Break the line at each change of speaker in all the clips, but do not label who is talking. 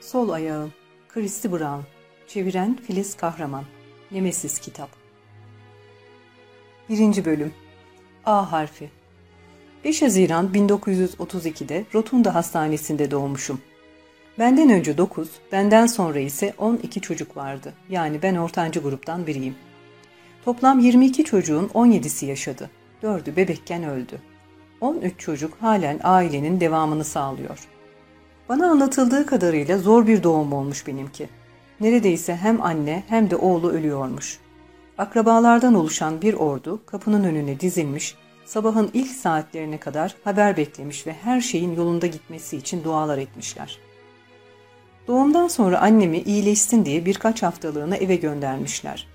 Sol ayağım. Christy Brown. Çeviren Filiz Kahraman. Nemesis Kitap. 1. Bölüm A harfi 5 Haziran 1932'de Rotunda Hastanesi'nde doğmuşum. Benden önce 9, benden sonra ise 12 çocuk vardı. Yani ben ortancı gruptan biriyim. Toplam 22 çocuğun 17'si yaşadı. 4'ü bebekken öldü. 13 çocuk halen ailenin devamını sağlıyor. Bana anlatıldığı kadarıyla zor bir doğum olmuş benimki. Neredeyse hem anne hem de oğlu ölüyormuş. Akrabalardan oluşan bir ordu kapının önüne dizilmiş, sabahın ilk saatlerine kadar haber beklemiş ve her şeyin yolunda gitmesi için dualar etmişler. Doğumdan sonra annemi iyileşsin diye birkaç haftalığına eve göndermişler.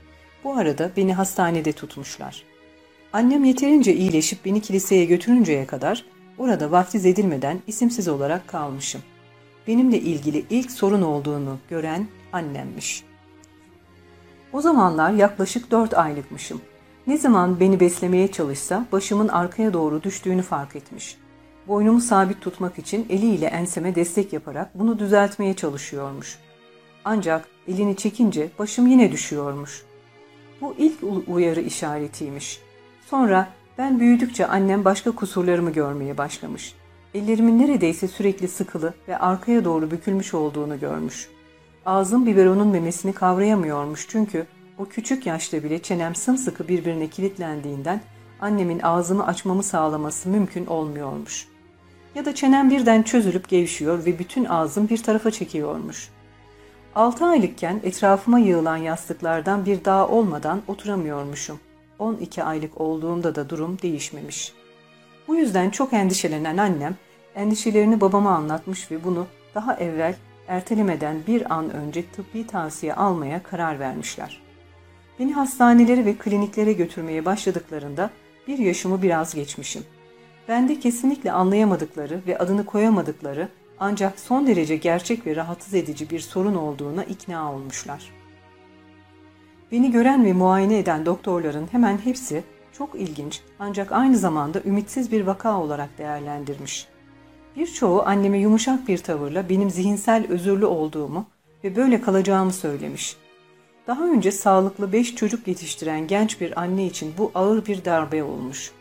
Bu arada beni hastanede tutmuşlar. Annem yeterince iyileşip beni kiliseye götürünceye kadar orada vaftiz edilmeden isimsiz olarak kalmışım. Benimle ilgili ilk sorun olduğunu gören annemmiş. O zamanlar yaklaşık dört aylıkmışım. Ne zaman beni beslemeye çalışsa başımın arkaya doğru düştüğünü fark etmiş. Boynumu sabit tutmak için eliyle enseme destek yaparak bunu düzeltmeye çalışıyormuş. Ancak elini çekince başım yine düşüyormuş. Bu ilk uyarı işaretiymiş. Sonra ben büyüdükçe annem başka kusurlarımı görmeye başlamış. Ellerimin neredeyse sürekli sıkılı ve arkaya doğru bükülmüş olduğunu görmüş. Ağzım biberonun memesini kavrayamıyormuş çünkü o küçük yaşta bile çenem sımsıkı birbirine kilitlendiğinden annemin ağzımı açmamı sağlaması mümkün olmuyormuş. Ya da çenem birden çözülüp gevşiyor ve bütün ağzım bir tarafa çekiyormuş. Altı aylıkken etrafıma yığılan yastıklardan bir daha olmadan oturamıyormuşum. 12 aylık olduğumda da durum değişmemiş. Bu yüzden çok endişelenen annem endişelerini babama anlatmış ve bunu daha evvel ertelemeden bir an önce tıbbi tavsiye almaya karar vermişler. Beni hastanelere ve kliniklere götürmeye başladıklarında bir yaşımı biraz geçmişim. Bende kesinlikle anlayamadıkları ve adını koyamadıkları ancak son derece gerçek ve rahatsız edici bir sorun olduğuna ikna olmuşlar. Beni gören ve muayene eden doktorların hemen hepsi çok ilginç ancak aynı zamanda ümitsiz bir vaka olarak değerlendirmiş. Birçoğu anneme yumuşak bir tavırla benim zihinsel özürlü olduğumu ve böyle kalacağımı söylemiş. Daha önce sağlıklı beş çocuk yetiştiren genç bir anne için bu ağır bir darbe olmuş.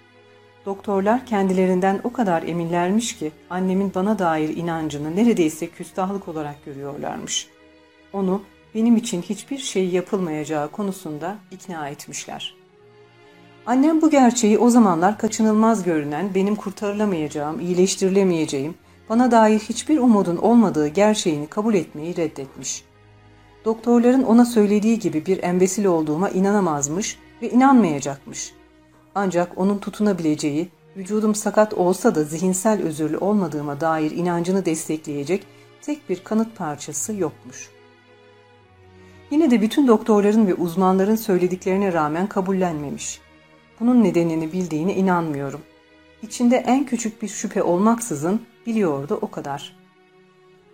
Doktorlar kendilerinden o kadar eminlermiş ki annemin bana dair inancını neredeyse küstahlık olarak görüyorlarmış. Onu benim için hiçbir şey yapılmayacağı konusunda ikna etmişler. Annem bu gerçeği o zamanlar kaçınılmaz görünen, benim kurtarılamayacağım, iyileştirilemeyeceğim, bana dair hiçbir umudun olmadığı gerçeğini kabul etmeyi reddetmiş. Doktorların ona söylediği gibi bir embesil olduğuma inanamazmış ve inanmayacakmış. Ancak onun tutunabileceği, vücudum sakat olsa da zihinsel özürlü olmadığıma dair inancını destekleyecek tek bir kanıt parçası yokmuş. Yine de bütün doktorların ve uzmanların söylediklerine rağmen kabullenmemiş. Bunun nedenini bildiğine inanmıyorum. İçinde en küçük bir şüphe olmaksızın biliyordu o kadar.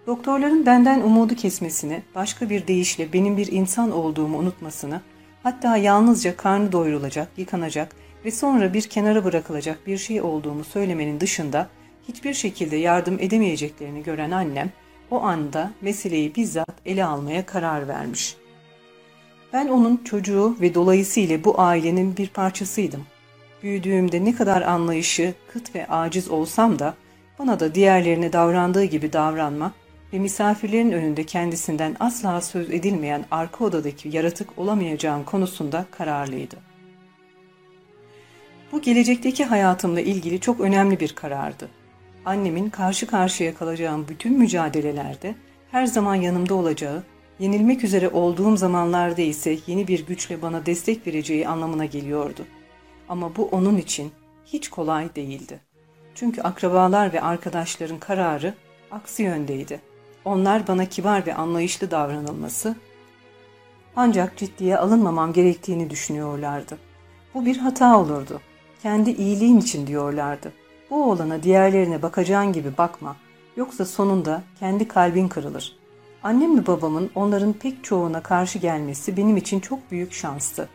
Doktorların benden umudu kesmesini, başka bir deyişle benim bir insan olduğumu unutmasını, hatta yalnızca karnı doyurulacak, yıkanacak ve sonra bir kenara bırakılacak bir şey olduğumu söylemenin dışında hiçbir şekilde yardım edemeyeceklerini gören annem, o anda meseleyi bizzat ele almaya karar vermiş. Ben onun çocuğu ve dolayısıyla bu ailenin bir parçasıydım. Büyüdüğümde ne kadar anlayışı, kıt ve aciz olsam da bana da diğerlerine davrandığı gibi davranma ve misafirlerin önünde kendisinden asla söz edilmeyen arka odadaki yaratık olamayacağım konusunda kararlıydı. Bu gelecekteki hayatımla ilgili çok önemli bir karardı. Annemin karşı karşıya kalacağım bütün mücadelelerde her zaman yanımda olacağı yenilmek üzere olduğum zamanlarda ise yeni bir güçle bana destek vereceği anlamına geliyordu. Ama bu onun için hiç kolay değildi. Çünkü akrabalar ve arkadaşların kararı aksi yöndeydi. Onlar bana kibar ve anlayışlı davranılması, ancak ciddiye alınmamam gerektiğini düşünüyorlardı. Bu bir hata olurdu. Kendi iyiliğin için diyorlardı. Bu oğlana diğerlerine bakacağın gibi bakma. Yoksa sonunda kendi kalbin kırılır. Annem ve babamın onların pek çoğuna karşı gelmesi benim için çok büyük şanstı.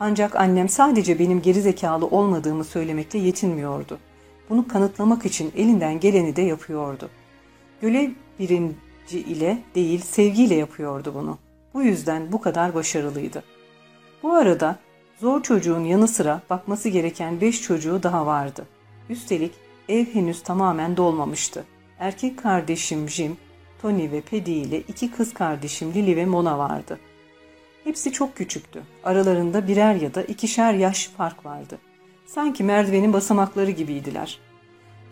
Ancak annem sadece benim gerizekalı olmadığımı söylemekle yetinmiyordu. Bunu kanıtlamak için elinden geleni de yapıyordu. Görev birim ile değil sevgiyle yapıyordu bunu. Bu yüzden bu kadar başarılıydı. Bu arada zor çocuğun yanı sıra bakması gereken beş çocuğu daha vardı. Üstelik ev henüz tamamen dolmamıştı. Erkek kardeşim Jim, Tony ve Paddy ile iki kız kardeşim Lily ve Mona vardı. Hepsi çok küçüktü. Aralarında birer ya da ikişer yaş fark vardı. Sanki merdivenin basamakları gibiydiler.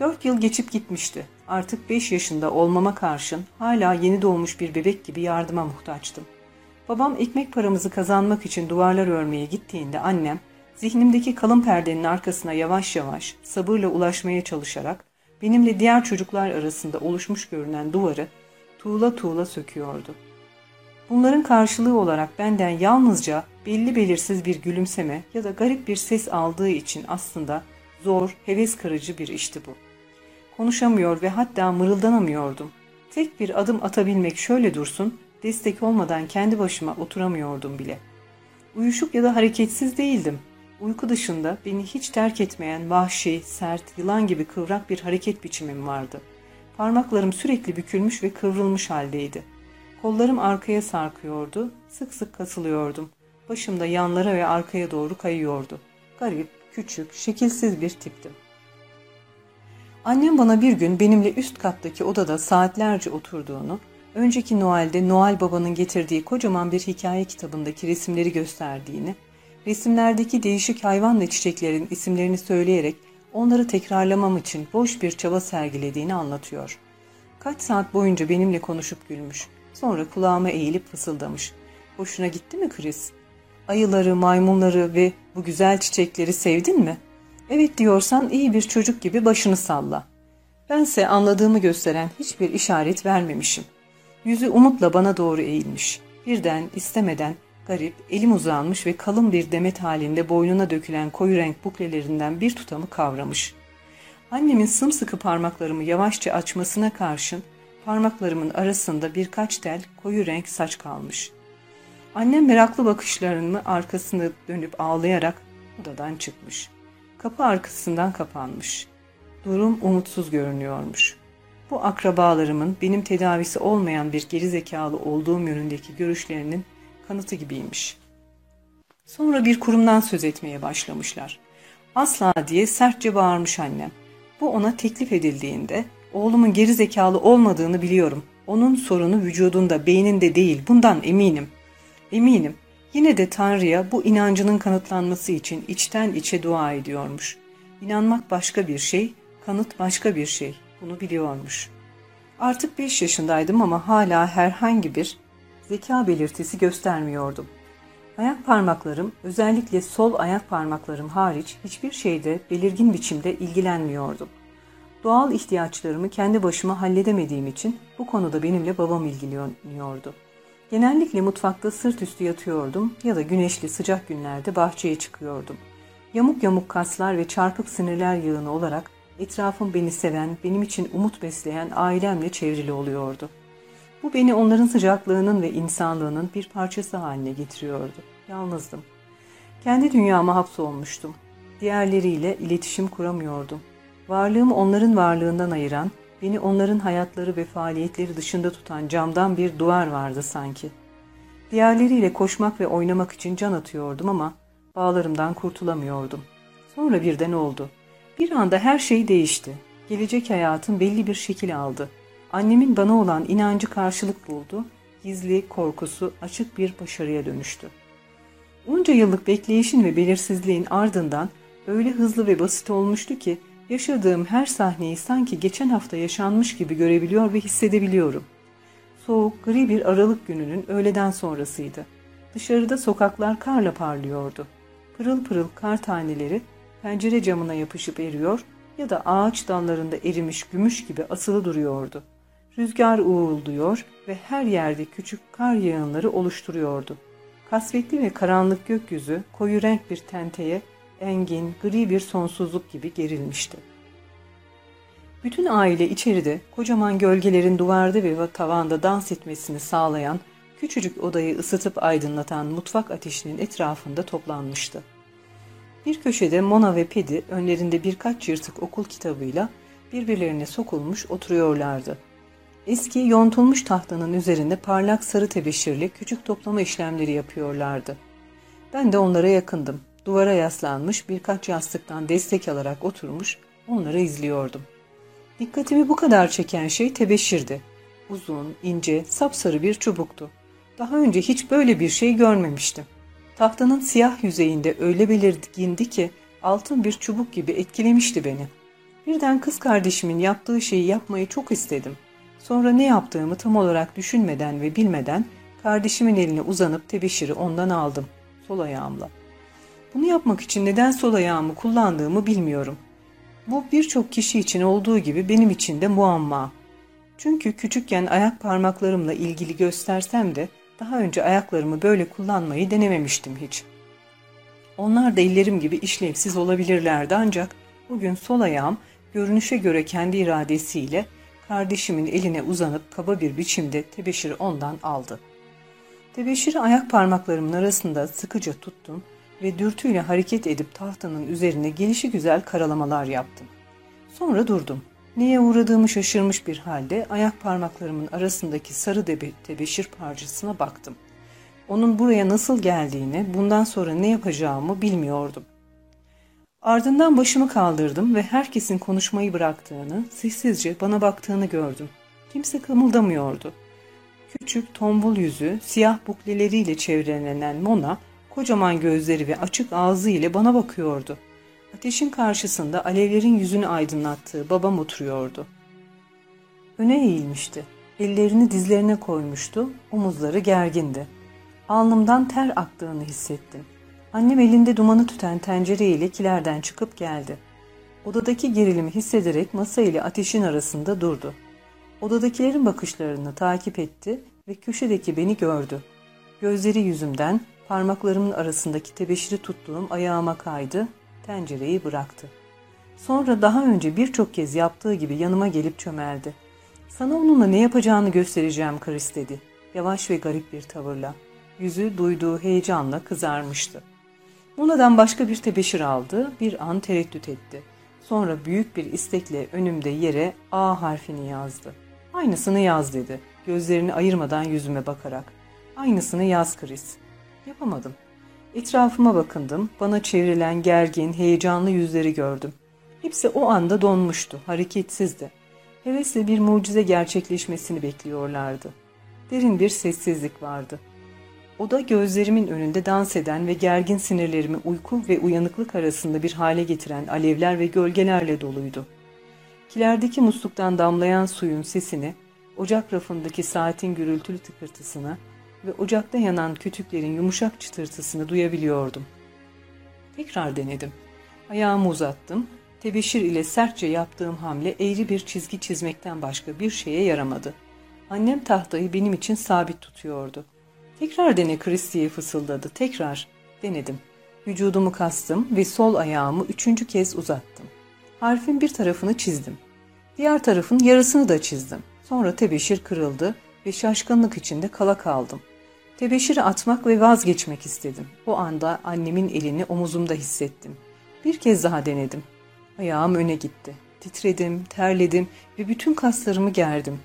Dört yıl geçip gitmişti. Artık beş yaşında olmama karşın hala yeni doğmuş bir bebek gibi yardıma muhtaçtım. Babam ekmek paramızı kazanmak için duvarlar örmeye gittiğinde annem zihnimdeki kalın perdenin arkasına yavaş yavaş sabırla ulaşmaya çalışarak benimle diğer çocuklar arasında oluşmuş görünen duvarı tuğla tuğla söküyordu. Bunların karşılığı olarak benden yalnızca belli belirsiz bir gülümseme ya da garip bir ses aldığı için aslında zor, heves kırıcı bir işti bu. Konuşamıyor ve hatta mırıldanamıyordum. Tek bir adım atabilmek şöyle dursun, destek olmadan kendi başıma oturamıyordum bile. Uyuşuk ya da hareketsiz değildim. Uyku dışında beni hiç terk etmeyen vahşi, sert, yılan gibi kıvrak bir hareket biçimim vardı. Parmaklarım sürekli bükülmüş ve kıvrılmış haldeydi. Kollarım arkaya sarkıyordu, sık sık kasılıyordum. Başım da yanlara ve arkaya doğru kayıyordu. Garip, küçük, şekilsiz bir tiptim. Annem bana bir gün benimle üst kattaki odada saatlerce oturduğunu, önceki Noel'de Noel Baba'nın getirdiği kocaman bir hikaye kitabındaki resimleri gösterdiğini, resimlerdeki değişik hayvan ve çiçeklerin isimlerini söyleyerek onları tekrarlamam için boş bir çaba sergilediğini anlatıyor. Kaç saat boyunca benimle konuşup gülmüş, sonra kulağıma eğilip fısıldamış. Hoşuna gitti mi Chris? Ayıları, maymunları ve bu güzel çiçekleri sevdin mi? Evet diyorsan iyi bir çocuk gibi başını salla. Bense anladığımı gösteren hiçbir işaret vermemişim. Yüzü umutla bana doğru eğilmiş. Birden istemeden garip, elim uzanmış ve kalın bir demet halinde boynuna dökülen koyu renk buklelerinden bir tutamı kavramış. Annemin sımsıkı parmaklarımı yavaşça açmasına karşın parmaklarımın arasında birkaç tel koyu renk saç kalmış. Annem meraklı bakışlarını arkasını dönüp ağlayarak odadan çıkmış. Kapı arkasından kapanmış. Durum umutsuz görünüyormuş. Bu akrabalarımın benim tedavisi olmayan bir gerizekalı olduğum yönündeki görüşlerinin kanıtı gibiymiş. Sonra bir kurumdan söz etmeye başlamışlar. Asla diye sertçe bağırmış annem. Bu ona teklif edildiğinde oğlumun gerizekalı olmadığını biliyorum. Onun sorunu vücudunda, beyninde değil. Bundan eminim. Eminim. Yine de Tanrı'ya bu inancının kanıtlanması için içten içe dua ediyormuş. İnanmak başka bir şey, kanıt başka bir şey. Bunu biliyormuş. Artık beş yaşındaydım ama hala herhangi bir zeka belirtisi göstermiyordum. Ayak parmaklarım, özellikle sol ayak parmaklarım hariç hiçbir şeyde belirgin biçimde ilgilenmiyordum. Doğal ihtiyaçlarımı kendi başıma halledemediğim için bu konuda benimle babam ilgileniyordu. Genellikle mutfakta sırt üstü yatıyordum ya da güneşli sıcak günlerde bahçeye çıkıyordum. Yamuk yamuk kaslar ve çarpık sinirler yığını olarak etrafım beni seven, benim için umut besleyen ailemle çevrili oluyordu. Bu beni onların sıcaklığının ve insanlığının bir parçası haline getiriyordu. Yalnızdım. Kendi dünyama hapsolmuştum. Diğerleriyle iletişim kuramıyordum. Varlığımı onların varlığından ayıran, beni onların hayatları ve faaliyetleri dışında tutan camdan bir duvar vardı sanki. Diğerleriyle koşmak ve oynamak için can atıyordum ama bağlarımdan kurtulamıyordum. Sonra birden oldu. Bir anda her şey değişti. Gelecek hayatım belli bir şekil aldı. Annemin bana olan inancı karşılık buldu. Gizli, korkusu açık bir başarıya dönüştü. Onca yıllık bekleyişin ve belirsizliğin ardından öyle hızlı ve basit olmuştu ki yaşadığım her sahneyi sanki geçen hafta yaşanmış gibi görebiliyor ve hissedebiliyorum. Soğuk, gri bir aralık gününün öğleden sonrasıydı. Dışarıda sokaklar karla parlıyordu. Pırıl pırıl kar taneleri pencere camına yapışıp eriyor ya da ağaç dallarında erimiş gümüş gibi asılı duruyordu. Rüzgar uğulduyor ve her yerde küçük kar yağınları oluşturuyordu. Kasvetli ve karanlık gökyüzü koyu renk bir tenteye, engin, gri bir sonsuzluk gibi gerilmişti. Bütün aile içeride kocaman gölgelerin duvarda ve tavanda dans etmesini sağlayan, küçücük odayı ısıtıp aydınlatan mutfak ateşinin etrafında toplanmıştı. Bir köşede Mona ve Pedi önlerinde birkaç yırtık okul kitabıyla birbirlerine sokulmuş oturuyorlardı. Eski yontulmuş tahtanın üzerinde parlak sarı tebeşirli küçük toplama işlemleri yapıyorlardı. Ben de onlara yakındım. Duvara yaslanmış birkaç yastıktan destek alarak oturmuş onları izliyordum. Dikkatimi bu kadar çeken şey tebeşirdi. Uzun, ince, sapsarı bir çubuktu. Daha önce hiç böyle bir şey görmemiştim. Tahtanın siyah yüzeyinde öyle belirgindi ki altın bir çubuk gibi etkilemişti beni. Birden kız kardeşimin yaptığı şeyi yapmayı çok istedim. Sonra ne yaptığımı tam olarak düşünmeden ve bilmeden kardeşimin eline uzanıp tebeşiri ondan aldım. Sol ayağımla. Bunu yapmak için neden sol ayağımı kullandığımı bilmiyorum. Bu birçok kişi için olduğu gibi benim için de muamma. Çünkü küçükken ayak parmaklarımla ilgili göstersem de daha önce ayaklarımı böyle kullanmayı denememiştim hiç. Onlar da ellerim gibi işlevsiz olabilirlerdi ancak bugün sol ayağım görünüşe göre kendi iradesiyle kardeşimin eline uzanıp kaba bir biçimde tebeşiri ondan aldı. Tebeşiri ayak parmaklarımın arasında sıkıca tuttum ve dürtüyle hareket edip tahtanın üzerine gelişi güzel karalamalar yaptım. Sonra durdum. Neye uğradığımı şaşırmış bir halde ayak parmaklarımın arasındaki sarı tebeşir parçasına baktım. Onun buraya nasıl geldiğini, bundan sonra ne yapacağımı bilmiyordum. Ardından başımı kaldırdım ve herkesin konuşmayı bıraktığını, sessizce bana baktığını gördüm. Kimse kımıldamıyordu. Küçük, tombul yüzü, siyah bukleleriyle çevrelenen Mona, kocaman gözleri ve açık ağzı ile bana bakıyordu. Ateşin karşısında alevlerin yüzünü aydınlattığı babam oturuyordu. Öne eğilmişti. Ellerini dizlerine koymuştu, omuzları gergindi. Alnımdan ter aktığını hissettim. Annem elinde dumanı tüten tencereyle kilerden çıkıp geldi. Odadaki gerilimi hissederek masa ile ateşin arasında durdu. Odadakilerin bakışlarını takip etti ve köşedeki beni gördü. Gözleri yüzümden parmaklarımın arasındaki tebeşiri tuttuğum ayağıma kaydı, tencereyi bıraktı. Sonra daha önce birçok kez yaptığı gibi yanıma gelip çömeldi. Sana onunla ne yapacağını göstereceğim Chris dedi. Yavaş ve garip bir tavırla. Yüzü duyduğu heyecanla kızarmıştı. Mona'dan başka bir tebeşir aldı, bir an tereddüt etti. Sonra büyük bir istekle önümde yere A harfini yazdı. Aynısını yaz dedi, gözlerini ayırmadan yüzüme bakarak. Aynısını yaz Chris. Yapamadım. Etrafıma bakındım, bana çevrilen gergin, heyecanlı yüzleri gördüm. Hepsi o anda donmuştu, hareketsizdi. Hevesle bir mucize gerçekleşmesini bekliyorlardı. Derin bir sessizlik vardı. Oda gözlerimin önünde dans eden ve gergin sinirlerimi uyku ve uyanıklık arasında bir hale getiren alevler ve gölgelerle doluydu. Kilerdeki musluktan damlayan suyun sesini, ocak rafındaki saatin gürültülü tıkırtısına ve ocakta yanan kütüklerin yumuşak çıtırtısını duyabiliyordum. Tekrar denedim. Ayağımı uzattım. Tebeşir ile sertçe yaptığım hamle eğri bir çizgi çizmekten başka bir şeye yaramadı. Annem tahtayı benim için sabit tutuyordu. Tekrar dene Chris fısıldadı. Tekrar. Denedim. Vücudumu kastım ve sol ayağımı üçüncü kez uzattım. Harfin bir tarafını çizdim. Diğer tarafın yarısını da çizdim. Sonra tebeşir kırıldı ve şaşkınlık içinde kala kaldım. Tebeşiri atmak ve vazgeçmek istedim. O anda annemin elini omuzumda hissettim. Bir kez daha denedim. Ayağım öne gitti. Titredim, terledim ve bütün kaslarımı gerdim.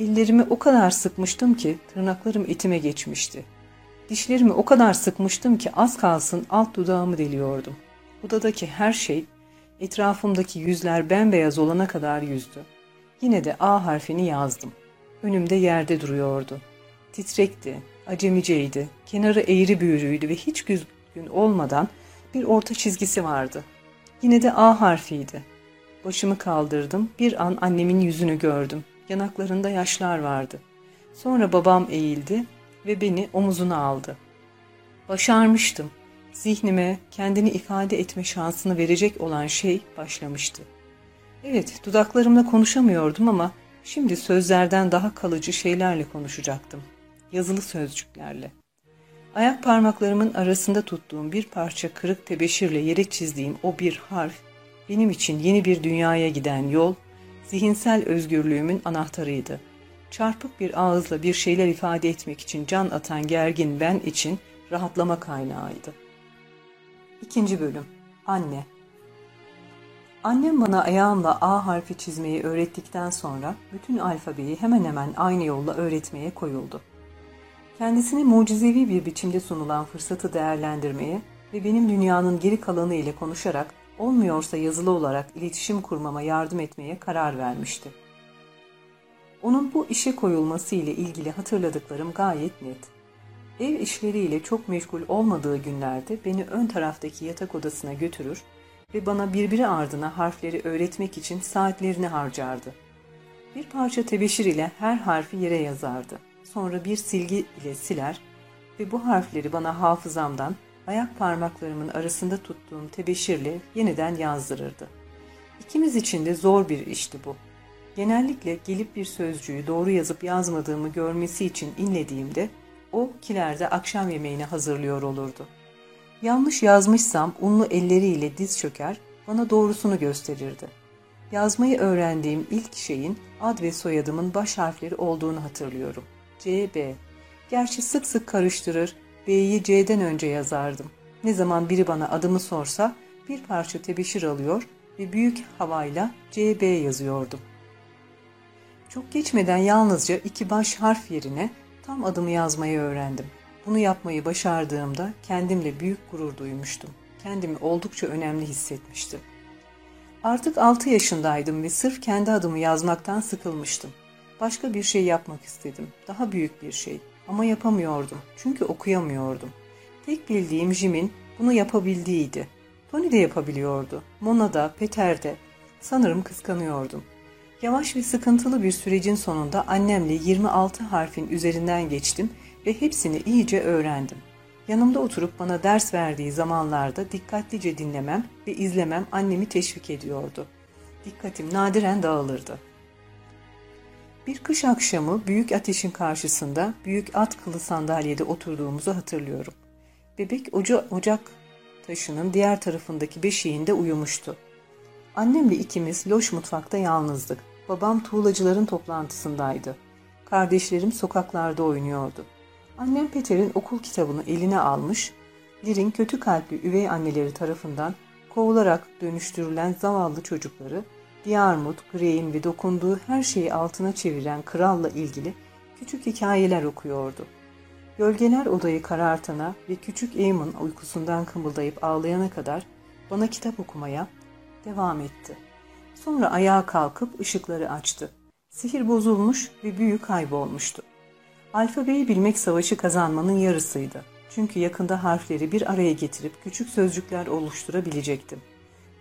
Ellerimi o kadar sıkmıştım ki tırnaklarım etime geçmişti. Dişlerimi o kadar sıkmıştım ki az kalsın alt dudağımı deliyordum. Odadaki her şey, etrafımdaki yüzler bembeyaz olana kadar yüzdü. Yine de A harfini yazdım. Önümde yerde duruyordu. Titrekti, acemiceydi, kenarı eğri büğrüydü ve hiç güzgün olmadan bir orta çizgisi vardı. Yine de A harfiydi. Başımı kaldırdım, bir an annemin yüzünü gördüm. Yanaklarında yaşlar vardı. Sonra babam eğildi ve beni omuzuna aldı. Başarmıştım. Zihnime kendini ifade etme şansını verecek olan şey başlamıştı. Evet, dudaklarımla konuşamıyordum ama şimdi sözlerden daha kalıcı şeylerle konuşacaktım. Yazılı sözcüklerle. Ayak parmaklarımın arasında tuttuğum bir parça kırık tebeşirle yere çizdiğim o bir harf, benim için yeni bir dünyaya giden yol zihinsel özgürlüğümün anahtarıydı. Çarpık bir ağızla bir şeyler ifade etmek için can atan gergin ben için rahatlama kaynağıydı. İkinci bölüm Anne Annem bana ayağımla A harfi çizmeyi öğrettikten sonra bütün alfabeyi hemen hemen aynı yolla öğretmeye koyuldu. Kendisine mucizevi bir biçimde sunulan fırsatı değerlendirmeye ve benim dünyanın geri kalanı ile konuşarak olmuyorsa yazılı olarak iletişim kurmama yardım etmeye karar vermişti. Onun bu işe koyulması ile ilgili hatırladıklarım gayet net. Ev işleriyle çok meşgul olmadığı günlerde beni ön taraftaki yatak odasına götürür ve bana birbiri ardına harfleri öğretmek için saatlerini harcardı. Bir parça tebeşir ile her harfi yere yazardı. Sonra bir silgi ile siler ve bu harfleri bana hafızamdan ayak parmaklarımın arasında tuttuğum tebeşirle yeniden yazdırırdı. İkimiz için de zor bir işti bu. Genellikle gelip bir sözcüğü doğru yazıp yazmadığımı görmesi için inlediğimde o kilerde akşam yemeğini hazırlıyor olurdu. Yanlış yazmışsam unlu elleriyle diz çöker, bana doğrusunu gösterirdi. Yazmayı öğrendiğim ilk şeyin ad ve soyadımın baş harfleri olduğunu hatırlıyorum. C, B. Gerçi sık sık karıştırır, B'yi C'den önce yazardım. Ne zaman biri bana adımı sorsa bir parça tebeşir alıyor ve büyük havayla CB yazıyordum. Çok geçmeden yalnızca iki baş harf yerine tam adımı yazmayı öğrendim. Bunu yapmayı başardığımda kendimle büyük gurur duymuştum. Kendimi oldukça önemli hissetmiştim. Artık 6 yaşındaydım ve sırf kendi adımı yazmaktan sıkılmıştım. Başka bir şey yapmak istedim. Daha büyük bir şey. Ama yapamıyordum. Çünkü okuyamıyordum. Tek bildiğim Jim'in bunu yapabildiğiydi. Tony de yapabiliyordu. Mona da, Peter de. Sanırım kıskanıyordum. Yavaş ve sıkıntılı bir sürecin sonunda annemle 26 harfin üzerinden geçtim ve hepsini iyice öğrendim. Yanımda oturup bana ders verdiği zamanlarda dikkatlice dinlemem ve izlemem annemi teşvik ediyordu. Dikkatim nadiren dağılırdı. Bir kış akşamı büyük ateşin karşısında büyük at kılı sandalyede oturduğumuzu hatırlıyorum. Bebek oca ocak taşının diğer tarafındaki beşiğinde uyumuştu. Annemle ikimiz loş mutfakta yalnızdık. Babam tuğlacıların toplantısındaydı. Kardeşlerim sokaklarda oynuyordu. Annem Peter'in okul kitabını eline almış, Lir'in kötü kalpli üvey anneleri tarafından kovularak dönüştürülen zavallı çocukları, Diyarmut, Grey'in ve dokunduğu her şeyi altına çeviren kralla ilgili küçük hikayeler okuyordu. Gölgeler odayı karartana ve küçük Eamon uykusundan kımıldayıp ağlayana kadar bana kitap okumaya devam etti. Sonra ayağa kalkıp ışıkları açtı. Sihir bozulmuş ve büyü kaybolmuştu. Alfabeyi bilmek savaşı kazanmanın yarısıydı. Çünkü yakında harfleri bir araya getirip küçük sözcükler oluşturabilecektim.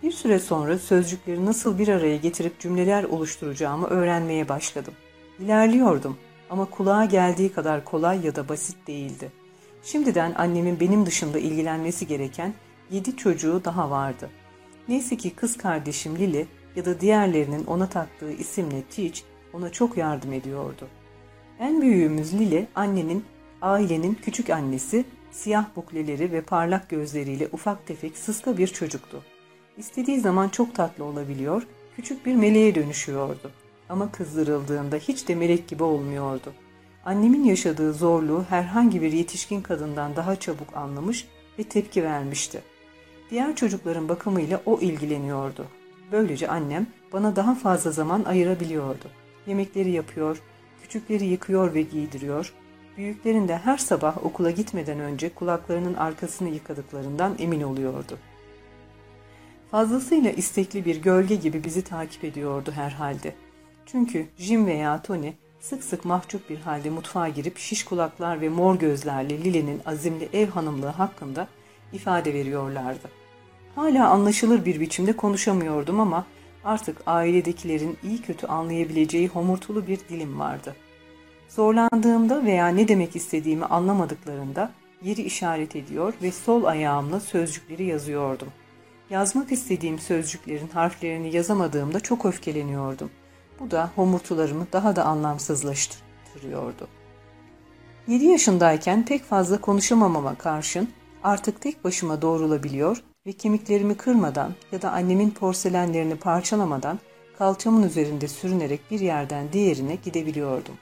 Bir süre sonra sözcükleri nasıl bir araya getirip cümleler oluşturacağımı öğrenmeye başladım. İlerliyordum ama kulağa geldiği kadar kolay ya da basit değildi. Şimdiden annemin benim dışında ilgilenmesi gereken yedi çocuğu daha vardı. Neyse ki kız kardeşim Lili ya da diğerlerinin ona taktığı isimle Teach ona çok yardım ediyordu. En büyüğümüz Lili annenin, ailenin küçük annesi, siyah bukleleri ve parlak gözleriyle ufak tefek sıska bir çocuktu. İstediği zaman çok tatlı olabiliyor, küçük bir meleğe dönüşüyordu. Ama kızdırıldığında hiç de melek gibi olmuyordu. Annemin yaşadığı zorluğu herhangi bir yetişkin kadından daha çabuk anlamış ve tepki vermişti. Diğer çocukların bakımıyla o ilgileniyordu. Böylece annem bana daha fazla zaman ayırabiliyordu. Yemekleri yapıyor, küçükleri yıkıyor ve giydiriyor, büyüklerin de her sabah okula gitmeden önce kulaklarının arkasını yıkadıklarından emin oluyordu. Fazlasıyla istekli bir gölge gibi bizi takip ediyordu herhalde. Çünkü Jim veya Tony sık sık mahcup bir halde mutfağa girip şiş kulaklar ve mor gözlerle Lily'nin azimli ev hanımlığı hakkında ifade veriyorlardı. Hala anlaşılır bir biçimde konuşamıyordum ama artık ailedekilerin iyi kötü anlayabileceği homurtulu bir dilim vardı. Zorlandığımda veya ne demek istediğimi anlamadıklarında yeri işaret ediyor ve sol ayağımla sözcükleri yazıyordum. Yazmak istediğim sözcüklerin harflerini yazamadığımda çok öfkeleniyordum. Bu da homurtularımı daha da anlamsızlaştırıyordu. 7 yaşındayken pek fazla konuşamamama karşın artık tek başıma doğrulabiliyor ve kemiklerimi kırmadan ya da annemin porselenlerini parçalamadan kalçamın üzerinde sürünerek bir yerden diğerine gidebiliyordum.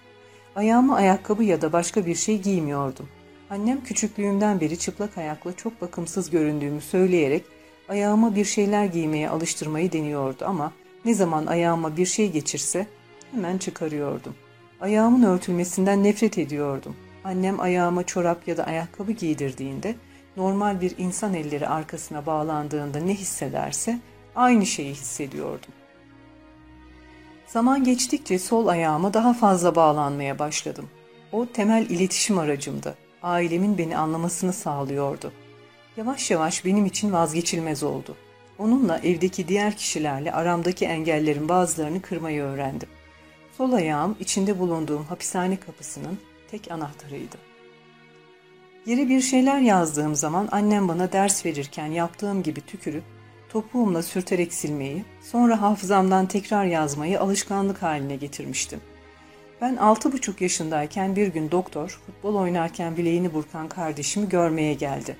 Ayağıma ayakkabı ya da başka bir şey giymiyordum. Annem küçüklüğümden beri çıplak ayakla çok bakımsız göründüğümü söyleyerek Ayağıma bir şeyler giymeye alıştırmayı deniyordu ama ne zaman ayağıma bir şey geçirse hemen çıkarıyordum. Ayağımın örtülmesinden nefret ediyordum. Annem ayağıma çorap ya da ayakkabı giydirdiğinde normal bir insan elleri arkasına bağlandığında ne hissederse aynı şeyi hissediyordum. Zaman geçtikçe sol ayağıma daha fazla bağlanmaya başladım. O temel iletişim aracımdı. Ailemin beni anlamasını sağlıyordu. Yavaş yavaş benim için vazgeçilmez oldu. Onunla evdeki diğer kişilerle aramdaki engellerin bazılarını kırmayı öğrendim. Sol ayağım içinde bulunduğum hapishane kapısının tek anahtarıydı. Yere bir şeyler yazdığım zaman annem bana ders verirken yaptığım gibi tükürüp topuğumla sürterek silmeyi, sonra hafızamdan tekrar yazmayı alışkanlık haline getirmiştim. Ben altı buçuk yaşındayken bir gün doktor futbol oynarken bileğini burkan kardeşimi görmeye geldi.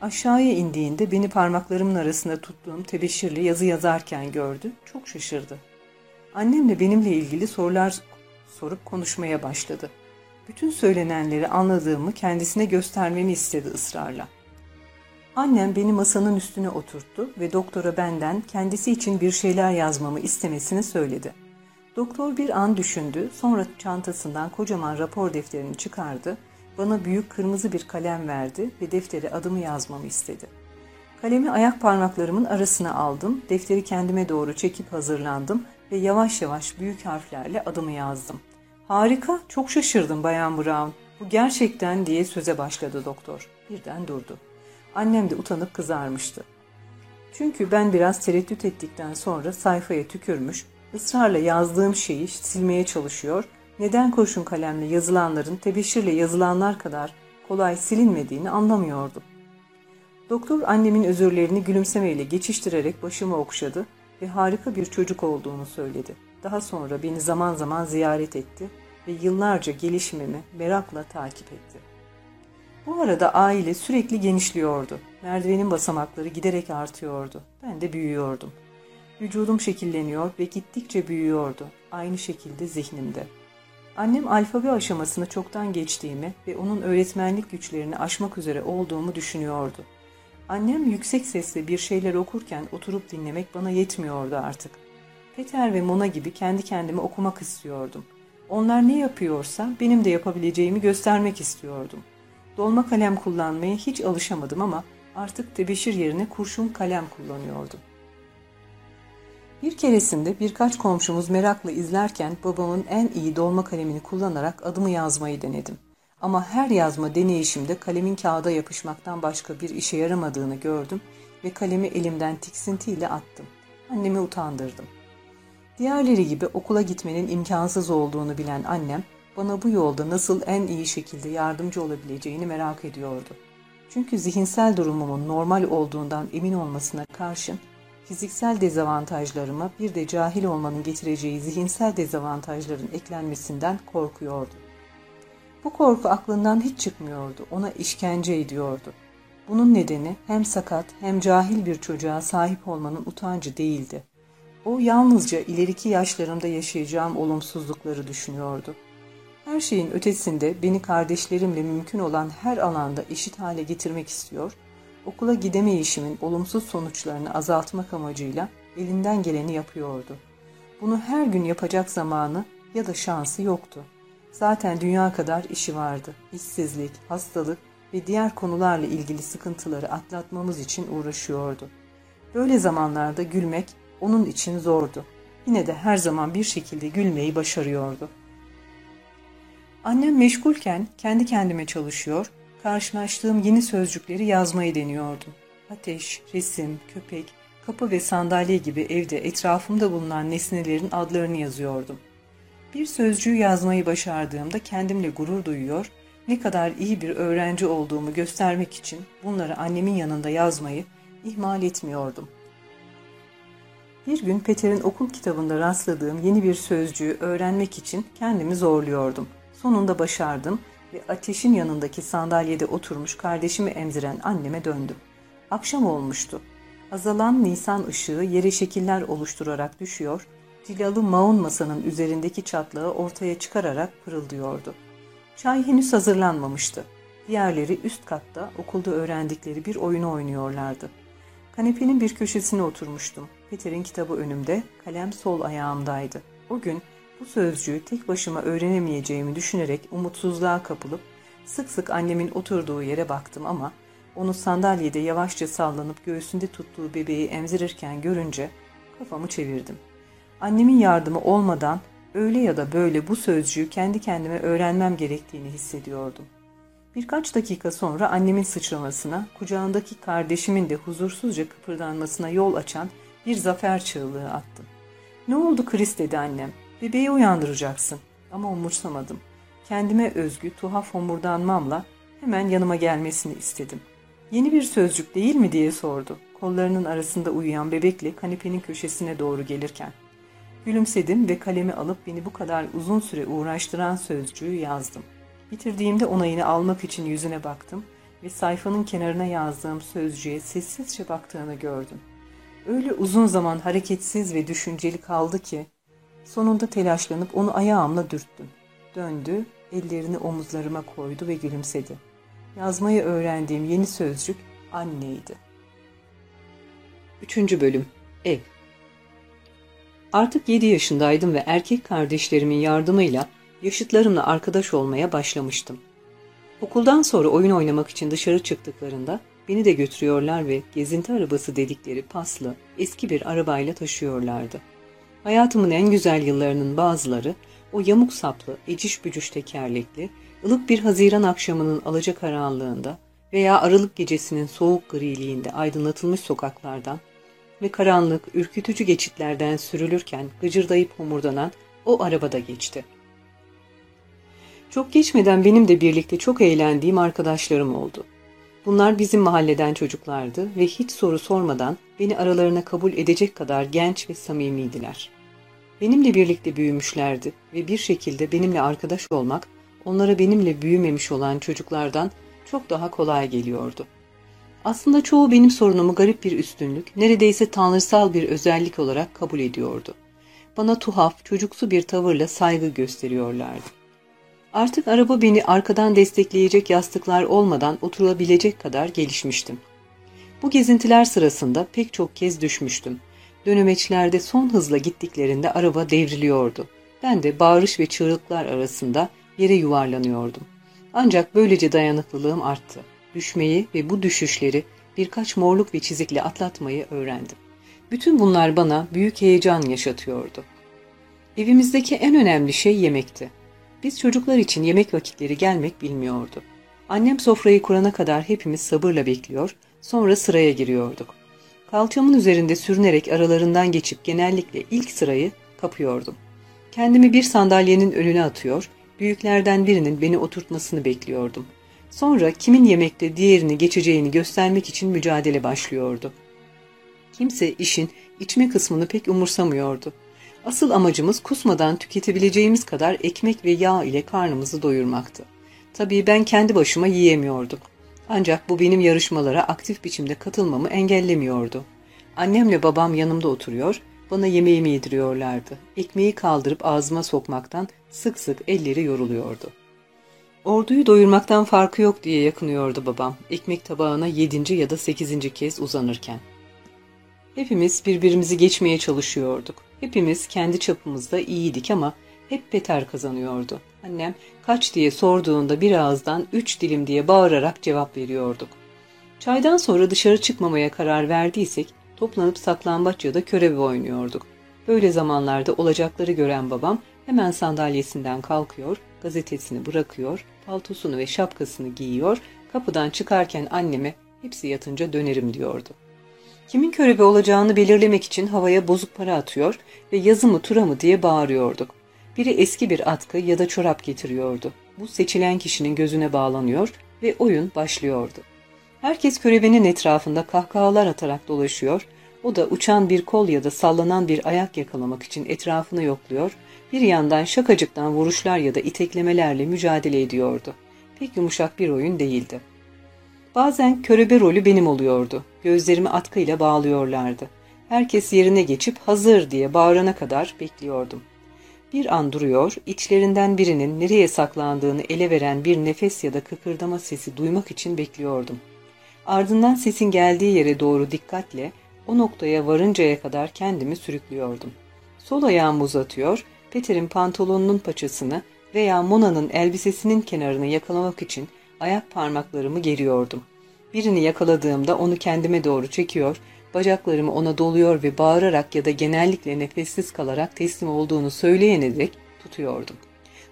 Aşağıya indiğinde beni parmaklarımın arasında tuttuğum tebeşirle yazı yazarken gördü, çok şaşırdı. Annemle benimle ilgili sorular sorup konuşmaya başladı. Bütün söylenenleri anladığımı kendisine göstermemi istedi ısrarla. Annem beni masanın üstüne oturttu ve doktora benden kendisi için bir şeyler yazmamı istemesini söyledi. Doktor bir an düşündü, sonra çantasından kocaman rapor defterini çıkardı, bana büyük kırmızı bir kalem verdi ve deftere adımı yazmamı istedi. Kalemi ayak parmaklarımın arasına aldım, defteri kendime doğru çekip hazırlandım ve yavaş yavaş büyük harflerle adımı yazdım. Harika, çok şaşırdım Bayan Brown. Bu gerçekten diye söze başladı doktor. Birden durdu. Annem de utanıp kızarmıştı. Çünkü ben biraz tereddüt ettikten sonra sayfaya tükürmüş, ısrarla yazdığım şeyi silmeye çalışıyor, neden kurşun kalemle yazılanların tebeşirle yazılanlar kadar kolay silinmediğini anlamıyordum. Doktor annemin özürlerini gülümsemeyle geçiştirerek başımı okşadı ve harika bir çocuk olduğunu söyledi. Daha sonra beni zaman zaman ziyaret etti ve yıllarca gelişimimi merakla takip etti. Bu arada aile sürekli genişliyordu. Merdivenin basamakları giderek artıyordu. Ben de büyüyordum. Vücudum şekilleniyor ve gittikçe büyüyordu. Aynı şekilde zihnimde. Annem alfabe aşamasını çoktan geçtiğimi ve onun öğretmenlik güçlerini aşmak üzere olduğumu düşünüyordu. Annem yüksek sesle bir şeyler okurken oturup dinlemek bana yetmiyordu artık. Peter ve Mona gibi kendi kendime okumak istiyordum. Onlar ne yapıyorsa benim de yapabileceğimi göstermek istiyordum. Dolma kalem kullanmaya hiç alışamadım ama artık tebeşir yerine kurşun kalem kullanıyordum. Bir keresinde birkaç komşumuz merakla izlerken babamın en iyi dolma kalemini kullanarak adımı yazmayı denedim. Ama her yazma deneyişimde kalemin kağıda yapışmaktan başka bir işe yaramadığını gördüm ve kalemi elimden tiksintiyle attım. Annemi utandırdım. Diğerleri gibi okula gitmenin imkansız olduğunu bilen annem, bana bu yolda nasıl en iyi şekilde yardımcı olabileceğini merak ediyordu. Çünkü zihinsel durumumun normal olduğundan emin olmasına karşın, fiziksel dezavantajlarıma bir de cahil olmanın getireceği zihinsel dezavantajların eklenmesinden korkuyordu. Bu korku aklından hiç çıkmıyordu, ona işkence ediyordu. Bunun nedeni hem sakat hem cahil bir çocuğa sahip olmanın utancı değildi. O yalnızca ileriki yaşlarımda yaşayacağım olumsuzlukları düşünüyordu. Her şeyin ötesinde beni kardeşlerimle mümkün olan her alanda eşit hale getirmek istiyor, okula gidemeyişimin olumsuz sonuçlarını azaltmak amacıyla elinden geleni yapıyordu. Bunu her gün yapacak zamanı ya da şansı yoktu. Zaten dünya kadar işi vardı. İşsizlik, hastalık ve diğer konularla ilgili sıkıntıları atlatmamız için uğraşıyordu. Böyle zamanlarda gülmek onun için zordu. Yine de her zaman bir şekilde gülmeyi başarıyordu. Annem meşgulken kendi kendime çalışıyor, karşılaştığım yeni sözcükleri yazmayı deniyordum. Ateş, resim, köpek, kapı ve sandalye gibi evde etrafımda bulunan nesnelerin adlarını yazıyordum. Bir sözcüğü yazmayı başardığımda kendimle gurur duyuyor, ne kadar iyi bir öğrenci olduğumu göstermek için bunları annemin yanında yazmayı ihmal etmiyordum. Bir gün Peter'in okul kitabında rastladığım yeni bir sözcüğü öğrenmek için kendimi zorluyordum. Sonunda başardım ve ateşin yanındaki sandalyede oturmuş kardeşimi emziren anneme döndüm. Akşam olmuştu. Azalan nisan ışığı yere şekiller oluşturarak düşüyor, cilalı maun masanın üzerindeki çatlağı ortaya çıkararak pırıldıyordu. Çay henüz hazırlanmamıştı. Diğerleri üst katta okulda öğrendikleri bir oyunu oynuyorlardı. Kanepenin bir köşesine oturmuştum. Peter'in kitabı önümde, kalem sol ayağımdaydı. O gün bu sözcüğü tek başıma öğrenemeyeceğimi düşünerek umutsuzluğa kapılıp sık sık annemin oturduğu yere baktım ama onu sandalyede yavaşça sallanıp göğsünde tuttuğu bebeği emzirirken görünce kafamı çevirdim. Annemin yardımı olmadan öyle ya da böyle bu sözcüğü kendi kendime öğrenmem gerektiğini hissediyordum. Birkaç dakika sonra annemin sıçramasına, kucağındaki kardeşimin de huzursuzca kıpırdanmasına yol açan bir zafer çığlığı attım. Ne oldu Chris dedi annem. Bebeği uyandıracaksın. Ama umursamadım. Kendime özgü tuhaf homurdanmamla hemen yanıma gelmesini istedim. Yeni bir sözcük değil mi diye sordu. Kollarının arasında uyuyan bebekle kanepenin köşesine doğru gelirken. Gülümsedim ve kalemi alıp beni bu kadar uzun süre uğraştıran sözcüğü yazdım. Bitirdiğimde onayını almak için yüzüne baktım ve sayfanın kenarına yazdığım sözcüğe sessizce baktığını gördüm. Öyle uzun zaman hareketsiz ve düşünceli kaldı ki sonunda telaşlanıp onu ayağımla dürttüm. Döndü, ellerini omuzlarıma koydu ve gülümsedi. Yazmayı öğrendiğim yeni sözcük anneydi. Üçüncü bölüm Ev Artık yedi yaşındaydım ve erkek kardeşlerimin yardımıyla yaşıtlarımla arkadaş olmaya başlamıştım. Okuldan sonra oyun oynamak için dışarı çıktıklarında beni de götürüyorlar ve gezinti arabası dedikleri paslı, eski bir arabayla taşıyorlardı. Hayatımın en güzel yıllarının bazıları o yamuk saplı, eciş bücüş tekerlekli, ılık bir Haziran akşamının alacakaranlığında veya Aralık gecesinin soğuk griliğinde aydınlatılmış sokaklardan ve karanlık, ürkütücü geçitlerden sürülürken gıcırdayıp homurdanan o arabada geçti. Çok geçmeden benim de birlikte çok eğlendiğim arkadaşlarım oldu. Bunlar bizim mahalleden çocuklardı ve hiç soru sormadan beni aralarına kabul edecek kadar genç ve samimiydiler. Benimle birlikte büyümüşlerdi ve bir şekilde benimle arkadaş olmak onlara benimle büyümemiş olan çocuklardan çok daha kolay geliyordu. Aslında çoğu benim sorunumu garip bir üstünlük, neredeyse tanrısal bir özellik olarak kabul ediyordu. Bana tuhaf, çocuksu bir tavırla saygı gösteriyorlardı. Artık araba beni arkadan destekleyecek yastıklar olmadan oturabilecek kadar gelişmiştim. Bu gezintiler sırasında pek çok kez düşmüştüm. Dönemeçlerde son hızla gittiklerinde araba devriliyordu. Ben de bağırış ve çığlıklar arasında yere yuvarlanıyordum. Ancak böylece dayanıklılığım arttı. Düşmeyi ve bu düşüşleri birkaç morluk ve çizikle atlatmayı öğrendim. Bütün bunlar bana büyük heyecan yaşatıyordu. Evimizdeki en önemli şey yemekti. Biz çocuklar için yemek vakitleri gelmek bilmiyordu. Annem sofrayı kurana kadar hepimiz sabırla bekliyor, sonra sıraya giriyorduk. Kalçamın üzerinde sürünerek aralarından geçip genellikle ilk sırayı kapıyordum. Kendimi bir sandalyenin önüne atıyor, büyüklerden birinin beni oturtmasını bekliyordum. Sonra kimin yemekte diğerini geçeceğini göstermek için mücadele başlıyordu. Kimse işin içme kısmını pek umursamıyordu. Asıl amacımız kusmadan tüketebileceğimiz kadar ekmek ve yağ ile karnımızı doyurmaktı. Tabii ben kendi başıma yiyemiyordum. Ancak bu benim yarışmalara aktif biçimde katılmamı engellemiyordu. Annemle babam yanımda oturuyor, bana yemeğimi yediriyorlardı. Ekmeği kaldırıp ağzıma sokmaktan sık sık elleri yoruluyordu. Orduyu doyurmaktan farkı yok diye yakınıyordu babam, ekmek tabağına yedinci ya da sekizinci kez uzanırken. Hepimiz birbirimizi geçmeye çalışıyorduk. Hepimiz kendi çapımızda iyiydik ama hep Peter kazanıyordu. Annem kaç diye sorduğunda bir ağızdan üç dilim diye bağırarak cevap veriyorduk. Çaydan sonra dışarı çıkmamaya karar verdiysek toplanıp saklambaç ya da körebe oynuyorduk. Böyle zamanlarda olacakları gören babam hemen sandalyesinden kalkıyor, gazetesini bırakıyor, paltosunu ve şapkasını giyiyor, kapıdan çıkarken anneme hepsi yatınca dönerim diyordu. Kimin körebe olacağını belirlemek için havaya bozuk para atıyor ve yazı mı tura mı diye bağırıyorduk. Biri eski bir atkı ya da çorap getiriyordu. Bu seçilen kişinin gözüne bağlanıyor ve oyun başlıyordu. Herkes körebenin etrafında kahkahalar atarak dolaşıyor, o da uçan bir kol ya da sallanan bir ayak yakalamak için etrafını yokluyor, bir yandan şakacıktan vuruşlar ya da iteklemelerle mücadele ediyordu. Pek yumuşak bir oyun değildi. Bazen körebe rolü benim oluyordu. Gözlerimi atkıyla bağlıyorlardı. Herkes yerine geçip hazır diye bağırana kadar bekliyordum. Bir an duruyor, içlerinden birinin nereye saklandığını ele veren bir nefes ya da kıkırdama sesi duymak için bekliyordum. Ardından sesin geldiği yere doğru dikkatle o noktaya varıncaya kadar kendimi sürüklüyordum. Sol ayağımı uzatıyor, Peter'in pantolonunun paçasını veya Mona'nın elbisesinin kenarını yakalamak için ayak parmaklarımı geriyordum. Birini yakaladığımda onu kendime doğru çekiyor, bacaklarımı ona doluyor ve bağırarak ya da genellikle nefessiz kalarak teslim olduğunu söyleyene dek tutuyordum.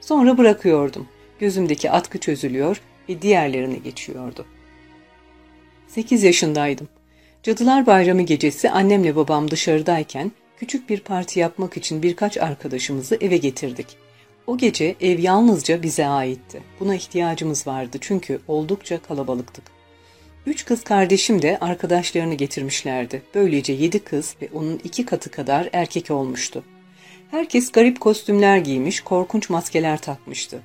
Sonra bırakıyordum. Gözümdeki atkı çözülüyor ve diğerlerine geçiyordu. 8 yaşındaydım. Cadılar Bayramı gecesi annemle babam dışarıdayken küçük bir parti yapmak için birkaç arkadaşımızı eve getirdik. O gece ev yalnızca bize aitti. Buna ihtiyacımız vardı çünkü oldukça kalabalıktık. Üç kız kardeşim de arkadaşlarını getirmişlerdi. Böylece yedi kız ve onun iki katı kadar erkek olmuştu. Herkes garip kostümler giymiş, korkunç maskeler takmıştı.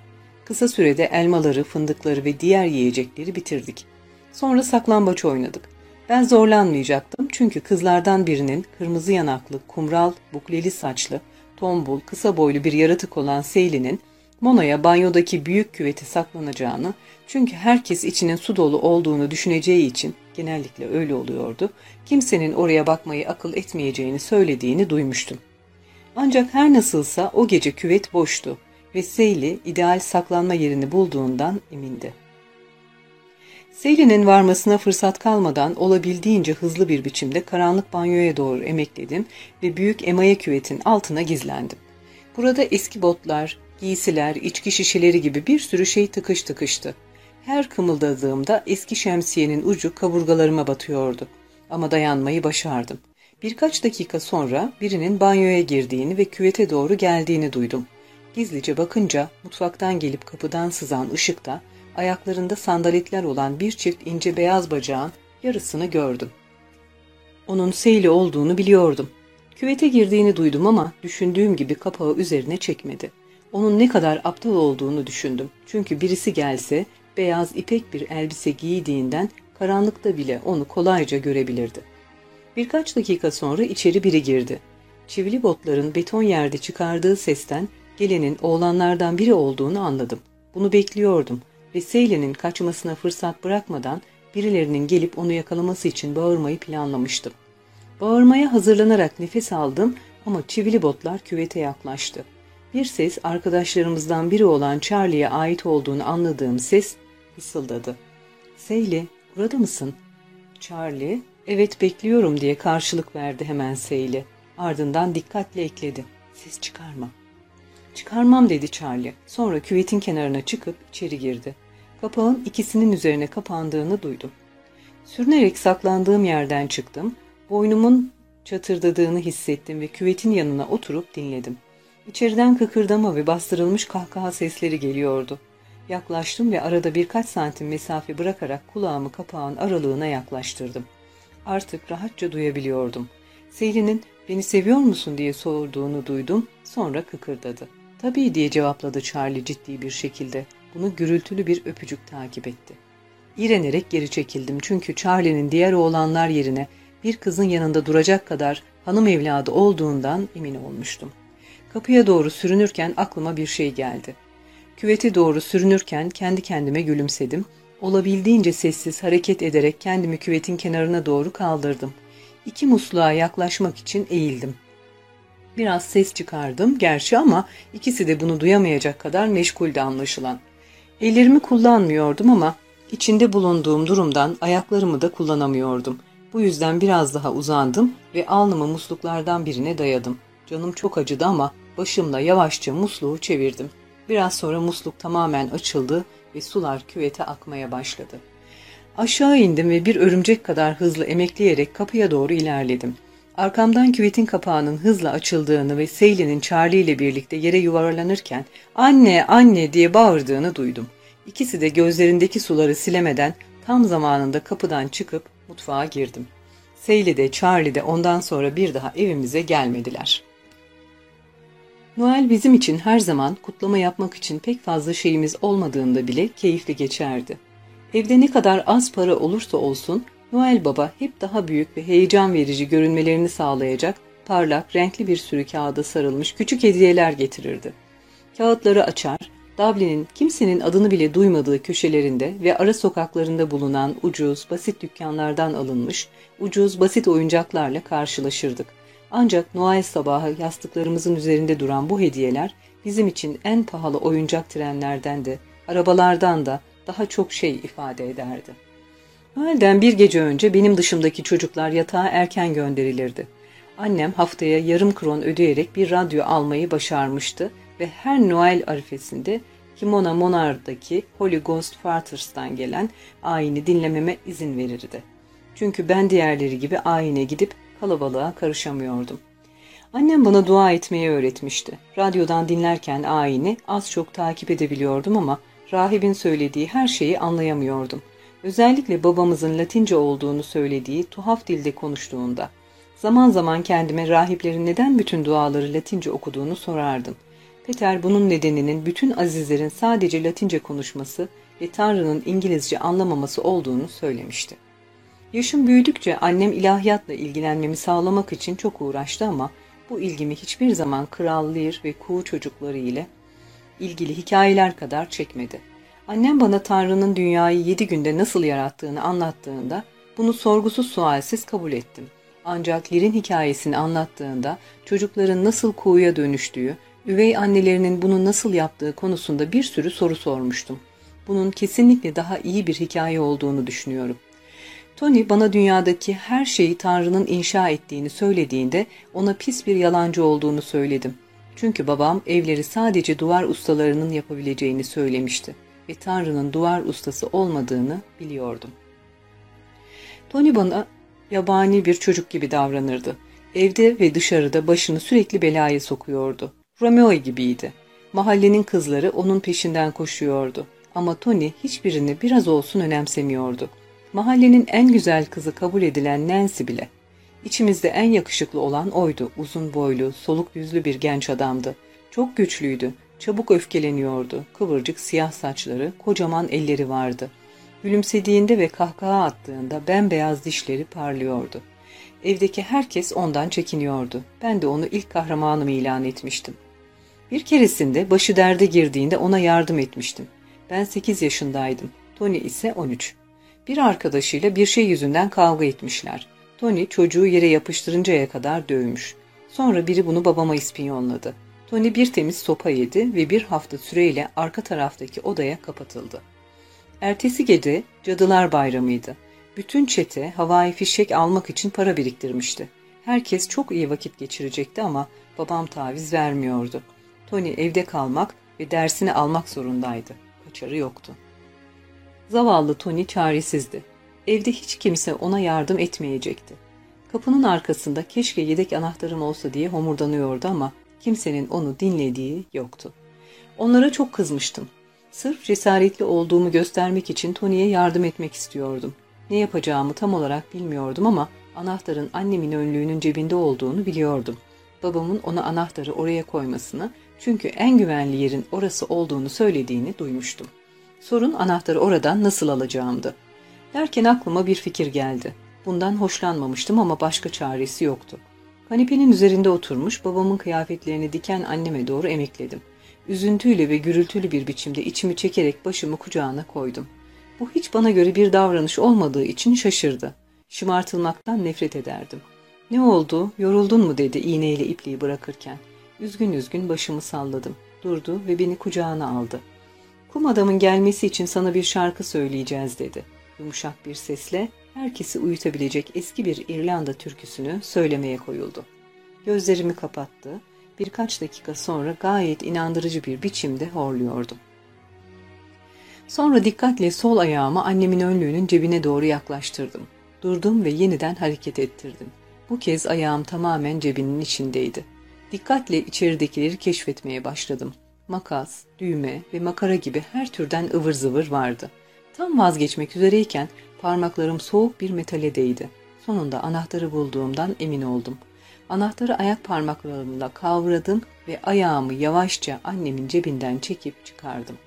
Kısa sürede elmaları, fındıkları ve diğer yiyecekleri bitirdik. Sonra saklambaç oynadık. Ben zorlanmayacaktım çünkü kızlardan birinin kırmızı yanaklı, kumral, bukleli saçlı, tombul, kısa boylu bir yaratık olan Seyli'nin Mona'ya banyodaki büyük küveti saklanacağını çünkü herkes içinin su dolu olduğunu düşüneceği için genellikle öyle oluyordu, kimsenin oraya bakmayı akıl etmeyeceğini söylediğini duymuştum. Ancak her nasılsa o gece küvet boştu ve Seyli ideal saklanma yerini bulduğundan emindi. Seyli'nin varmasına fırsat kalmadan olabildiğince hızlı bir biçimde karanlık banyoya doğru emekledim ve büyük emaye küvetin altına gizlendim. Burada eski botlar, giysiler, içki şişeleri gibi bir sürü şey tıkış tıkıştı. Her kımıldadığımda eski şemsiyenin ucu kaburgalarıma batıyordu. Ama dayanmayı başardım. Birkaç dakika sonra birinin banyoya girdiğini ve küvete doğru geldiğini duydum. Gizlice bakınca mutfaktan gelip kapıdan sızan ışıkta ayaklarında sandaletler olan bir çift ince beyaz bacağın yarısını gördüm. Onun Seyli olduğunu biliyordum. Küvete girdiğini duydum ama düşündüğüm gibi kapağı üzerine çekmedi. Onun ne kadar aptal olduğunu düşündüm. Çünkü birisi gelse beyaz ipek bir elbise giydiğinden karanlıkta bile onu kolayca görebilirdi. Birkaç dakika sonra içeri biri girdi. Çivili botların beton yerde çıkardığı sesten gelenin oğlanlardan biri olduğunu anladım. Bunu bekliyordum ve Seyle'nin kaçmasına fırsat bırakmadan birilerinin gelip onu yakalaması için bağırmayı planlamıştım. Bağırmaya hazırlanarak nefes aldım ama çivili botlar küvete yaklaştı. Bir ses arkadaşlarımızdan biri olan Charlie'ye ait olduğunu anladığım ses fısıldadı. Seyli, burada mısın? Charlie, evet bekliyorum diye karşılık verdi hemen Seyli. Ardından dikkatle ekledi. Ses çıkarma. Çıkarmam dedi Charlie. Sonra küvetin kenarına çıkıp içeri girdi. Kapağın ikisinin üzerine kapandığını duydum. Sürünerek saklandığım yerden çıktım. Boynumun çatırdadığını hissettim ve küvetin yanına oturup dinledim. İçeriden kıkırdama ve bastırılmış kahkaha sesleri geliyordu. Yaklaştım ve arada birkaç santim mesafe bırakarak kulağımı kapağın aralığına yaklaştırdım. Artık rahatça duyabiliyordum. Seyli'nin beni seviyor musun diye sorduğunu duydum, sonra kıkırdadı. Tabii diye cevapladı Charlie ciddi bir şekilde. Bunu gürültülü bir öpücük takip etti. İğrenerek geri çekildim çünkü Charlie'nin diğer oğlanlar yerine bir kızın yanında duracak kadar hanım evladı olduğundan emin olmuştum. Kapıya doğru sürünürken aklıma bir şey geldi. Küvete doğru sürünürken kendi kendime gülümsedim. Olabildiğince sessiz hareket ederek kendimi küvetin kenarına doğru kaldırdım. İki musluğa yaklaşmak için eğildim. Biraz ses çıkardım gerçi ama ikisi de bunu duyamayacak kadar meşguldü anlaşılan. Ellerimi kullanmıyordum ama içinde bulunduğum durumdan ayaklarımı da kullanamıyordum. Bu yüzden biraz daha uzandım ve alnımı musluklardan birine dayadım. Canım çok acıdı ama başımla yavaşça musluğu çevirdim. Biraz sonra musluk tamamen açıldı ve sular küvete akmaya başladı. Aşağı indim ve bir örümcek kadar hızlı emekleyerek kapıya doğru ilerledim. Arkamdan küvetin kapağının hızla açıldığını ve Seyli'nin Charlie ile birlikte yere yuvarlanırken ''Anne, anne!'' diye bağırdığını duydum. İkisi de gözlerindeki suları silemeden tam zamanında kapıdan çıkıp mutfağa girdim. Seyli de Charlie de ondan sonra bir daha evimize gelmediler. Noel bizim için her zaman kutlama yapmak için pek fazla şeyimiz olmadığında bile keyifli geçerdi. Evde ne kadar az para olursa olsun Noel Baba hep daha büyük ve heyecan verici görünmelerini sağlayacak parlak, renkli bir sürü kağıda sarılmış küçük hediyeler getirirdi. Kağıtları açar, Dublin'in kimsenin adını bile duymadığı köşelerinde ve ara sokaklarında bulunan ucuz, basit dükkanlardan alınmış, ucuz, basit oyuncaklarla karşılaşırdık. Ancak Noel sabahı yastıklarımızın üzerinde duran bu hediyeler bizim için en pahalı oyuncak trenlerden de, arabalardan da daha çok şey ifade ederdi. Noel'den bir gece önce benim dışımdaki çocuklar yatağa erken gönderilirdi. Annem haftaya yarım kron ödeyerek bir radyo almayı başarmıştı ve her Noel arifesinde Kimona Monar'daki Holy Ghost Fathers'tan gelen ayini dinlememe izin verirdi. Çünkü ben diğerleri gibi ayine gidip kalabalığa karışamıyordum. Annem bana dua etmeyi öğretmişti. Radyodan dinlerken ayini az çok takip edebiliyordum ama rahibin söylediği her şeyi anlayamıyordum. Özellikle babamızın Latince olduğunu söylediği tuhaf dilde konuştuğunda. Zaman zaman kendime rahiplerin neden bütün duaları Latince okuduğunu sorardım. Peter bunun nedeninin bütün azizlerin sadece Latince konuşması ve Tanrı'nın İngilizce anlamaması olduğunu söylemişti. Yaşım büyüdükçe annem ilahiyatla ilgilenmemi sağlamak için çok uğraştı ama bu ilgimi hiçbir zaman Kral Lear ve kuğu çocukları ile ilgili hikayeler kadar çekmedi. Annem bana Tanrı'nın dünyayı yedi günde nasıl yarattığını anlattığında bunu sorgusuz sualsiz kabul ettim. Ancak Lear'in hikayesini anlattığında çocukların nasıl kuğuya dönüştüğü, üvey annelerinin bunu nasıl yaptığı konusunda bir sürü soru sormuştum. Bunun kesinlikle daha iyi bir hikaye olduğunu düşünüyorum. Tony bana dünyadaki her şeyi Tanrı'nın inşa ettiğini söylediğinde ona pis bir yalancı olduğunu söyledim. Çünkü babam evleri sadece duvar ustalarının yapabileceğini söylemişti ve Tanrı'nın duvar ustası olmadığını biliyordum. Tony bana yabani bir çocuk gibi davranırdı. Evde ve dışarıda başını sürekli belaya sokuyordu. Romeo gibiydi. Mahallenin kızları onun peşinden koşuyordu. Ama Tony hiçbirini biraz olsun önemsemiyordu. Mahallenin en güzel kızı kabul edilen Nancy bile. İçimizde en yakışıklı olan oydu. Uzun boylu, soluk yüzlü bir genç adamdı. Çok güçlüydü. Çabuk öfkeleniyordu. Kıvırcık siyah saçları, kocaman elleri vardı. Gülümsediğinde ve kahkaha attığında bembeyaz dişleri parlıyordu. Evdeki herkes ondan çekiniyordu. Ben de onu ilk kahramanım ilan etmiştim. Bir keresinde başı derde girdiğinde ona yardım etmiştim. Ben 8 yaşındaydım. Tony ise 13. Bir arkadaşıyla bir şey yüzünden kavga etmişler. Tony çocuğu yere yapıştırıncaya kadar dövmüş. Sonra biri bunu babama ispiyonladı. Tony bir temiz sopa yedi ve bir hafta süreyle arka taraftaki odaya kapatıldı. Ertesi gece Cadılar Bayramı'ydı. Bütün çete havai fişek almak için para biriktirmişti. Herkes çok iyi vakit geçirecekti ama babam taviz vermiyordu. Tony evde kalmak ve dersini almak zorundaydı. Kaçarı yoktu. Zavallı Tony çaresizdi. Evde hiç kimse ona yardım etmeyecekti. Kapının arkasında keşke yedek anahtarım olsa diye homurdanıyordu ama kimsenin onu dinlediği yoktu. Onlara çok kızmıştım. Sırf cesaretli olduğumu göstermek için Tony'ye yardım etmek istiyordum. Ne yapacağımı tam olarak bilmiyordum ama anahtarın annemin önlüğünün cebinde olduğunu biliyordum. Babamın ona anahtarı oraya koymasını çünkü en güvenli yerin orası olduğunu söylediğini duymuştum. Sorun anahtarı oradan nasıl alacağımdı. Derken aklıma bir fikir geldi. Bundan hoşlanmamıştım ama başka çaresi yoktu. Kanepenin üzerinde oturmuş babamın kıyafetlerini diken anneme doğru emekledim. Üzüntüyle ve gürültülü bir biçimde içimi çekerek başımı kucağına koydum. Bu hiç bana göre bir davranış olmadığı için şaşırdı. Şımartılmaktan nefret ederdim. Ne oldu, yoruldun mu dedi iğneyle ipliği bırakırken. Üzgün üzgün başımı salladım. Durdu ve beni kucağına aldı. Kum adamın gelmesi için sana bir şarkı söyleyeceğiz dedi. Yumuşak bir sesle herkesi uyutabilecek eski bir İrlanda türküsünü söylemeye koyuldu. Gözlerimi kapattı. Birkaç dakika sonra gayet inandırıcı bir biçimde horluyordum. Sonra dikkatle sol ayağımı annemin önlüğünün cebine doğru yaklaştırdım. Durdum ve yeniden hareket ettirdim. Bu kez ayağım tamamen cebinin içindeydi. Dikkatle içeridekileri keşfetmeye başladım. Makas, düğme ve makara gibi her türden ıvır zıvır vardı. Tam vazgeçmek üzereyken parmaklarım soğuk bir metale değdi. Sonunda anahtarı bulduğumdan emin oldum. Anahtarı ayak parmaklarımla kavradım ve ayağımı yavaşça annemin cebinden çekip çıkardım.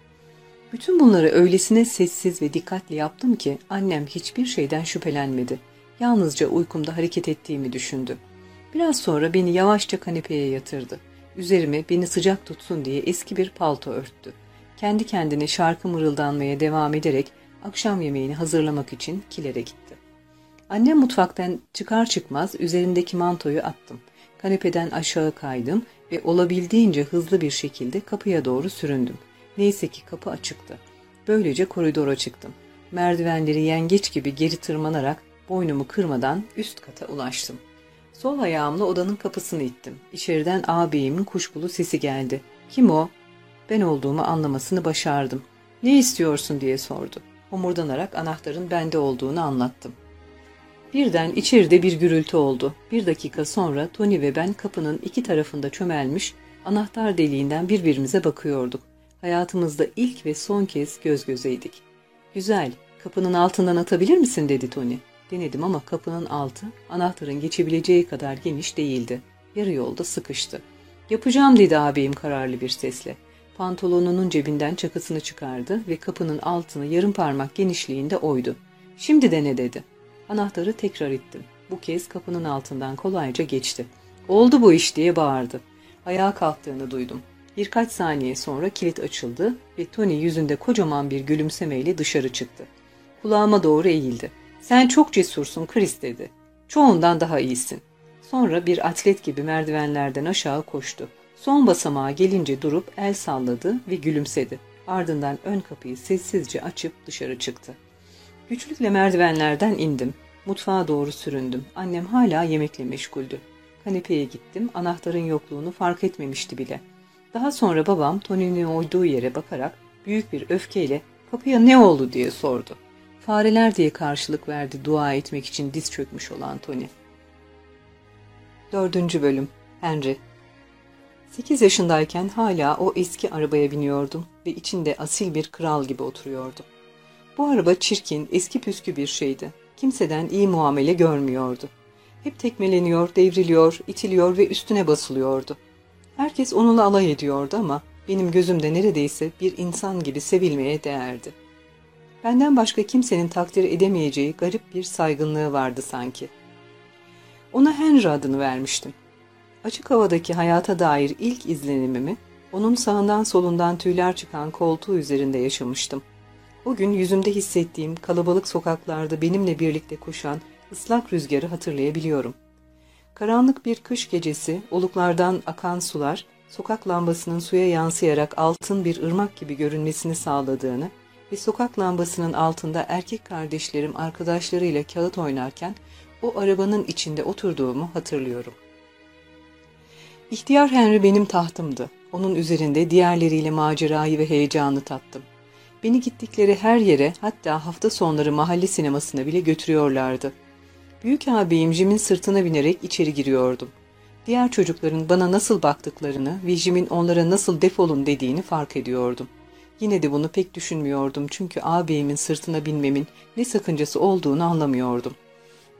Bütün bunları öylesine sessiz ve dikkatli yaptım ki annem hiçbir şeyden şüphelenmedi. Yalnızca uykumda hareket ettiğimi düşündü. Biraz sonra beni yavaşça kanepeye yatırdı. Üzerime beni sıcak tutsun diye eski bir palto örttü. kendi kendine şarkı mırıldanmaya devam ederek akşam yemeğini hazırlamak için kilere gitti. Annem mutfaktan çıkar çıkmaz üzerindeki mantoyu attım. Kanepeden aşağı kaydım ve olabildiğince hızlı bir şekilde kapıya doğru süründüm. Neyse ki kapı açıktı. Böylece koridora çıktım. Merdivenleri yengeç gibi geri tırmanarak boynumu kırmadan üst kata ulaştım. Sol ayağımla odanın kapısını ittim. İçeriden ağabeyimin kuşkulu sesi geldi. Kim o? Ben olduğumu anlamasını başardım. Ne istiyorsun diye sordu. Homurdanarak anahtarın bende olduğunu anlattım. Birden içeride bir gürültü oldu. Bir dakika sonra Tony ve ben kapının iki tarafında çömelmiş, anahtar deliğinden birbirimize bakıyorduk. Hayatımızda ilk ve son kez göz gözeydik. Güzel, kapının altından atabilir misin dedi Tony. Denedim ama kapının altı anahtarın geçebileceği kadar geniş değildi. Yarı yolda sıkıştı. Yapacağım dedi ağabeyim kararlı bir sesle. Pantolonunun cebinden çakısını çıkardı ve kapının altını yarım parmak genişliğinde oydu. Şimdi dene dedi. Anahtarı tekrar ittim. Bu kez kapının altından kolayca geçti. Oldu bu iş diye bağırdı. Ayağa kalktığını duydum. Birkaç saniye sonra kilit açıldı ve Tony yüzünde kocaman bir gülümsemeyle dışarı çıktı. Kulağıma doğru eğildi. Sen çok cesursun Chris dedi. Çoğundan daha iyisin. Sonra bir atlet gibi merdivenlerden aşağı koştu. Son basamağa gelince durup el salladı ve gülümsedi. Ardından ön kapıyı sessizce açıp dışarı çıktı. Güçlükle merdivenlerden indim. Mutfağa doğru süründüm. Annem hala yemekle meşguldü. Kanepeye gittim. Anahtarın yokluğunu fark etmemişti bile. Daha sonra babam Tony'nin oyduğu yere bakarak büyük bir öfkeyle kapıya ne oldu diye sordu. Fareler diye karşılık verdi dua etmek için diz çökmüş olan Tony. Dördüncü Bölüm Henry Sekiz yaşındayken hala o eski arabaya biniyordum ve içinde asil bir kral gibi oturuyordum. Bu araba çirkin, eski püskü bir şeydi. Kimseden iyi muamele görmüyordu. Hep tekmeleniyor, devriliyor, itiliyor ve üstüne basılıyordu. Herkes onunla alay ediyordu ama benim gözümde neredeyse bir insan gibi sevilmeye değerdi. Benden başka kimsenin takdir edemeyeceği garip bir saygınlığı vardı sanki. Ona Henry adını vermiştim. Açık havadaki hayata dair ilk izlenimimi onun sağından solundan tüyler çıkan koltuğu üzerinde yaşamıştım. O gün yüzümde hissettiğim kalabalık sokaklarda benimle birlikte koşan ıslak rüzgarı hatırlayabiliyorum. Karanlık bir kış gecesi, oluklardan akan sular, sokak lambasının suya yansıyarak altın bir ırmak gibi görünmesini sağladığını ve sokak lambasının altında erkek kardeşlerim arkadaşlarıyla kağıt oynarken o arabanın içinde oturduğumu hatırlıyorum. İhtiyar Henry benim tahtımdı. Onun üzerinde diğerleriyle macerayı ve heyecanı tattım. Beni gittikleri her yere hatta hafta sonları mahalle sinemasına bile götürüyorlardı. Büyük ağabeyim Jim'in sırtına binerek içeri giriyordum. Diğer çocukların bana nasıl baktıklarını ve Jim'in onlara nasıl defolun dediğini fark ediyordum. Yine de bunu pek düşünmüyordum çünkü ağabeyimin sırtına binmemin ne sakıncası olduğunu anlamıyordum.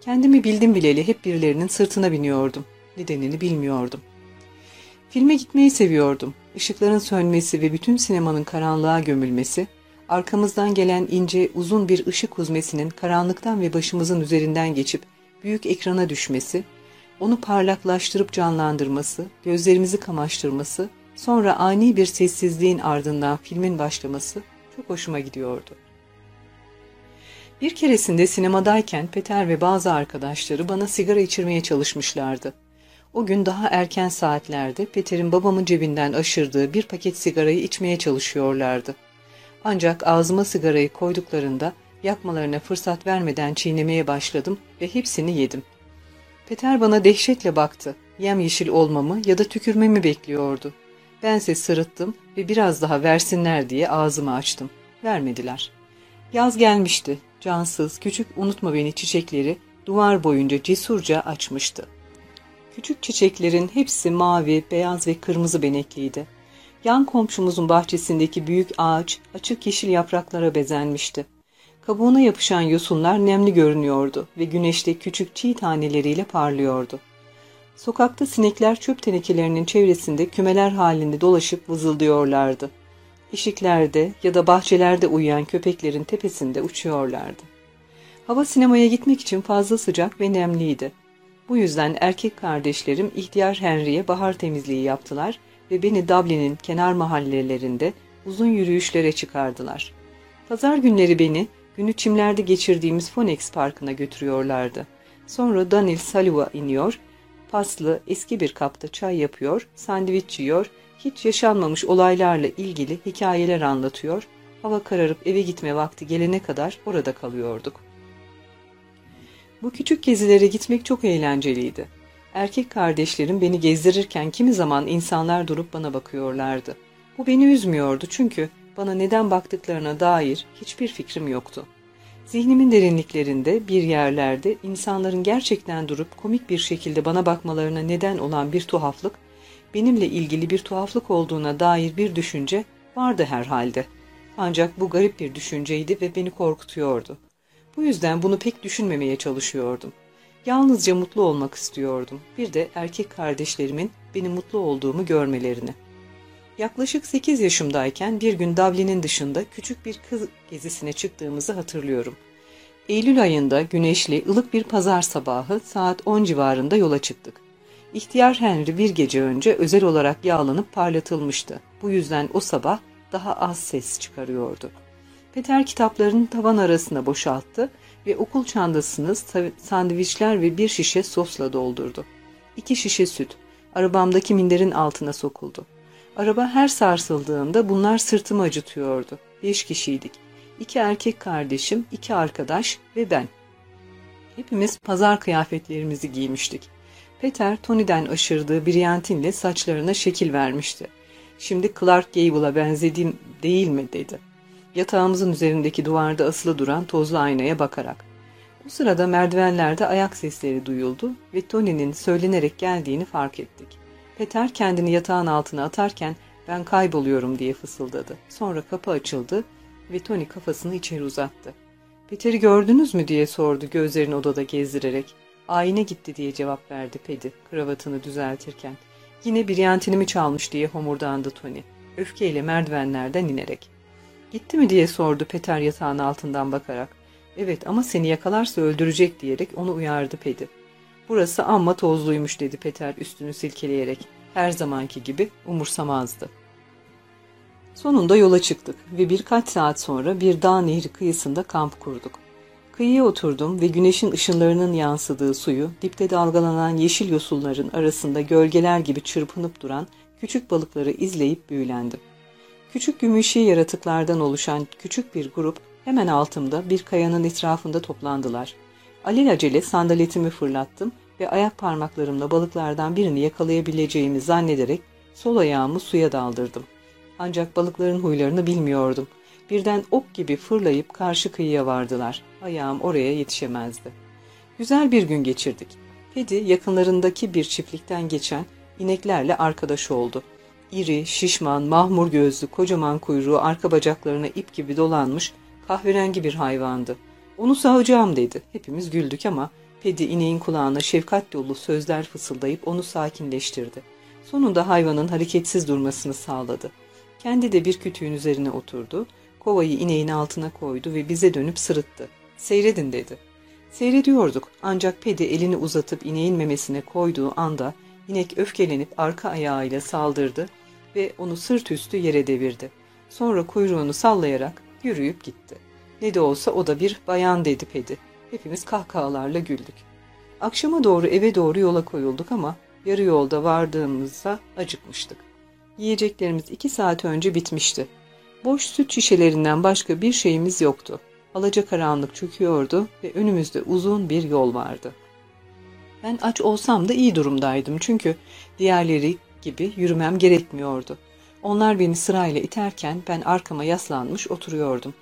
Kendimi bildim bileli hep birilerinin sırtına biniyordum. Nedenini bilmiyordum. Filme gitmeyi seviyordum. Işıkların sönmesi ve bütün sinemanın karanlığa gömülmesi, arkamızdan gelen ince uzun bir ışık huzmesinin karanlıktan ve başımızın üzerinden geçip büyük ekrana düşmesi, onu parlaklaştırıp canlandırması, gözlerimizi kamaştırması, sonra ani bir sessizliğin ardından filmin başlaması çok hoşuma gidiyordu. Bir keresinde sinemadayken Peter ve bazı arkadaşları bana sigara içirmeye çalışmışlardı. O gün daha erken saatlerde Peter'in babamın cebinden aşırdığı bir paket sigarayı içmeye çalışıyorlardı. Ancak ağzıma sigarayı koyduklarında yakmalarına fırsat vermeden çiğnemeye başladım ve hepsini yedim. Peter bana dehşetle baktı. Yem yeşil olmamı ya da tükürmemi bekliyordu. Bense sırıttım ve biraz daha versinler diye ağzımı açtım. Vermediler. Yaz gelmişti. Cansız, küçük unutma beni çiçekleri duvar boyunca cesurca açmıştı. Küçük çiçeklerin hepsi mavi, beyaz ve kırmızı benekliydi. Yan komşumuzun bahçesindeki büyük ağaç açık yeşil yapraklara bezenmişti. Kabuğuna yapışan yosunlar nemli görünüyordu ve güneşte küçük çiğ taneleriyle parlıyordu. Sokakta sinekler çöp tenekelerinin çevresinde kümeler halinde dolaşıp vızıldıyorlardı. İşiklerde ya da bahçelerde uyuyan köpeklerin tepesinde uçuyorlardı. Hava sinemaya gitmek için fazla sıcak ve nemliydi. Bu yüzden erkek kardeşlerim ihtiyar Henry'e bahar temizliği yaptılar ve beni Dublin'in kenar mahallelerinde Uzun yürüyüşlere çıkardılar. Pazar günleri beni günü çimlerde geçirdiğimiz Phoenix Parkı'na götürüyorlardı. Sonra Daniel Saluva iniyor, paslı eski bir kapta çay yapıyor, sandviç yiyor, hiç yaşanmamış olaylarla ilgili hikayeler anlatıyor, hava kararıp eve gitme vakti gelene kadar orada kalıyorduk. Bu küçük gezilere gitmek çok eğlenceliydi. Erkek kardeşlerim beni gezdirirken kimi zaman insanlar durup bana bakıyorlardı. Bu beni üzmüyordu çünkü bana neden baktıklarına dair hiçbir fikrim yoktu. Zihnimin derinliklerinde bir yerlerde insanların gerçekten durup komik bir şekilde bana bakmalarına neden olan bir tuhaflık, benimle ilgili bir tuhaflık olduğuna dair bir düşünce vardı herhalde. Ancak bu garip bir düşünceydi ve beni korkutuyordu. Bu yüzden bunu pek düşünmemeye çalışıyordum. Yalnızca mutlu olmak istiyordum. Bir de erkek kardeşlerimin benim mutlu olduğumu görmelerini. Yaklaşık 8 yaşımdayken bir gün Dublin'in dışında küçük bir kız gezisine çıktığımızı hatırlıyorum. Eylül ayında güneşli, ılık bir pazar sabahı saat 10 civarında yola çıktık. İhtiyar Henry bir gece önce özel olarak yağlanıp parlatılmıştı. Bu yüzden o sabah daha az ses çıkarıyordu. Peter kitaplarını tavan arasına boşalttı ve okul çantasını sandviçler ve bir şişe sosla doldurdu. İki şişe süt, arabamdaki minderin altına sokuldu. Araba her sarsıldığında bunlar sırtımı acıtıyordu. Beş kişiydik. İki erkek kardeşim, iki arkadaş ve ben. Hepimiz pazar kıyafetlerimizi giymiştik. Peter, Tony'den aşırdığı briyantinle saçlarına şekil vermişti. Şimdi Clark Gable'a benzediğim değil mi dedi. Yatağımızın üzerindeki duvarda asılı duran tozlu aynaya bakarak. Bu sırada merdivenlerde ayak sesleri duyuldu ve Tony'nin söylenerek geldiğini fark ettik. Peter kendini yatağın altına atarken ben kayboluyorum diye fısıldadı. Sonra kapı açıldı ve Tony kafasını içeri uzattı. Peter'i gördünüz mü diye sordu gözlerini odada gezdirerek. Ayine gitti diye cevap verdi Pedi kravatını düzeltirken. Yine biryantinimi çalmış diye homurdandı Tony. Öfkeyle merdivenlerden inerek. Gitti mi diye sordu Peter yatağın altından bakarak. Evet ama seni yakalarsa öldürecek diyerek onu uyardı Pedi. Burası amma tozluymuş dedi Peter üstünü silkeleyerek. Her zamanki gibi umursamazdı. Sonunda yola çıktık ve birkaç saat sonra bir dağ nehri kıyısında kamp kurduk. Kıyıya oturdum ve güneşin ışınlarının yansıdığı suyu, dipte dalgalanan yeşil yosunların arasında gölgeler gibi çırpınıp duran küçük balıkları izleyip büyülendim. Küçük gümüşi yaratıklardan oluşan küçük bir grup hemen altımda bir kayanın etrafında toplandılar. Alelacele sandaletimi fırlattım ve ayak parmaklarımla balıklardan birini yakalayabileceğimi zannederek sol ayağımı suya daldırdım. Ancak balıkların huylarını bilmiyordum. Birden ok gibi fırlayıp karşı kıyıya vardılar. Ayağım oraya yetişemezdi. Güzel bir gün geçirdik. Pedi yakınlarındaki bir çiftlikten geçen ineklerle arkadaş oldu. İri, şişman, mahmur gözlü, kocaman kuyruğu arka bacaklarına ip gibi dolanmış kahverengi bir hayvandı. Onu sağacağım dedi. Hepimiz güldük ama Pedi ineğin kulağına şefkat dolu sözler fısıldayıp onu sakinleştirdi. Sonunda hayvanın hareketsiz durmasını sağladı. Kendi de bir kütüğün üzerine oturdu, kovayı ineğin altına koydu ve bize dönüp sırıttı. Seyredin dedi. Seyrediyorduk ancak Pedi elini uzatıp ineğin memesine koyduğu anda inek öfkelenip arka ayağıyla saldırdı ve onu sırt üstü yere devirdi. Sonra kuyruğunu sallayarak yürüyüp gitti. Ne de olsa o da bir bayan dedi Pedi. Hepimiz kahkahalarla güldük. Akşama doğru eve doğru yola koyulduk ama yarı yolda vardığımızda acıkmıştık. Yiyeceklerimiz iki saat önce bitmişti. Boş süt şişelerinden başka bir şeyimiz yoktu. Alacakaranlık çöküyordu ve önümüzde uzun bir yol vardı. Ben aç olsam da iyi durumdaydım çünkü diğerleri gibi yürümem gerekmiyordu. Onlar beni sırayla iterken ben arkama yaslanmış oturuyordum.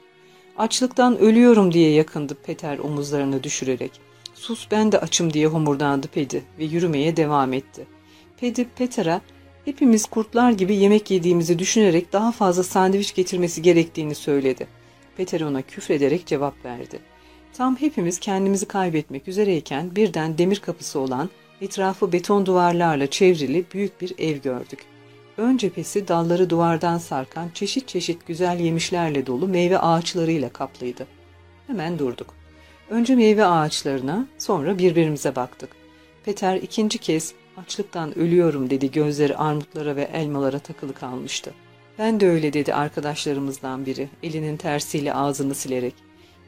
Açlıktan ölüyorum diye yakındı Peter omuzlarını düşürerek. Sus ben de açım diye homurdandı Pedi ve yürümeye devam etti. Pedi Peter'a hepimiz kurtlar gibi yemek yediğimizi düşünerek daha fazla sandviç getirmesi gerektiğini söyledi. Peter ona küfrederek cevap verdi. Tam hepimiz kendimizi kaybetmek üzereyken birden demir kapısı olan, etrafı beton duvarlarla çevrili büyük bir ev gördük. Ön cephesi dalları duvardan sarkan çeşit çeşit güzel yemişlerle dolu meyve ağaçlarıyla kaplıydı. Hemen durduk. Önce meyve ağaçlarına, sonra birbirimize baktık. Peter ikinci kez açlıktan ölüyorum dedi gözleri armutlara ve elmalara takılı kalmıştı. Ben de öyle dedi arkadaşlarımızdan biri elinin tersiyle ağzını silerek.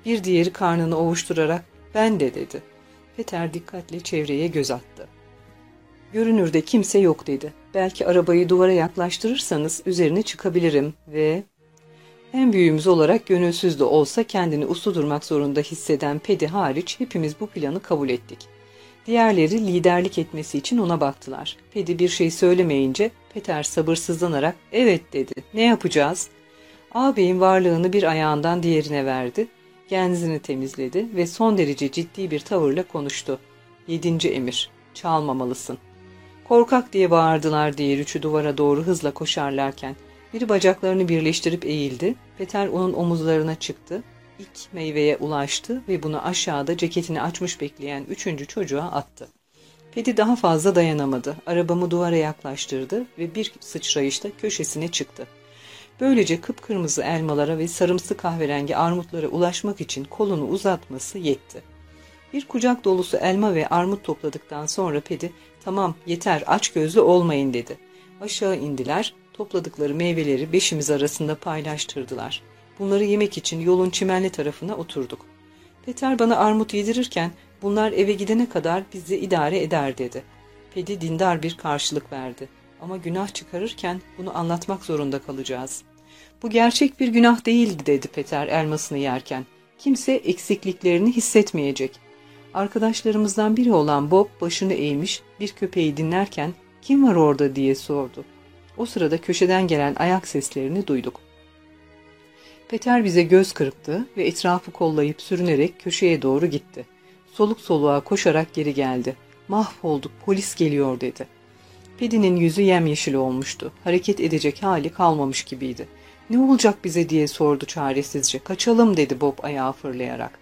Bir diğeri karnını ovuşturarak ben de dedi. Peter dikkatle çevreye göz attı. Görünürde kimse yok dedi. Belki arabayı duvara yaklaştırırsanız üzerine çıkabilirim ve... En büyüğümüz olarak gönülsüz de olsa kendini uslu durmak zorunda hisseden Pedi hariç hepimiz bu planı kabul ettik. Diğerleri liderlik etmesi için ona baktılar. Pedi bir şey söylemeyince Peter sabırsızlanarak evet dedi. Ne yapacağız? Ağabeyin varlığını bir ayağından diğerine verdi. Genzini temizledi ve son derece ciddi bir tavırla konuştu. Yedinci emir. Çalmamalısın. Korkak diye bağırdılar diğer üçü duvara doğru hızla koşarlarken. Biri bacaklarını birleştirip eğildi. Peter onun omuzlarına çıktı. İlk meyveye ulaştı ve bunu aşağıda ceketini açmış bekleyen üçüncü çocuğa attı. Pedi daha fazla dayanamadı. Arabamı duvara yaklaştırdı ve bir sıçrayışta köşesine çıktı. Böylece kıpkırmızı elmalara ve sarımsı kahverengi armutlara ulaşmak için kolunu uzatması yetti. Bir kucak dolusu elma ve armut topladıktan sonra Pedi, tamam yeter aç gözlü olmayın dedi. Aşağı indiler, topladıkları meyveleri beşimiz arasında paylaştırdılar. Bunları yemek için yolun çimenli tarafına oturduk. Peter bana armut yedirirken bunlar eve gidene kadar bizi idare eder dedi. Pedi dindar bir karşılık verdi. Ama günah çıkarırken bunu anlatmak zorunda kalacağız. Bu gerçek bir günah değildi dedi Peter elmasını yerken. Kimse eksikliklerini hissetmeyecek. Arkadaşlarımızdan biri olan Bob başını eğmiş bir köpeği dinlerken kim var orada diye sordu. O sırada köşeden gelen ayak seslerini duyduk. Peter bize göz kırptı ve etrafı kollayıp sürünerek köşeye doğru gitti. Soluk soluğa koşarak geri geldi. Mahvolduk polis geliyor dedi. Pedi'nin yüzü yemyeşil olmuştu. Hareket edecek hali kalmamış gibiydi. Ne olacak bize diye sordu çaresizce. Kaçalım dedi Bob ayağı fırlayarak.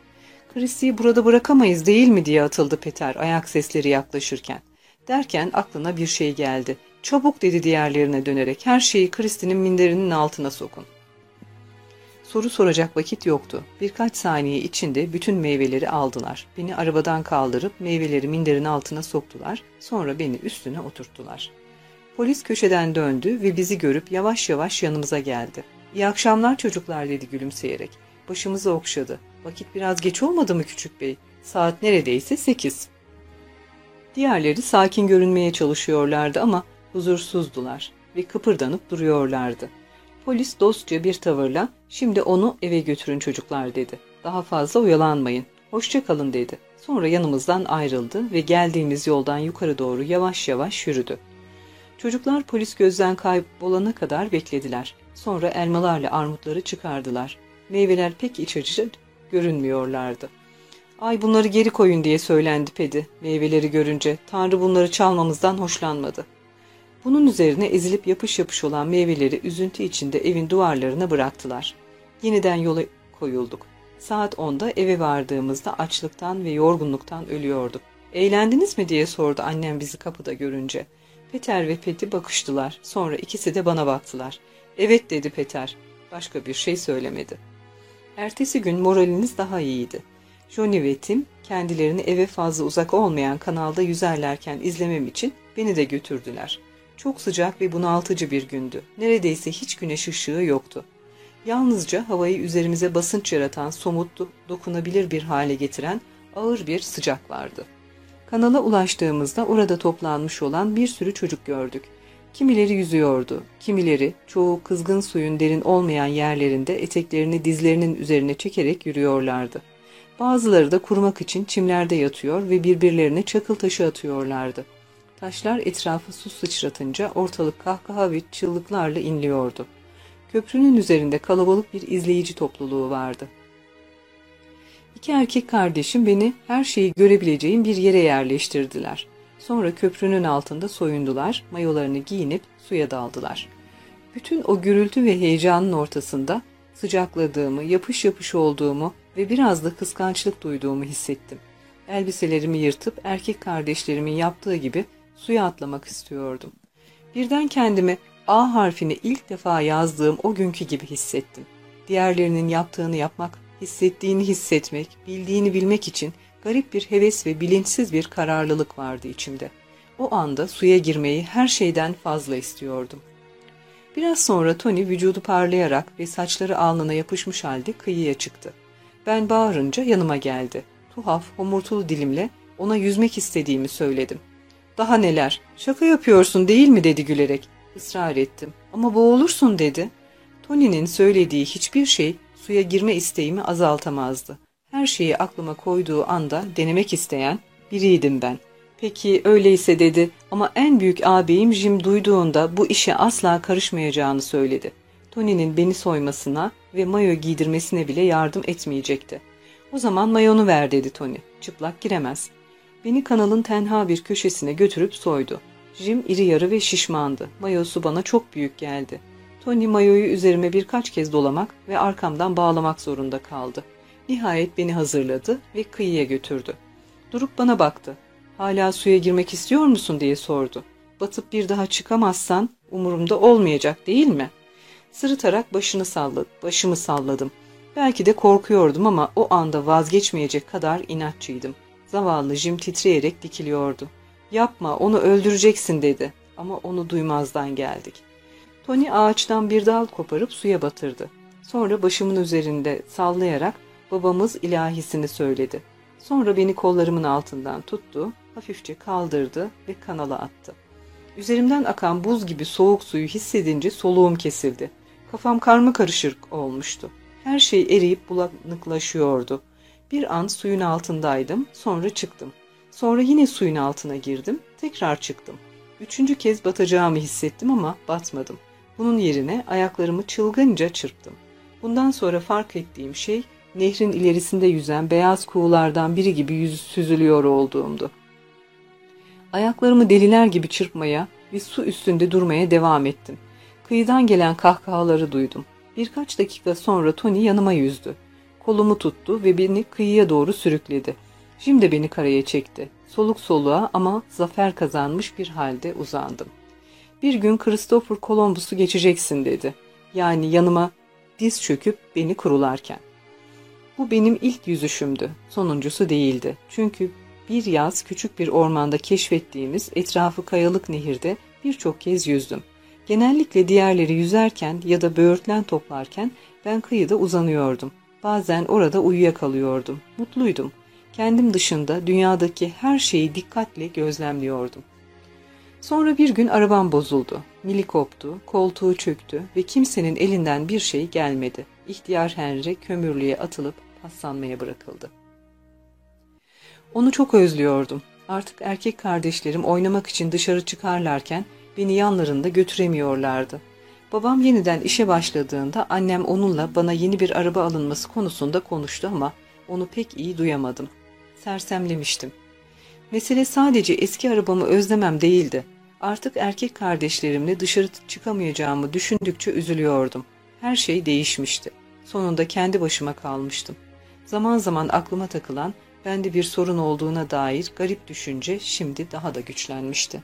Christie'yi burada bırakamayız değil mi diye atıldı Peter ayak sesleri yaklaşırken. Derken aklına bir şey geldi. Çabuk dedi diğerlerine dönerek her şeyi Christie'nin minderinin altına sokun. Soru soracak vakit yoktu. Birkaç saniye içinde bütün meyveleri aldılar. Beni arabadan kaldırıp meyveleri minderin altına soktular. Sonra beni üstüne oturttular. Polis köşeden döndü ve bizi görüp yavaş yavaş yanımıza geldi. İyi akşamlar çocuklar dedi gülümseyerek. Başımızı okşadı. Vakit biraz geç olmadı mı küçük bey? Saat neredeyse sekiz. Diğerleri sakin görünmeye çalışıyorlardı ama huzursuzdular ve kıpırdanıp duruyorlardı. Polis dostça bir tavırla şimdi onu eve götürün çocuklar dedi. Daha fazla oyalanmayın. Hoşça kalın dedi. Sonra yanımızdan ayrıldı ve geldiğimiz yoldan yukarı doğru yavaş yavaş yürüdü. Çocuklar polis gözden kaybolana kadar beklediler. Sonra elmalarla armutları çıkardılar. Meyveler pek iç görünmüyorlardı. Ay bunları geri koyun diye söylendi Pedi meyveleri görünce. Tanrı bunları çalmamızdan hoşlanmadı. Bunun üzerine ezilip yapış yapış olan meyveleri üzüntü içinde evin duvarlarına bıraktılar. Yeniden yola koyulduk. Saat onda eve vardığımızda açlıktan ve yorgunluktan ölüyorduk. Eğlendiniz mi diye sordu annem bizi kapıda görünce. Peter ve Peti bakıştılar. Sonra ikisi de bana baktılar. Evet dedi Peter. Başka bir şey söylemedi. Ertesi gün moraliniz daha iyiydi. Johnny ve Tim kendilerini eve fazla uzak olmayan kanalda yüzerlerken izlemem için beni de götürdüler. Çok sıcak ve bunaltıcı bir gündü. Neredeyse hiç güneş ışığı yoktu. Yalnızca havayı üzerimize basınç yaratan, somut, dokunabilir bir hale getiren ağır bir sıcak vardı. Kanala ulaştığımızda orada toplanmış olan bir sürü çocuk gördük. Kimileri yüzüyordu, kimileri çoğu kızgın suyun derin olmayan yerlerinde eteklerini dizlerinin üzerine çekerek yürüyorlardı. Bazıları da kurumak için çimlerde yatıyor ve birbirlerine çakıl taşı atıyorlardı. Taşlar etrafı su sıçratınca ortalık kahkaha ve çığlıklarla inliyordu. Köprünün üzerinde kalabalık bir izleyici topluluğu vardı. İki erkek kardeşim beni her şeyi görebileceğim bir yere yerleştirdiler. Sonra köprünün altında soyundular, mayolarını giyinip suya daldılar. Bütün o gürültü ve heyecanın ortasında sıcakladığımı, yapış yapış olduğumu ve biraz da kıskançlık duyduğumu hissettim. Elbiselerimi yırtıp erkek kardeşlerimin yaptığı gibi suya atlamak istiyordum. Birden kendimi A harfini ilk defa yazdığım o günkü gibi hissettim. Diğerlerinin yaptığını yapmak, hissettiğini hissetmek, bildiğini bilmek için garip bir heves ve bilinçsiz bir kararlılık vardı içimde. O anda suya girmeyi her şeyden fazla istiyordum. Biraz sonra Tony vücudu parlayarak ve saçları alnına yapışmış halde kıyıya çıktı. Ben bağırınca yanıma geldi. Tuhaf, homurtulu dilimle ona yüzmek istediğimi söyledim. Daha neler, şaka yapıyorsun değil mi dedi gülerek. Israr ettim. Ama boğulursun dedi. Tony'nin söylediği hiçbir şey suya girme isteğimi azaltamazdı. Her şeyi aklıma koyduğu anda denemek isteyen biriydim ben. Peki öyleyse dedi ama en büyük ağabeyim Jim duyduğunda bu işe asla karışmayacağını söyledi. Tony'nin beni soymasına ve mayo giydirmesine bile yardım etmeyecekti. O zaman mayonu ver dedi Tony. Çıplak giremez. Beni kanalın tenha bir köşesine götürüp soydu. Jim iri yarı ve şişmandı. Mayosu bana çok büyük geldi. Tony mayoyu üzerime birkaç kez dolamak ve arkamdan bağlamak zorunda kaldı. Nihayet beni hazırladı ve kıyıya götürdü. Durup bana baktı. Hala suya girmek istiyor musun diye sordu. Batıp bir daha çıkamazsan umurumda olmayacak değil mi? Sırıtarak başını salladı, başımı salladım. Belki de korkuyordum ama o anda vazgeçmeyecek kadar inatçıydım. Zavallı Jim titreyerek dikiliyordu. Yapma onu öldüreceksin dedi ama onu duymazdan geldik. Tony ağaçtan bir dal koparıp suya batırdı. Sonra başımın üzerinde sallayarak babamız ilahisini söyledi. Sonra beni kollarımın altından tuttu, hafifçe kaldırdı ve kanala attı. Üzerimden akan buz gibi soğuk suyu hissedince soluğum kesildi. Kafam karma karışık olmuştu. Her şey eriyip bulanıklaşıyordu. Bir an suyun altındaydım, sonra çıktım. Sonra yine suyun altına girdim, tekrar çıktım. Üçüncü kez batacağımı hissettim ama batmadım. Bunun yerine ayaklarımı çılgınca çırptım. Bundan sonra fark ettiğim şey nehrin ilerisinde yüzen beyaz kuğulardan biri gibi yüz süzülüyor olduğumdu. Ayaklarımı deliler gibi çırpmaya ve su üstünde durmaya devam ettim. Kıyıdan gelen kahkahaları duydum. Birkaç dakika sonra Tony yanıma yüzdü. Kolumu tuttu ve beni kıyıya doğru sürükledi. Şimdi beni karaya çekti. Soluk soluğa ama zafer kazanmış bir halde uzandım. Bir gün Christopher Columbus'u geçeceksin dedi. Yani yanıma diz çöküp beni kurularken. Bu benim ilk yüzüşümdü. Sonuncusu değildi. Çünkü bir yaz küçük bir ormanda keşfettiğimiz etrafı kayalık nehirde birçok kez yüzdüm. Genellikle diğerleri yüzerken ya da böğürtlen toplarken ben kıyıda uzanıyordum. Bazen orada uyuyakalıyordum. Mutluydum. Kendim dışında dünyadaki her şeyi dikkatle gözlemliyordum. Sonra bir gün arabam bozuldu. Mili koptu, koltuğu çöktü ve kimsenin elinden bir şey gelmedi. İhtiyar Henry kömürlüğe atılıp paslanmaya bırakıldı. Onu çok özlüyordum. Artık erkek kardeşlerim oynamak için dışarı çıkarlarken beni yanlarında götüremiyorlardı. Babam yeniden işe başladığında annem onunla bana yeni bir araba alınması konusunda konuştu ama onu pek iyi duyamadım. Sersemlemiştim. Mesele sadece eski arabamı özlemem değildi. Artık erkek kardeşlerimle dışarı çıkamayacağımı düşündükçe üzülüyordum. Her şey değişmişti. Sonunda kendi başıma kalmıştım. Zaman zaman aklıma takılan, bende bir sorun olduğuna dair garip düşünce şimdi daha da güçlenmişti.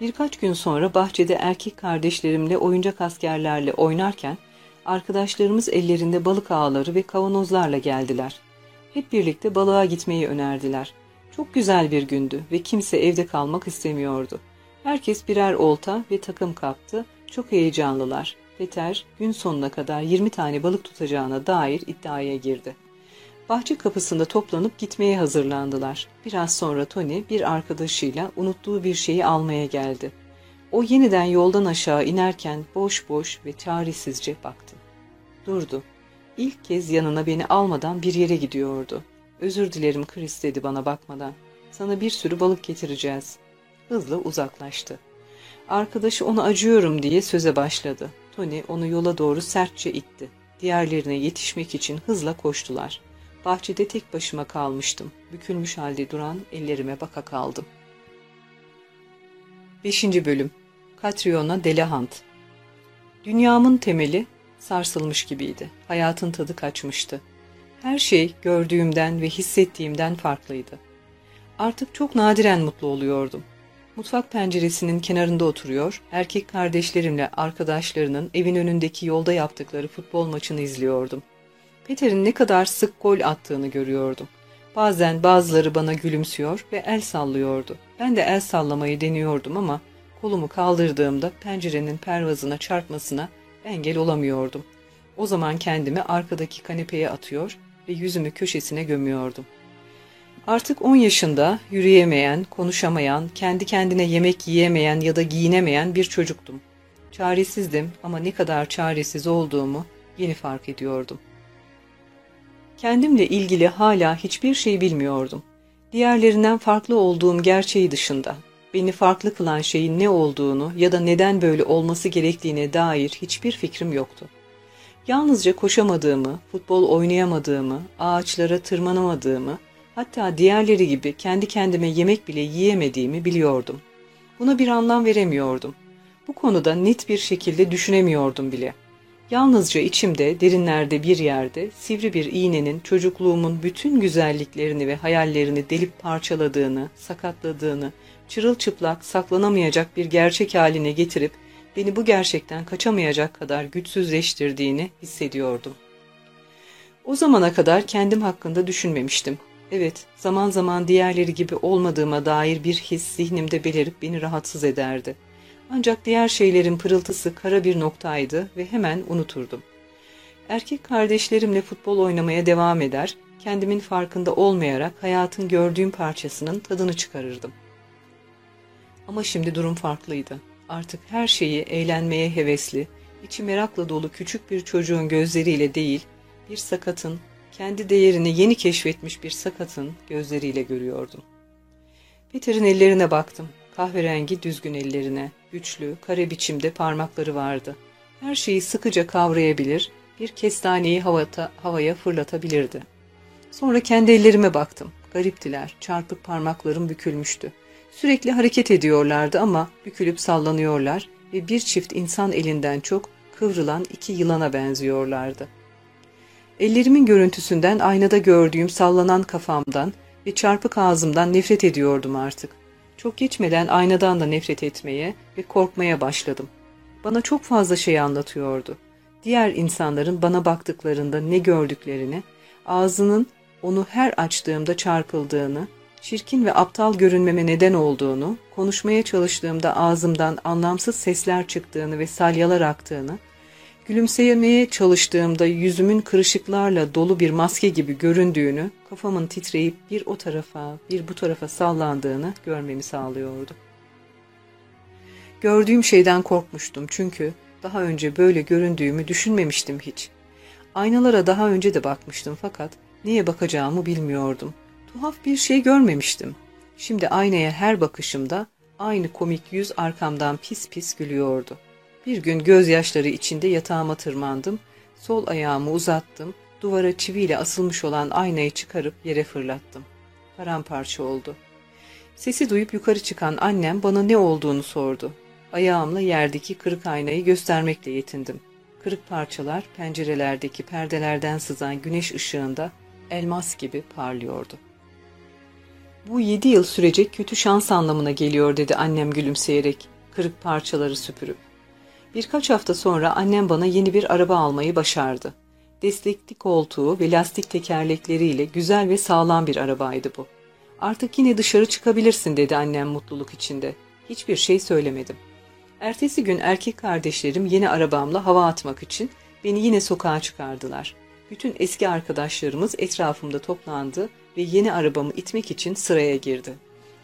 Birkaç gün sonra bahçede erkek kardeşlerimle oyuncak askerlerle oynarken, arkadaşlarımız ellerinde balık ağları ve kavanozlarla geldiler. Hep birlikte balığa gitmeyi önerdiler. Çok güzel bir gündü ve kimse evde kalmak istemiyordu. Herkes birer olta ve takım kaptı. Çok heyecanlılar. Peter gün sonuna kadar 20 tane balık tutacağına dair iddiaya girdi. Bahçe kapısında toplanıp gitmeye hazırlandılar. Biraz sonra Tony bir arkadaşıyla unuttuğu bir şeyi almaya geldi. O yeniden yoldan aşağı inerken boş boş ve çaresizce baktı. Durdu. İlk kez yanına beni almadan bir yere gidiyordu. Özür dilerim Chris dedi bana bakmadan. Sana bir sürü balık getireceğiz. Hızla uzaklaştı. Arkadaşı ona acıyorum diye söze başladı. Tony onu yola doğru sertçe itti. Diğerlerine yetişmek için hızla koştular. Bahçede tek başıma kalmıştım. Bükülmüş halde duran ellerime baka kaldım. 5. Bölüm Katriona Delahant Dünyamın temeli sarsılmış gibiydi. Hayatın tadı kaçmıştı. Her şey gördüğümden ve hissettiğimden farklıydı. Artık çok nadiren mutlu oluyordum. Mutfak penceresinin kenarında oturuyor, erkek kardeşlerimle arkadaşlarının evin önündeki yolda yaptıkları futbol maçını izliyordum. Peter'in ne kadar sık gol attığını görüyordum. Bazen bazıları bana gülümsüyor ve el sallıyordu. Ben de el sallamayı deniyordum ama kolumu kaldırdığımda pencerenin pervazına çarpmasına engel olamıyordum. O zaman kendimi arkadaki kanepeye atıyor ve yüzümü köşesine gömüyordum. Artık on yaşında yürüyemeyen, konuşamayan, kendi kendine yemek yiyemeyen ya da giyinemeyen bir çocuktum. Çaresizdim ama ne kadar çaresiz olduğumu yeni fark ediyordum. Kendimle ilgili hala hiçbir şey bilmiyordum. Diğerlerinden farklı olduğum gerçeği dışında, beni farklı kılan şeyin ne olduğunu ya da neden böyle olması gerektiğine dair hiçbir fikrim yoktu. Yalnızca koşamadığımı, futbol oynayamadığımı, ağaçlara tırmanamadığımı, hatta diğerleri gibi kendi kendime yemek bile yiyemediğimi biliyordum. Buna bir anlam veremiyordum. Bu konuda net bir şekilde düşünemiyordum bile. Yalnızca içimde, derinlerde bir yerde sivri bir iğnenin çocukluğumun bütün güzelliklerini ve hayallerini delip parçaladığını, sakatladığını, çırılçıplak, saklanamayacak bir gerçek haline getirip beni bu gerçekten kaçamayacak kadar güçsüzleştirdiğini hissediyordum. O zamana kadar kendim hakkında düşünmemiştim. Evet, zaman zaman diğerleri gibi olmadığıma dair bir his zihnimde belirip beni rahatsız ederdi. Ancak diğer şeylerin pırıltısı kara bir noktaydı ve hemen unuturdum. Erkek kardeşlerimle futbol oynamaya devam eder, kendimin farkında olmayarak hayatın gördüğüm parçasının tadını çıkarırdım. Ama şimdi durum farklıydı. Artık her şeyi eğlenmeye hevesli, içi merakla dolu küçük bir çocuğun gözleriyle değil, bir sakatın, kendi değerini yeni keşfetmiş bir sakatın gözleriyle görüyordum. Peter'in ellerine baktım. Kahverengi düzgün ellerine, güçlü, kare biçimde parmakları vardı. Her şeyi sıkıca kavrayabilir, bir kestaneyi havata, havaya fırlatabilirdi. Sonra kendi ellerime baktım. Gariptiler, çarpık parmaklarım bükülmüştü. Sürekli hareket ediyorlardı ama bükülüp sallanıyorlar ve bir çift insan elinden çok kıvrılan iki yılana benziyorlardı. Ellerimin görüntüsünden aynada gördüğüm sallanan kafamdan ve çarpık ağzımdan nefret ediyordum artık. Çok geçmeden aynadan da nefret etmeye ve korkmaya başladım. Bana çok fazla şey anlatıyordu. Diğer insanların bana baktıklarında ne gördüklerini, ağzının onu her açtığımda çarpıldığını, çirkin ve aptal görünmeme neden olduğunu, konuşmaya çalıştığımda ağzımdan anlamsız sesler çıktığını ve salyalar aktığını, gülümseyemeye çalıştığımda yüzümün kırışıklarla dolu bir maske gibi göründüğünü, kafamın titreyip bir o tarafa bir bu tarafa sallandığını görmemi sağlıyordu. Gördüğüm şeyden korkmuştum çünkü daha önce böyle göründüğümü düşünmemiştim hiç. Aynalara daha önce de bakmıştım fakat neye bakacağımı bilmiyordum. Tuhaf bir şey görmemiştim. Şimdi aynaya her bakışımda aynı komik yüz arkamdan pis pis gülüyordu. Bir gün gözyaşları içinde yatağıma tırmandım, sol ayağımı uzattım, duvara çiviyle asılmış olan aynayı çıkarıp yere fırlattım. Paramparça oldu. Sesi duyup yukarı çıkan annem bana ne olduğunu sordu. Ayağımla yerdeki kırık aynayı göstermekle yetindim. Kırık parçalar pencerelerdeki perdelerden sızan güneş ışığında elmas gibi parlıyordu. Bu yedi yıl sürecek kötü şans anlamına geliyor dedi annem gülümseyerek, kırık parçaları süpürüp. Birkaç hafta sonra annem bana yeni bir araba almayı başardı. Destekli koltuğu ve lastik tekerlekleriyle güzel ve sağlam bir arabaydı bu. Artık yine dışarı çıkabilirsin dedi annem mutluluk içinde. Hiçbir şey söylemedim. Ertesi gün erkek kardeşlerim yeni arabamla hava atmak için beni yine sokağa çıkardılar. Bütün eski arkadaşlarımız etrafımda toplandı ve yeni arabamı itmek için sıraya girdi.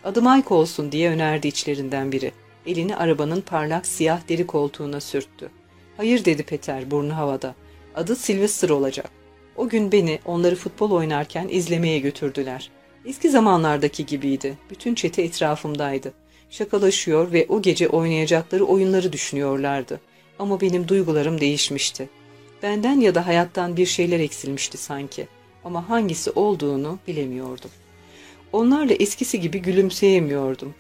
Adım Mike olsun diye önerdi içlerinden biri. Elini arabanın parlak siyah deri koltuğuna sürttü. Hayır dedi Peter burnu havada. Adı Sylvester olacak. O gün beni onları futbol oynarken izlemeye götürdüler. Eski zamanlardaki gibiydi. Bütün çete etrafımdaydı. Şakalaşıyor ve o gece oynayacakları oyunları düşünüyorlardı. Ama benim duygularım değişmişti. Benden ya da hayattan bir şeyler eksilmişti sanki. Ama hangisi olduğunu bilemiyordum. Onlarla eskisi gibi gülümseyemiyordum.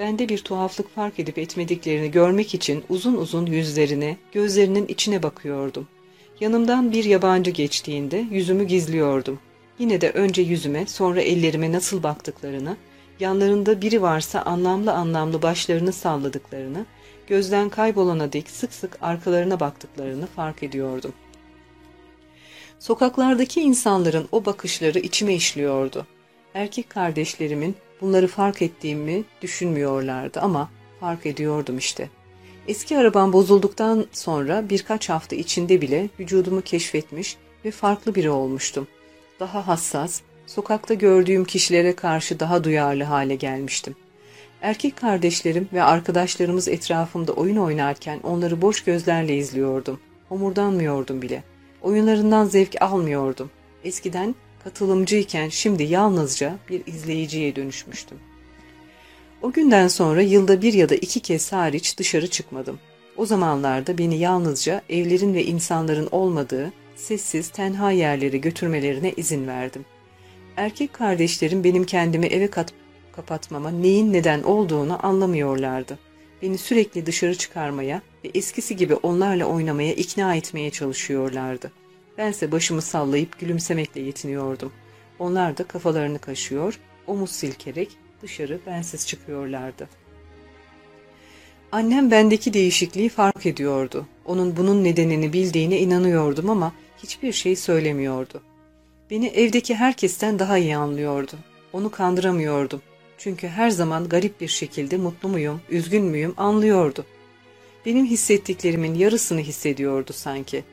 Bende bir tuhaflık fark edip etmediklerini görmek için uzun uzun yüzlerine, gözlerinin içine bakıyordum. Yanımdan bir yabancı geçtiğinde yüzümü gizliyordum. Yine de önce yüzüme, sonra ellerime nasıl baktıklarını, yanlarında biri varsa anlamlı anlamlı başlarını salladıklarını, gözden kaybolana dek sık sık arkalarına baktıklarını fark ediyordum. Sokaklardaki insanların o bakışları içime işliyordu. Erkek kardeşlerimin bunları fark ettiğimi düşünmüyorlardı ama Fark ediyordum işte. Eski arabam bozulduktan sonra birkaç hafta içinde bile vücudumu keşfetmiş ve farklı biri olmuştum. Daha hassas, sokakta gördüğüm kişilere karşı daha duyarlı hale gelmiştim. Erkek kardeşlerim ve arkadaşlarımız etrafımda oyun oynarken onları boş gözlerle izliyordum. Homurdanmıyordum bile. Oyunlarından zevk almıyordum. Eskiden katılımcıyken şimdi yalnızca bir izleyiciye dönüşmüştüm. O günden sonra yılda bir ya da iki kez hariç dışarı çıkmadım. O zamanlarda beni yalnızca evlerin ve insanların olmadığı sessiz, tenha yerlere götürmelerine izin verdim. Erkek kardeşlerim benim kendimi eve kat kapatmama neyin neden olduğunu anlamıyorlardı. Beni sürekli dışarı çıkarmaya ve eskisi gibi onlarla oynamaya ikna etmeye çalışıyorlardı. Bense başımı sallayıp gülümsemekle yetiniyordum. Onlar da kafalarını kaşıyor, omuz silkerek dışarı bensiz çıkıyorlardı. Annem bendeki değişikliği fark ediyordu. Onun bunun nedenini bildiğine inanıyordum ama hiçbir şey söylemiyordu. Beni evdeki herkesten daha iyi anlıyordu. Onu kandıramıyordum. Çünkü her zaman garip bir şekilde mutlu muyum, üzgün müyüm anlıyordu. Benim hissettiklerimin yarısını hissediyordu sanki.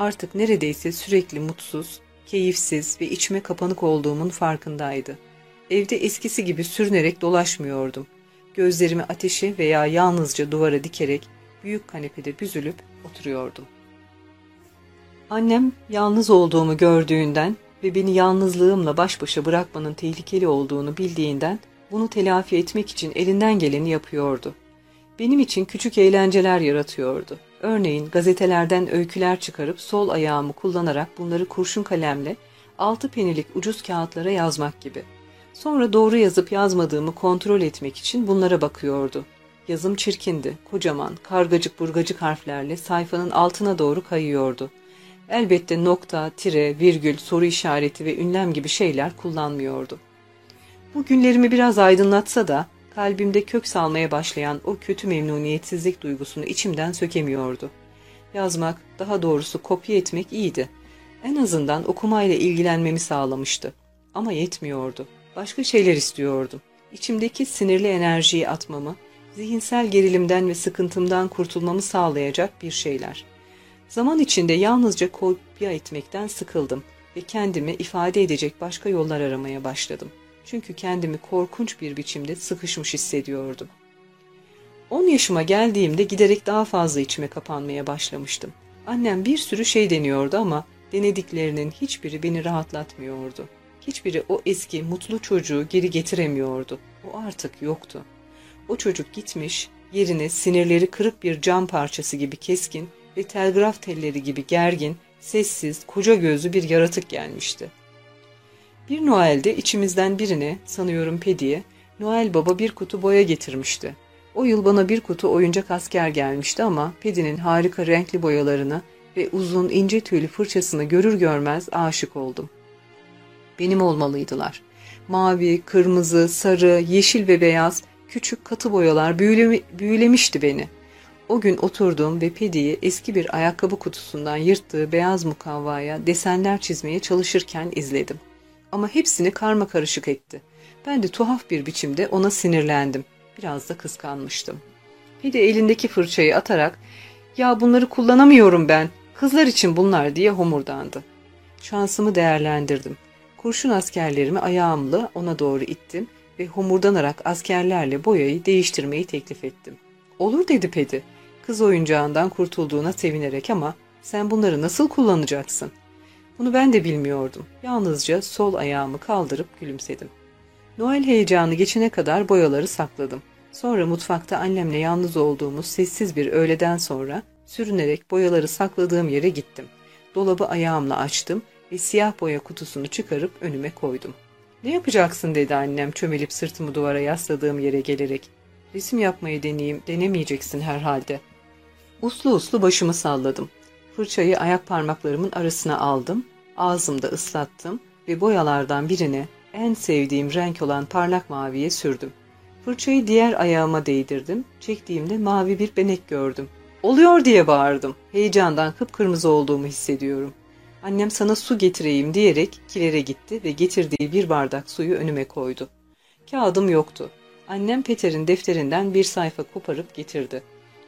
Artık neredeyse sürekli mutsuz, keyifsiz ve içime kapanık olduğumun farkındaydı. Evde eskisi gibi sürünerek dolaşmıyordum. Gözlerimi ateşe veya yalnızca duvara dikerek büyük kanepede büzülüp oturuyordum. Annem yalnız olduğumu gördüğünden ve beni yalnızlığımla baş başa bırakmanın tehlikeli olduğunu bildiğinden bunu telafi etmek için elinden geleni yapıyordu. Benim için küçük eğlenceler yaratıyordu. Örneğin gazetelerden öyküler çıkarıp sol ayağımı kullanarak bunları kurşun kalemle altı penilik ucuz kağıtlara yazmak gibi. Sonra doğru yazıp yazmadığımı kontrol etmek için bunlara bakıyordu. Yazım çirkindi, kocaman, kargacık burgacık harflerle sayfanın altına doğru kayıyordu. Elbette nokta, tire, virgül, soru işareti ve ünlem gibi şeyler kullanmıyordu. Bu günlerimi biraz aydınlatsa da kalbimde kök salmaya başlayan o kötü memnuniyetsizlik duygusunu içimden sökemiyordu. Yazmak, daha doğrusu kopya etmek iyiydi. En azından okumayla ilgilenmemi sağlamıştı. Ama yetmiyordu. Başka şeyler istiyordum. İçimdeki sinirli enerjiyi atmamı, zihinsel gerilimden ve sıkıntımdan kurtulmamı sağlayacak bir şeyler. Zaman içinde yalnızca kopya etmekten sıkıldım ve kendimi ifade edecek başka yollar aramaya başladım. Çünkü kendimi korkunç bir biçimde sıkışmış hissediyordum. 10 yaşıma geldiğimde giderek daha fazla içime kapanmaya başlamıştım. Annem bir sürü şey deniyordu ama denediklerinin hiçbiri beni rahatlatmıyordu. Hiçbiri o eski mutlu çocuğu geri getiremiyordu. O artık yoktu. O çocuk gitmiş, yerine sinirleri kırık bir cam parçası gibi keskin ve telgraf telleri gibi gergin, sessiz, koca gözlü bir yaratık gelmişti. Bir Noel'de içimizden birine, sanıyorum Pedi'ye, Noel Baba bir kutu boya getirmişti. O yıl bana bir kutu oyuncak asker gelmişti ama Pedi'nin harika renkli boyalarını ve uzun ince tüylü fırçasını görür görmez aşık oldum. Benim olmalıydılar. Mavi, kırmızı, sarı, yeşil ve beyaz küçük katı boyalar büyülemi, büyülemişti beni. O gün oturdum ve Pedi'yi eski bir ayakkabı kutusundan yırttığı beyaz mukavvaya desenler çizmeye çalışırken izledim ama hepsini karma karışık etti. Ben de tuhaf bir biçimde ona sinirlendim. Biraz da kıskanmıştım. Bir de elindeki fırçayı atarak ''Ya bunları kullanamıyorum ben, kızlar için bunlar'' diye homurdandı. Şansımı değerlendirdim. Kurşun askerlerimi ayağımla ona doğru ittim ve homurdanarak askerlerle boyayı değiştirmeyi teklif ettim. ''Olur'' dedi Pedi. Kız oyuncağından kurtulduğuna sevinerek ama ''Sen bunları nasıl kullanacaksın?'' Bunu ben de bilmiyordum. Yalnızca sol ayağımı kaldırıp gülümsedim. Noel heyecanı geçene kadar boyaları sakladım. Sonra mutfakta annemle yalnız olduğumuz sessiz bir öğleden sonra sürünerek boyaları sakladığım yere gittim. Dolabı ayağımla açtım ve siyah boya kutusunu çıkarıp önüme koydum. Ne yapacaksın dedi annem çömelip sırtımı duvara yasladığım yere gelerek. Resim yapmayı deneyeyim, denemeyeceksin herhalde. Uslu uslu başımı salladım. Fırçayı ayak parmaklarımın arasına aldım, ağzımda ıslattım ve boyalardan birini en sevdiğim renk olan parlak maviye sürdüm. Fırçayı diğer ayağıma değdirdim, çektiğimde mavi bir benek gördüm. Oluyor diye bağırdım. Heyecandan kıpkırmızı olduğumu hissediyorum. Annem sana su getireyim diyerek kilere gitti ve getirdiği bir bardak suyu önüme koydu. Kağıdım yoktu. Annem Peter'in defterinden bir sayfa koparıp getirdi.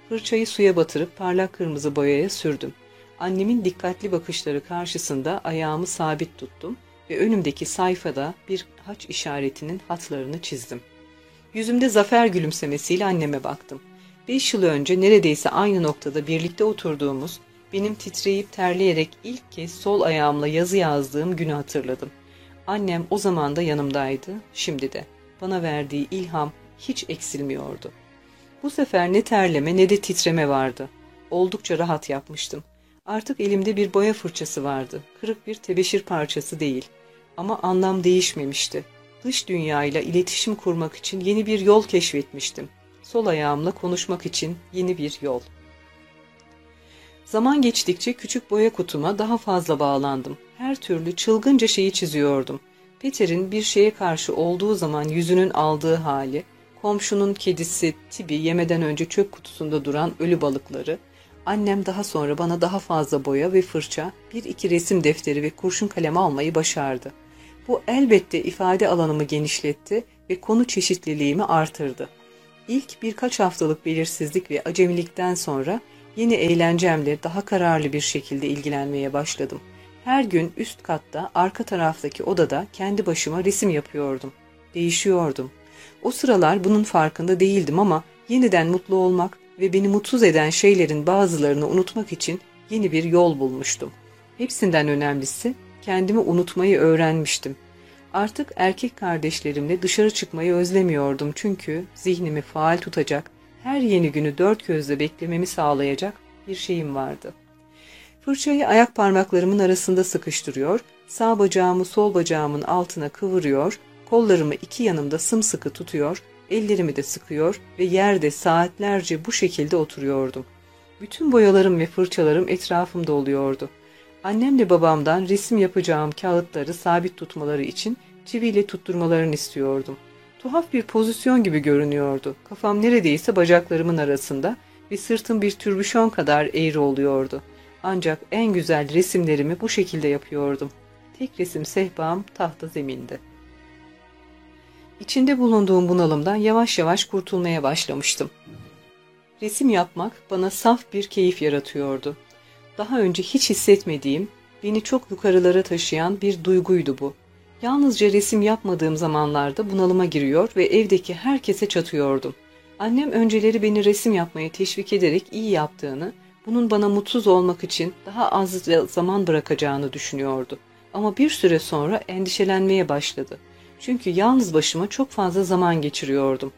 Fırçayı suya batırıp parlak kırmızı boyaya sürdüm. Annemin dikkatli bakışları karşısında ayağımı sabit tuttum ve önümdeki sayfada bir haç işaretinin hatlarını çizdim. Yüzümde zafer gülümsemesiyle anneme baktım. Beş yıl önce neredeyse aynı noktada birlikte oturduğumuz, benim titreyip terleyerek ilk kez sol ayağımla yazı yazdığım günü hatırladım. Annem o zaman da yanımdaydı, şimdi de. Bana verdiği ilham hiç eksilmiyordu. Bu sefer ne terleme ne de titreme vardı. Oldukça rahat yapmıştım. Artık elimde bir boya fırçası vardı. Kırık bir tebeşir parçası değil. Ama anlam değişmemişti. Dış dünyayla iletişim kurmak için yeni bir yol keşfetmiştim. Sol ayağımla konuşmak için yeni bir yol. Zaman geçtikçe küçük boya kutuma daha fazla bağlandım. Her türlü çılgınca şeyi çiziyordum. Peter'in bir şeye karşı olduğu zaman yüzünün aldığı hali, komşunun kedisi Tibi yemeden önce çöp kutusunda duran ölü balıkları, annem daha sonra bana daha fazla boya ve fırça, bir iki resim defteri ve kurşun kalem almayı başardı. Bu elbette ifade alanımı genişletti ve konu çeşitliliğimi artırdı. İlk birkaç haftalık belirsizlik ve acemilikten sonra yeni eğlencemle daha kararlı bir şekilde ilgilenmeye başladım. Her gün üst katta, arka taraftaki odada kendi başıma resim yapıyordum. Değişiyordum. O sıralar bunun farkında değildim ama yeniden mutlu olmak ve beni mutsuz eden şeylerin bazılarını unutmak için yeni bir yol bulmuştum. Hepsinden önemlisi kendimi unutmayı öğrenmiştim. Artık erkek kardeşlerimle dışarı çıkmayı özlemiyordum çünkü zihnimi faal tutacak, her yeni günü dört gözle beklememi sağlayacak bir şeyim vardı. Fırçayı ayak parmaklarımın arasında sıkıştırıyor, sağ bacağımı sol bacağımın altına kıvırıyor, kollarımı iki yanımda sımsıkı tutuyor, ellerimi de sıkıyor ve yerde saatlerce bu şekilde oturuyordum. Bütün boyalarım ve fırçalarım etrafımda oluyordu. Annemle babamdan resim yapacağım kağıtları sabit tutmaları için çiviyle tutturmalarını istiyordum. Tuhaf bir pozisyon gibi görünüyordu. Kafam neredeyse bacaklarımın arasında ve sırtım bir türbüşon kadar eğri oluyordu. Ancak en güzel resimlerimi bu şekilde yapıyordum. Tek resim sehpam tahta zeminde. İçinde bulunduğum bunalımdan yavaş yavaş kurtulmaya başlamıştım. Resim yapmak bana saf bir keyif yaratıyordu. Daha önce hiç hissetmediğim, beni çok yukarılara taşıyan bir duyguydu bu. Yalnızca resim yapmadığım zamanlarda bunalıma giriyor ve evdeki herkese çatıyordum. Annem önceleri beni resim yapmaya teşvik ederek iyi yaptığını, bunun bana mutsuz olmak için daha az zaman bırakacağını düşünüyordu. Ama bir süre sonra endişelenmeye başladı. Çünkü yalnız başıma çok fazla zaman geçiriyordum.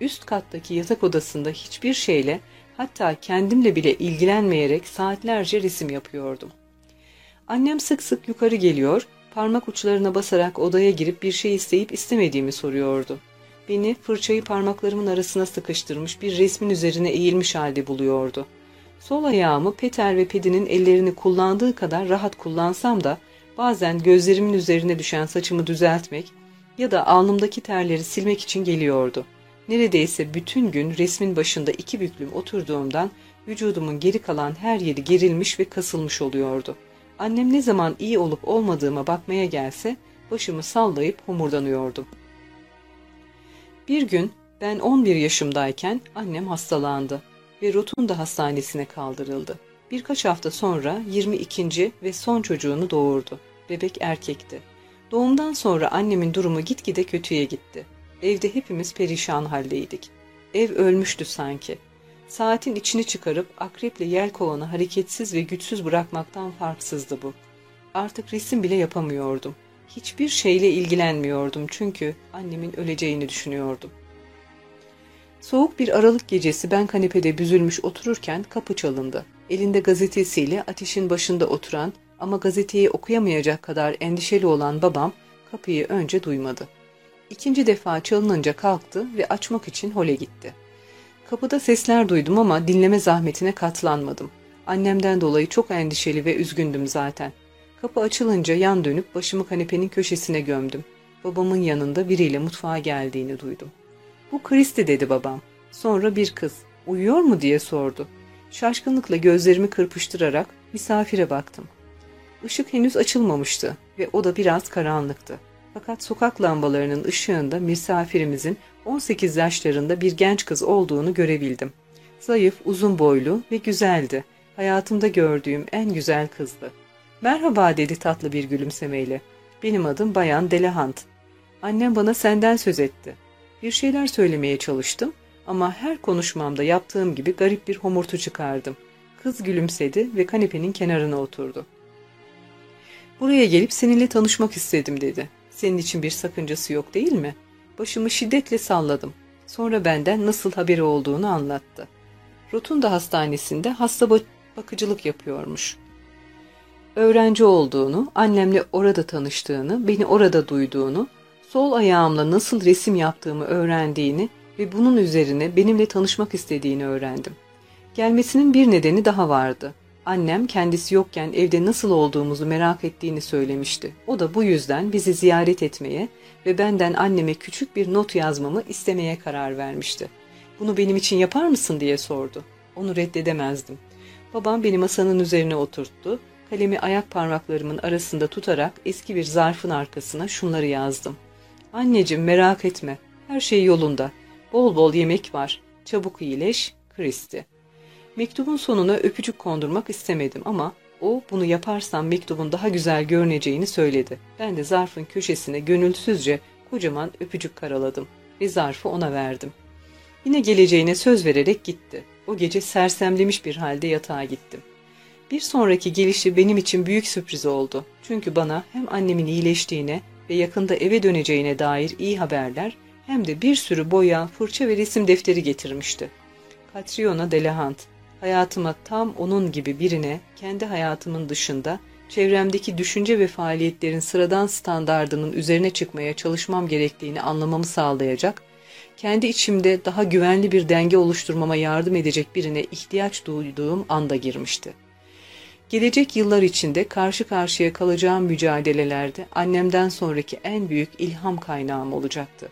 Üst kattaki yatak odasında hiçbir şeyle hatta kendimle bile ilgilenmeyerek saatlerce resim yapıyordum. Annem sık sık yukarı geliyor, parmak uçlarına basarak odaya girip bir şey isteyip istemediğimi soruyordu. Beni fırçayı parmaklarımın arasına sıkıştırmış bir resmin üzerine eğilmiş halde buluyordu. Sol ayağımı Peter ve Pedi'nin ellerini kullandığı kadar rahat kullansam da bazen gözlerimin üzerine düşen saçımı düzeltmek ya da alnımdaki terleri silmek için geliyordu. Neredeyse bütün gün resmin başında iki büklüm oturduğumdan vücudumun geri kalan her yeri gerilmiş ve kasılmış oluyordu. Annem ne zaman iyi olup olmadığıma bakmaya gelse başımı sallayıp homurdanıyordum. Bir gün ben 11 yaşımdayken annem hastalandı ve Rotunda Hastanesi'ne kaldırıldı. Birkaç hafta sonra 22. ve son çocuğunu doğurdu. Bebek erkekti. Doğumdan sonra annemin durumu gitgide kötüye gitti. Evde hepimiz perişan haldeydik. Ev ölmüştü sanki. Saatin içini çıkarıp akreple yel kovanı hareketsiz ve güçsüz bırakmaktan farksızdı bu. Artık resim bile yapamıyordum. Hiçbir şeyle ilgilenmiyordum çünkü annemin öleceğini düşünüyordum. Soğuk bir aralık gecesi ben kanepede büzülmüş otururken kapı çalındı. Elinde gazetesiyle ateşin başında oturan ama gazeteyi okuyamayacak kadar endişeli olan babam kapıyı önce duymadı. İkinci defa çalınınca kalktı ve açmak için hole gitti. Kapıda sesler duydum ama dinleme zahmetine katlanmadım. Annemden dolayı çok endişeli ve üzgündüm zaten. Kapı açılınca yan dönüp başımı kanepenin köşesine gömdüm. Babamın yanında biriyle mutfağa geldiğini duydum. Bu Kristi dedi babam. Sonra bir kız. Uyuyor mu diye sordu. Şaşkınlıkla gözlerimi kırpıştırarak misafire baktım. Işık henüz açılmamıştı ve o da biraz karanlıktı. Fakat sokak lambalarının ışığında misafirimizin 18 yaşlarında bir genç kız olduğunu görebildim. Zayıf, uzun boylu ve güzeldi. Hayatımda gördüğüm en güzel kızdı. Merhaba dedi tatlı bir gülümsemeyle. Benim adım Bayan Delahant. Annem bana senden söz etti. Bir şeyler söylemeye çalıştım ama her konuşmamda yaptığım gibi garip bir homurtu çıkardım. Kız gülümsedi ve kanepenin kenarına oturdu. Buraya gelip seninle tanışmak istedim dedi. Senin için bir sakıncası yok değil mi? Başımı şiddetle salladım. Sonra benden nasıl haberi olduğunu anlattı. Rotunda hastanesinde hasta bakıcılık yapıyormuş. Öğrenci olduğunu, annemle orada tanıştığını, beni orada duyduğunu, sol ayağımla nasıl resim yaptığımı öğrendiğini ve bunun üzerine benimle tanışmak istediğini öğrendim. Gelmesinin bir nedeni daha vardı. Annem kendisi yokken evde nasıl olduğumuzu merak ettiğini söylemişti. O da bu yüzden bizi ziyaret etmeye ve benden anneme küçük bir not yazmamı istemeye karar vermişti. Bunu benim için yapar mısın diye sordu. Onu reddedemezdim. Babam beni masanın üzerine oturttu. Kalemi ayak parmaklarımın arasında tutarak eski bir zarfın arkasına şunları yazdım. Anneciğim merak etme. Her şey yolunda. Bol bol yemek var. Çabuk iyileş. Kristi. Mektubun sonuna öpücük kondurmak istemedim ama o bunu yaparsam mektubun daha güzel görüneceğini söyledi. Ben de zarfın köşesine gönülsüzce kocaman öpücük karaladım ve zarfı ona verdim. Yine geleceğine söz vererek gitti. O gece sersemlemiş bir halde yatağa gittim. Bir sonraki gelişi benim için büyük sürpriz oldu. Çünkü bana hem annemin iyileştiğine ve yakında eve döneceğine dair iyi haberler hem de bir sürü boya, fırça ve resim defteri getirmişti. Catriona Delahant, hayatıma tam onun gibi birine kendi hayatımın dışında çevremdeki düşünce ve faaliyetlerin sıradan standardının üzerine çıkmaya çalışmam gerektiğini anlamamı sağlayacak, kendi içimde daha güvenli bir denge oluşturmama yardım edecek birine ihtiyaç duyduğum anda girmişti. Gelecek yıllar içinde karşı karşıya kalacağım mücadelelerde annemden sonraki en büyük ilham kaynağım olacaktı.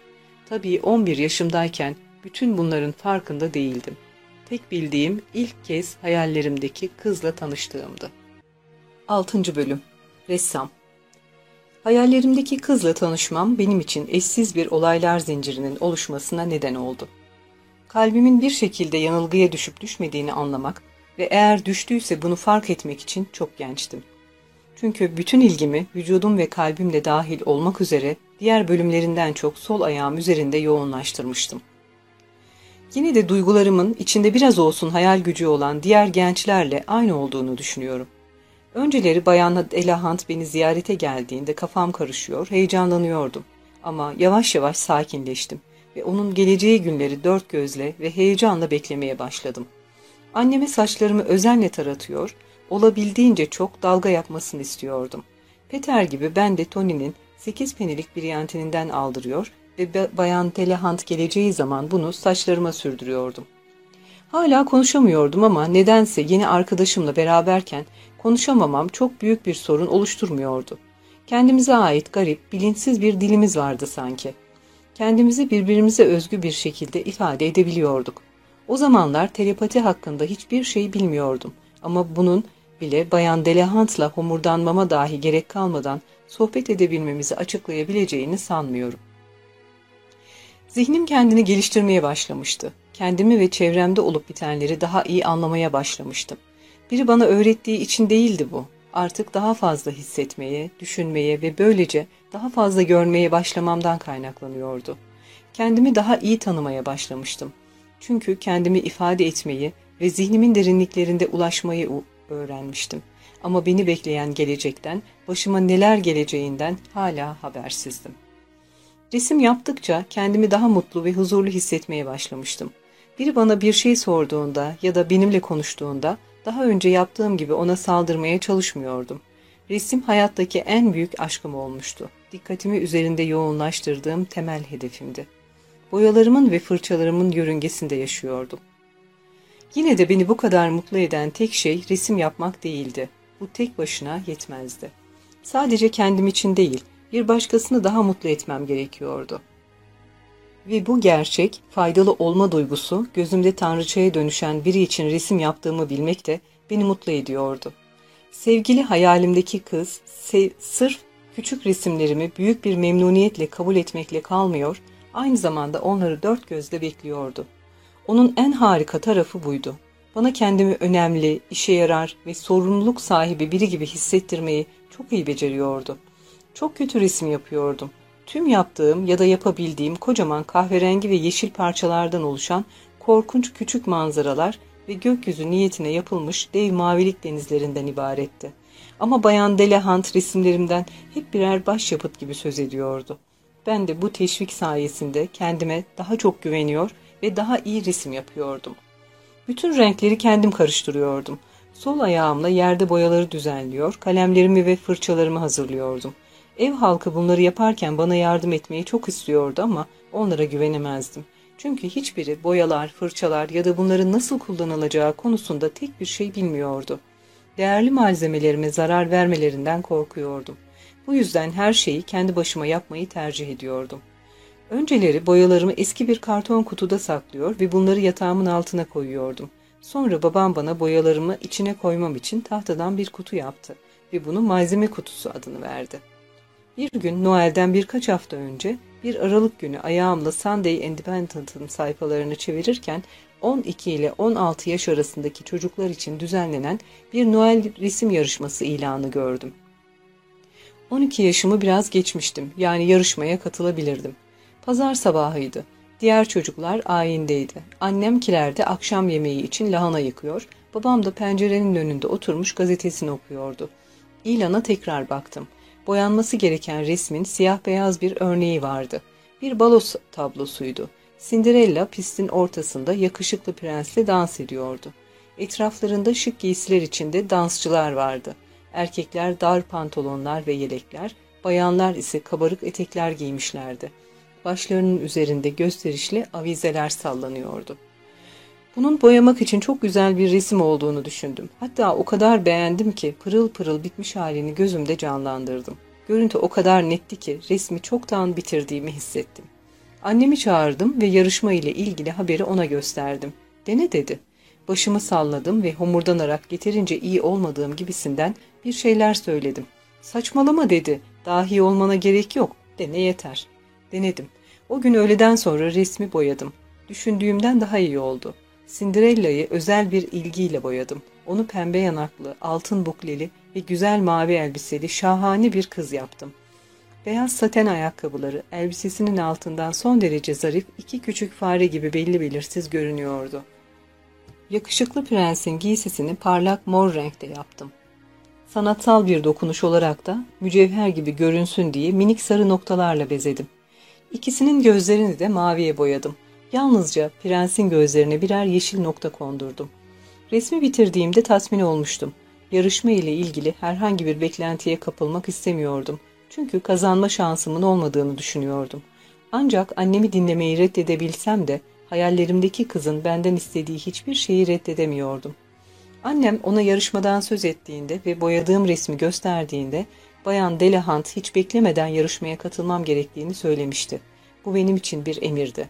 Tabii 11 yaşımdayken bütün bunların farkında değildim. Tek bildiğim ilk kez hayallerimdeki kızla tanıştığımdı. 6. Bölüm Ressam Hayallerimdeki kızla tanışmam benim için eşsiz bir olaylar zincirinin oluşmasına neden oldu. Kalbimin bir şekilde yanılgıya düşüp düşmediğini anlamak ve eğer düştüyse bunu fark etmek için çok gençtim. Çünkü bütün ilgimi vücudum ve kalbimle dahil olmak üzere diğer bölümlerinden çok sol ayağım üzerinde yoğunlaştırmıştım. Yine de duygularımın içinde biraz olsun hayal gücü olan diğer gençlerle aynı olduğunu düşünüyorum. Önceleri Bayan Elahant beni ziyarete geldiğinde kafam karışıyor, heyecanlanıyordum. Ama yavaş yavaş sakinleştim ve onun geleceği günleri dört gözle ve heyecanla beklemeye başladım. Anneme saçlarımı özenle taratıyor, olabildiğince çok dalga yapmasını istiyordum. Peter gibi ben de Tony'nin sekiz penilik bir yantininden aldırıyor ve Bayan Telehant geleceği zaman bunu saçlarıma sürdürüyordum. Hala konuşamıyordum ama nedense yeni arkadaşımla beraberken konuşamamam çok büyük bir sorun oluşturmuyordu. Kendimize ait garip, bilinçsiz bir dilimiz vardı sanki. Kendimizi birbirimize özgü bir şekilde ifade edebiliyorduk. O zamanlar telepati hakkında hiçbir şey bilmiyordum ama bunun bile Bayan Delahant'la homurdanmama dahi gerek kalmadan sohbet edebilmemizi açıklayabileceğini sanmıyorum. Zihnim kendini geliştirmeye başlamıştı. Kendimi ve çevremde olup bitenleri daha iyi anlamaya başlamıştım. Biri bana öğrettiği için değildi bu. Artık daha fazla hissetmeye, düşünmeye ve böylece daha fazla görmeye başlamamdan kaynaklanıyordu. Kendimi daha iyi tanımaya başlamıştım. Çünkü kendimi ifade etmeyi ve zihnimin derinliklerinde ulaşmayı öğrenmiştim. Ama beni bekleyen gelecekten, başıma neler geleceğinden hala habersizdim. Resim yaptıkça kendimi daha mutlu ve huzurlu hissetmeye başlamıştım. Biri bana bir şey sorduğunda ya da benimle konuştuğunda daha önce yaptığım gibi ona saldırmaya çalışmıyordum. Resim hayattaki en büyük aşkım olmuştu. Dikkatimi üzerinde yoğunlaştırdığım temel hedefimdi. Boyalarımın ve fırçalarımın yörüngesinde yaşıyordum. Yine de beni bu kadar mutlu eden tek şey resim yapmak değildi. Bu tek başına yetmezdi. Sadece kendim için değil, bir başkasını daha mutlu etmem gerekiyordu. Ve bu gerçek, faydalı olma duygusu, gözümde tanrıçaya dönüşen biri için resim yaptığımı bilmek de beni mutlu ediyordu. Sevgili hayalimdeki kız, sırf Küçük resimlerimi büyük bir memnuniyetle kabul etmekle kalmıyor, aynı zamanda onları dört gözle bekliyordu. Onun en harika tarafı buydu. Bana kendimi önemli, işe yarar ve sorumluluk sahibi biri gibi hissettirmeyi çok iyi beceriyordu. Çok kötü resim yapıyordum. Tüm yaptığım ya da yapabildiğim kocaman kahverengi ve yeşil parçalardan oluşan korkunç küçük manzaralar ve gökyüzü niyetine yapılmış dev mavilik denizlerinden ibaretti. Ama Bayan Delahant resimlerimden hep birer başyapıt gibi söz ediyordu. Ben de bu teşvik sayesinde kendime daha çok güveniyor ve daha iyi resim yapıyordum. Bütün renkleri kendim karıştırıyordum. Sol ayağımla yerde boyaları düzenliyor, kalemlerimi ve fırçalarımı hazırlıyordum. Ev halkı bunları yaparken bana yardım etmeyi çok istiyordu ama onlara güvenemezdim. Çünkü hiçbiri boyalar, fırçalar ya da bunların nasıl kullanılacağı konusunda tek bir şey bilmiyordu. Değerli malzemelerime zarar vermelerinden korkuyordum. Bu yüzden her şeyi kendi başıma yapmayı tercih ediyordum. Önceleri boyalarımı eski bir karton kutuda saklıyor ve bunları yatağımın altına koyuyordum. Sonra babam bana boyalarımı içine koymam için tahtadan bir kutu yaptı ve bunu malzeme kutusu adını verdi. Bir gün Noel'den birkaç hafta önce bir Aralık günü ayağımla Sunday Independent'ın sayfalarını çevirirken 12 ile 16 yaş arasındaki çocuklar için düzenlenen bir Noel resim yarışması ilanı gördüm. 12 yaşımı biraz geçmiştim yani yarışmaya katılabilirdim. Pazar sabahıydı. Diğer çocuklar ayindeydi. Annem kilerde akşam yemeği için lahana yıkıyor, babam da pencerenin önünde oturmuş gazetesini okuyordu. İlana tekrar baktım. Boyanması gereken resmin siyah beyaz bir örneği vardı. Bir balo tablosuydu. Cinderella pistin ortasında yakışıklı prensle dans ediyordu. Etraflarında şık giysiler içinde dansçılar vardı. Erkekler dar pantolonlar ve yelekler, bayanlar ise kabarık etekler giymişlerdi. Başlarının üzerinde gösterişli avizeler sallanıyordu. Bunun boyamak için çok güzel bir resim olduğunu düşündüm. Hatta o kadar beğendim ki pırıl pırıl bitmiş halini gözümde canlandırdım. Görüntü o kadar netti ki resmi çoktan bitirdiğimi hissettim. Annemi çağırdım ve yarışma ile ilgili haberi ona gösterdim. Dene dedi. Başımı salladım ve homurdanarak yeterince iyi olmadığım gibisinden bir şeyler söyledim. Saçmalama dedi. Dahi olmana gerek yok. Dene yeter. Denedim. O gün öğleden sonra resmi boyadım. Düşündüğümden daha iyi oldu. Cinderella'yı özel bir ilgiyle boyadım. Onu pembe yanaklı, altın bukleli ve güzel mavi elbiseli şahane bir kız yaptım. Beyaz saten ayakkabıları elbisesinin altından son derece zarif iki küçük fare gibi belli belirsiz görünüyordu. Yakışıklı prensin giysisini parlak mor renkte yaptım. Sanatsal bir dokunuş olarak da mücevher gibi görünsün diye minik sarı noktalarla bezedim. İkisinin gözlerini de maviye boyadım. Yalnızca prensin gözlerine birer yeşil nokta kondurdum. Resmi bitirdiğimde tatmin olmuştum. Yarışma ile ilgili herhangi bir beklentiye kapılmak istemiyordum. Çünkü kazanma şansımın olmadığını düşünüyordum. Ancak annemi dinlemeyi reddedebilsem de hayallerimdeki kızın benden istediği hiçbir şeyi reddedemiyordum. Annem ona yarışmadan söz ettiğinde ve boyadığım resmi gösterdiğinde Bayan Delahant hiç beklemeden yarışmaya katılmam gerektiğini söylemişti. Bu benim için bir emirdi.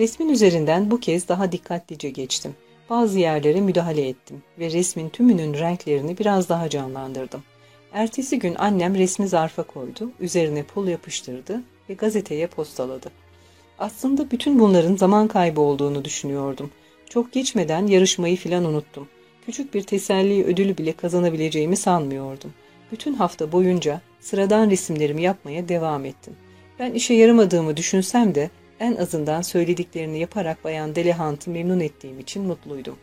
Resmin üzerinden bu kez daha dikkatlice geçtim. Bazı yerlere müdahale ettim ve resmin tümünün renklerini biraz daha canlandırdım. Ertesi gün annem resmi zarfa koydu, üzerine pul yapıştırdı ve gazeteye postaladı. Aslında bütün bunların zaman kaybı olduğunu düşünüyordum. Çok geçmeden yarışmayı filan unuttum. Küçük bir teselli ödülü bile kazanabileceğimi sanmıyordum. Bütün hafta boyunca sıradan resimlerimi yapmaya devam ettim. Ben işe yaramadığımı düşünsem de en azından söylediklerini yaparak Bayan Delehant'ı memnun ettiğim için mutluydum.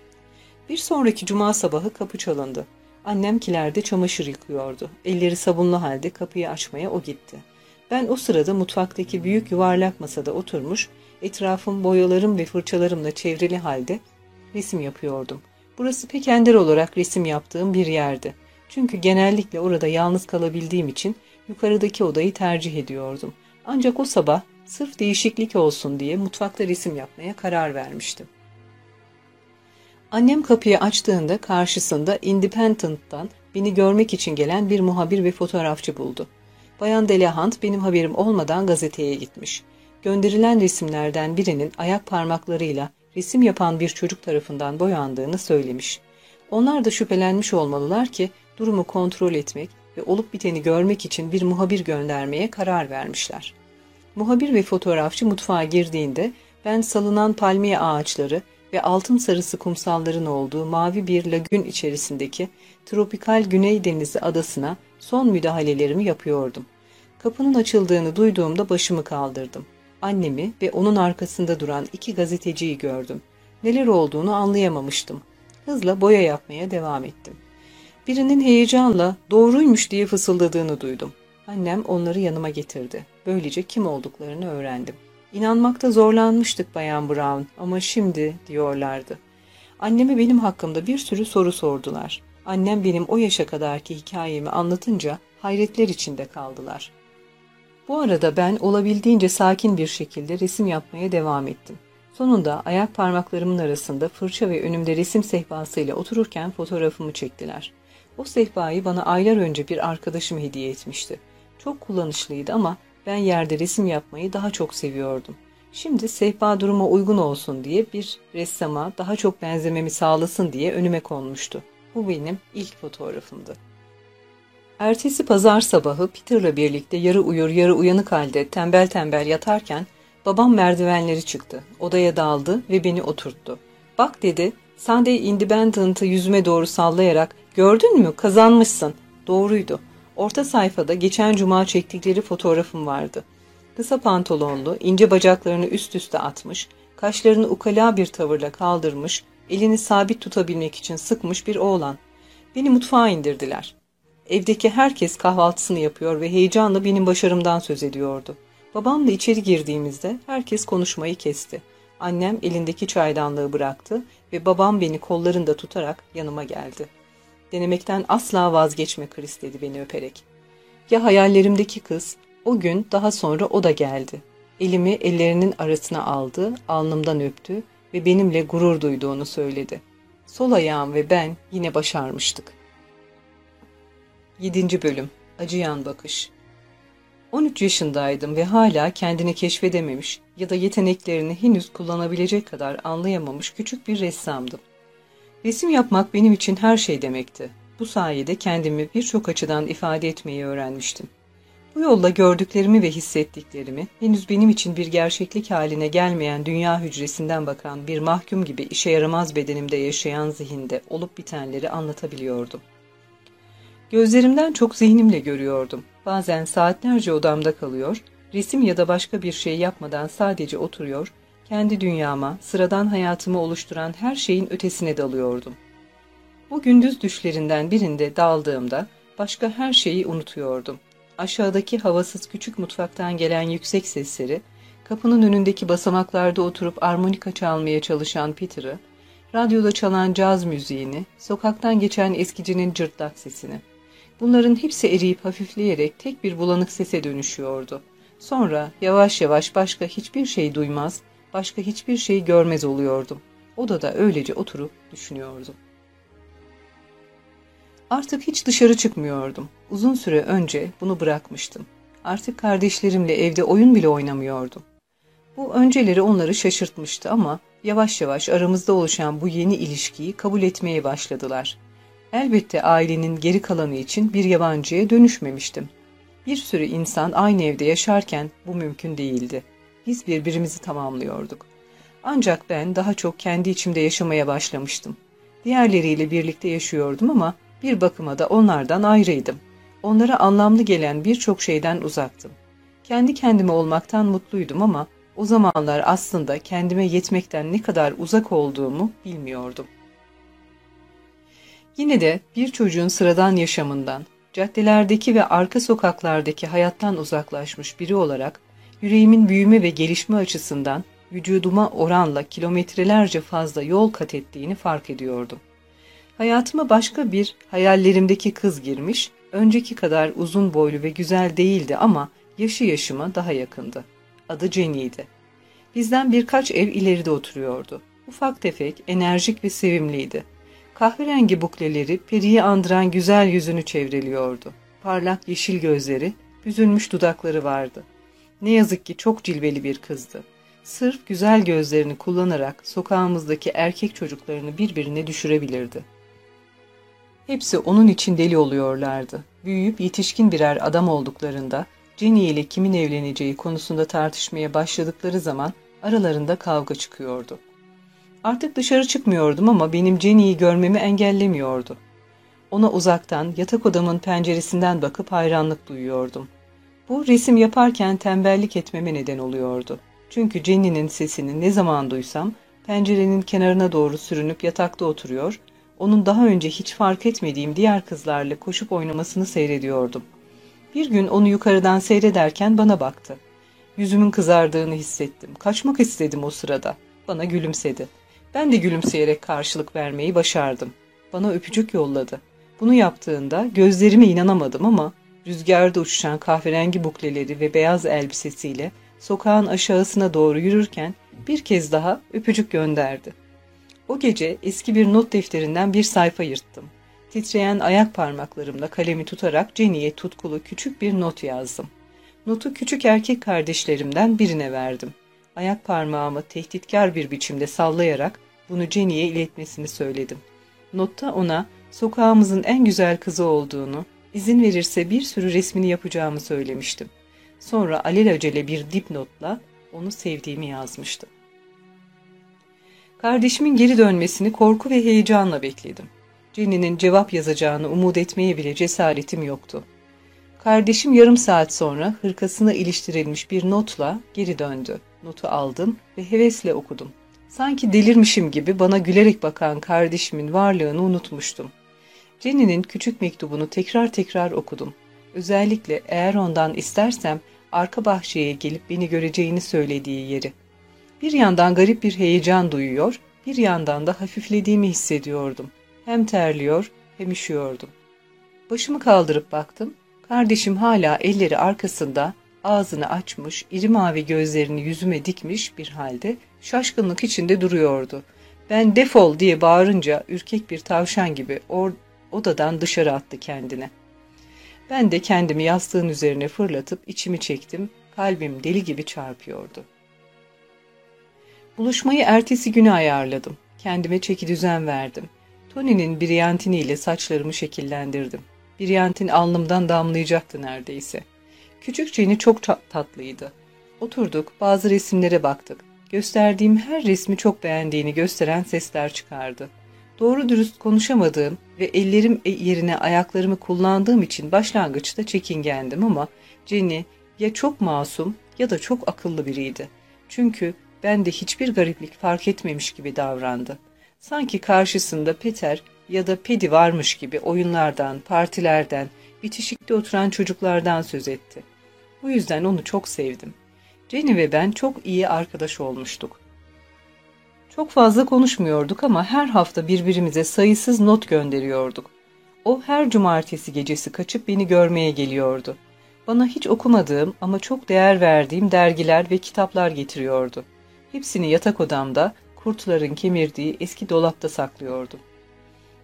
Bir sonraki cuma sabahı kapı çalındı. Annem kilerde çamaşır yıkıyordu. Elleri sabunlu halde kapıyı açmaya o gitti. Ben o sırada mutfaktaki büyük yuvarlak masada oturmuş, etrafım boyalarım ve fırçalarımla çevrili halde resim yapıyordum. Burası pek ender olarak resim yaptığım bir yerdi. Çünkü genellikle orada yalnız kalabildiğim için yukarıdaki odayı tercih ediyordum. Ancak o sabah sırf değişiklik olsun diye mutfakta resim yapmaya karar vermiştim. Annem kapıyı açtığında karşısında Independent'tan beni görmek için gelen bir muhabir ve fotoğrafçı buldu. Bayan Delahant benim haberim olmadan gazeteye gitmiş. Gönderilen resimlerden birinin ayak parmaklarıyla resim yapan bir çocuk tarafından boyandığını söylemiş. Onlar da şüphelenmiş olmalılar ki durumu kontrol etmek ve olup biteni görmek için bir muhabir göndermeye karar vermişler. Muhabir ve fotoğrafçı mutfağa girdiğinde ben salınan palmiye ağaçları ve altın sarısı kumsalların olduğu mavi bir lagün içerisindeki tropikal Güney Denizi adasına son müdahalelerimi yapıyordum. Kapının açıldığını duyduğumda başımı kaldırdım. Annemi ve onun arkasında duran iki gazeteciyi gördüm. Neler olduğunu anlayamamıştım. Hızla boya yapmaya devam ettim. Birinin heyecanla doğruymuş diye fısıldadığını duydum. Annem onları yanıma getirdi. Böylece kim olduklarını öğrendim. İnanmakta zorlanmıştık Bayan Brown ama şimdi diyorlardı. Anneme benim hakkımda bir sürü soru sordular. Annem benim o yaşa kadarki hikayemi anlatınca hayretler içinde kaldılar. Bu arada ben olabildiğince sakin bir şekilde resim yapmaya devam ettim. Sonunda ayak parmaklarımın arasında fırça ve önümde resim sehpasıyla otururken fotoğrafımı çektiler. O sehpayı bana aylar önce bir arkadaşım hediye etmişti. Çok kullanışlıydı ama ben yerde resim yapmayı daha çok seviyordum. Şimdi sehpa duruma uygun olsun diye bir ressama daha çok benzememi sağlasın diye önüme konmuştu. Bu benim ilk fotoğrafımdı. Ertesi pazar sabahı Peter'la birlikte yarı uyur yarı uyanık halde tembel tembel yatarken babam merdivenleri çıktı. Odaya daldı ve beni oturttu. Bak dedi, Sunday Independent'ı yüzüme doğru sallayarak gördün mü kazanmışsın. Doğruydu. Orta sayfada geçen cuma çektikleri fotoğrafım vardı. Kısa pantolonlu, ince bacaklarını üst üste atmış, kaşlarını ukala bir tavırla kaldırmış, elini sabit tutabilmek için sıkmış bir oğlan. Beni mutfağa indirdiler. Evdeki herkes kahvaltısını yapıyor ve heyecanla benim başarımdan söz ediyordu. Babamla içeri girdiğimizde herkes konuşmayı kesti. Annem elindeki çaydanlığı bıraktı ve babam beni kollarında tutarak yanıma geldi. Denemekten asla vazgeçme Chris dedi beni öperek. Ya hayallerimdeki kız, o gün daha sonra o da geldi. Elimi ellerinin arasına aldı, alnımdan öptü ve benimle gurur duyduğunu söyledi. Sol ayağım ve ben yine başarmıştık. 7. Bölüm Acıyan Bakış 13 yaşındaydım ve hala kendini keşfedememiş ya da yeteneklerini henüz kullanabilecek kadar anlayamamış küçük bir ressamdım. Resim yapmak benim için her şey demekti. Bu sayede kendimi birçok açıdan ifade etmeyi öğrenmiştim. Bu yolla gördüklerimi ve hissettiklerimi henüz benim için bir gerçeklik haline gelmeyen dünya hücresinden bakan bir mahkum gibi işe yaramaz bedenimde yaşayan zihinde olup bitenleri anlatabiliyordum. Gözlerimden çok zihnimle görüyordum. Bazen saatlerce odamda kalıyor, resim ya da başka bir şey yapmadan sadece oturuyor, kendi dünyama, sıradan hayatımı oluşturan her şeyin ötesine dalıyordum. Bu gündüz düşlerinden birinde daldığımda başka her şeyi unutuyordum. Aşağıdaki havasız küçük mutfaktan gelen yüksek sesleri, kapının önündeki basamaklarda oturup armonika çalmaya çalışan Peter'ı, radyoda çalan caz müziğini, sokaktan geçen eskicinin cırtlak sesini. Bunların hepsi eriyip hafifleyerek tek bir bulanık sese dönüşüyordu. Sonra yavaş yavaş başka hiçbir şey duymaz, başka hiçbir şey görmez oluyordum. Odada öylece oturup düşünüyordum. Artık hiç dışarı çıkmıyordum. Uzun süre önce bunu bırakmıştım. Artık kardeşlerimle evde oyun bile oynamıyordum. Bu önceleri onları şaşırtmıştı ama yavaş yavaş aramızda oluşan bu yeni ilişkiyi kabul etmeye başladılar. Elbette ailenin geri kalanı için bir yabancıya dönüşmemiştim. Bir sürü insan aynı evde yaşarken bu mümkün değildi. Biz birbirimizi tamamlıyorduk. Ancak ben daha çok kendi içimde yaşamaya başlamıştım. Diğerleriyle birlikte yaşıyordum ama bir bakıma da onlardan ayrıydım. Onlara anlamlı gelen birçok şeyden uzaktım. Kendi kendime olmaktan mutluydum ama o zamanlar aslında kendime yetmekten ne kadar uzak olduğumu bilmiyordum. Yine de bir çocuğun sıradan yaşamından, caddelerdeki ve arka sokaklardaki hayattan uzaklaşmış biri olarak yüreğimin büyüme ve gelişme açısından vücuduma oranla kilometrelerce fazla yol kat ettiğini fark ediyordum. Hayatıma başka bir hayallerimdeki kız girmiş, önceki kadar uzun boylu ve güzel değildi ama yaşı yaşıma daha yakındı. Adı Jenny'ydi. Bizden birkaç ev ileride oturuyordu. Ufak tefek, enerjik ve sevimliydi. Kahverengi bukleleri periyi andıran güzel yüzünü çevreliyordu. Parlak yeşil gözleri, büzülmüş dudakları vardı. Ne yazık ki çok cilveli bir kızdı. Sırf güzel gözlerini kullanarak sokağımızdaki erkek çocuklarını birbirine düşürebilirdi. Hepsi onun için deli oluyorlardı. Büyüyüp yetişkin birer adam olduklarında Jenny ile kimin evleneceği konusunda tartışmaya başladıkları zaman aralarında kavga çıkıyordu. Artık dışarı çıkmıyordum ama benim Jenny'yi görmemi engellemiyordu. Ona uzaktan yatak odamın penceresinden bakıp hayranlık duyuyordum. Bu resim yaparken tembellik etmeme neden oluyordu. Çünkü Jenny'nin sesini ne zaman duysam pencerenin kenarına doğru sürünüp yatakta oturuyor, onun daha önce hiç fark etmediğim diğer kızlarla koşup oynamasını seyrediyordum. Bir gün onu yukarıdan seyrederken bana baktı. Yüzümün kızardığını hissettim. Kaçmak istedim o sırada. Bana gülümsedi. Ben de gülümseyerek karşılık vermeyi başardım. Bana öpücük yolladı. Bunu yaptığında gözlerime inanamadım ama rüzgarda uçuşan kahverengi bukleleri ve beyaz elbisesiyle sokağın aşağısına doğru yürürken bir kez daha öpücük gönderdi. O gece eski bir not defterinden bir sayfa yırttım. Titreyen ayak parmaklarımla kalemi tutarak Jenny'e tutkulu küçük bir not yazdım. Notu küçük erkek kardeşlerimden birine verdim. Ayak parmağımı tehditkar bir biçimde sallayarak bunu Jenny'e iletmesini söyledim. Notta ona sokağımızın en güzel kızı olduğunu, izin verirse bir sürü resmini yapacağımı söylemiştim. Sonra alelacele bir dipnotla onu sevdiğimi yazmıştım. Kardeşimin geri dönmesini korku ve heyecanla bekledim. Jenny'nin cevap yazacağını umut etmeye bile cesaretim yoktu. Kardeşim yarım saat sonra hırkasına iliştirilmiş bir notla geri döndü. Notu aldım ve hevesle okudum. Sanki delirmişim gibi bana gülerek bakan kardeşimin varlığını unutmuştum. Jenny'nin küçük mektubunu tekrar tekrar okudum. Özellikle eğer ondan istersem arka bahçeye gelip beni göreceğini söylediği yeri. Bir yandan garip bir heyecan duyuyor, bir yandan da hafiflediğimi hissediyordum. Hem terliyor hem üşüyordum. Başımı kaldırıp baktım. Kardeşim hala elleri arkasında, ağzını açmış, iri mavi gözlerini yüzüme dikmiş bir halde şaşkınlık içinde duruyordu. Ben defol diye bağırınca ürkek bir tavşan gibi or odadan dışarı attı kendine. Ben de kendimi yastığın üzerine fırlatıp içimi çektim, kalbim deli gibi çarpıyordu. Buluşmayı ertesi güne ayarladım. Kendime çeki düzen verdim. Tony'nin briyantiniyle saçlarımı şekillendirdim. Briyantin alnımdan damlayacaktı neredeyse. Küçük Jenny çok tatlıydı. Oturduk, bazı resimlere baktık. Gösterdiğim her resmi çok beğendiğini gösteren sesler çıkardı. Doğru dürüst konuşamadığım ve ellerim e, yerine ayaklarımı kullandığım için başlangıçta çekingendim ama Jenny ya çok masum ya da çok akıllı biriydi. Çünkü ben de hiçbir gariplik fark etmemiş gibi davrandı. Sanki karşısında Peter ya da Pedi varmış gibi oyunlardan, partilerden, bitişikte oturan çocuklardan söz etti. Bu yüzden onu çok sevdim. Jenny ve ben çok iyi arkadaş olmuştuk. Çok fazla konuşmuyorduk ama her hafta birbirimize sayısız not gönderiyorduk. O her cumartesi gecesi kaçıp beni görmeye geliyordu. Bana hiç okumadığım ama çok değer verdiğim dergiler ve kitaplar getiriyordu. Hepsini yatak odamda, kurtların kemirdiği eski dolapta saklıyordum.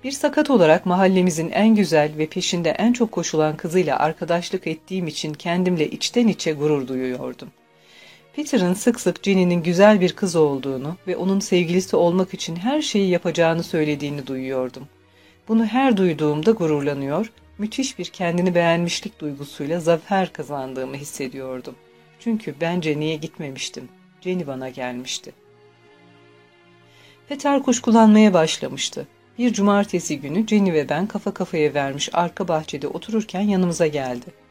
Bir sakat olarak mahallemizin en güzel ve peşinde en çok koşulan kızıyla arkadaşlık ettiğim için kendimle içten içe gurur duyuyordum. Peter'ın sık sık Jenny'nin güzel bir kız olduğunu ve onun sevgilisi olmak için her şeyi yapacağını söylediğini duyuyordum. Bunu her duyduğumda gururlanıyor, müthiş bir kendini beğenmişlik duygusuyla zafer kazandığımı hissediyordum. Çünkü ben Jenny'e gitmemiştim. Jenny bana gelmişti. Peter kuşkulanmaya başlamıştı. Bir cumartesi günü Jenny ve ben kafa kafaya vermiş arka bahçede otururken yanımıza geldi.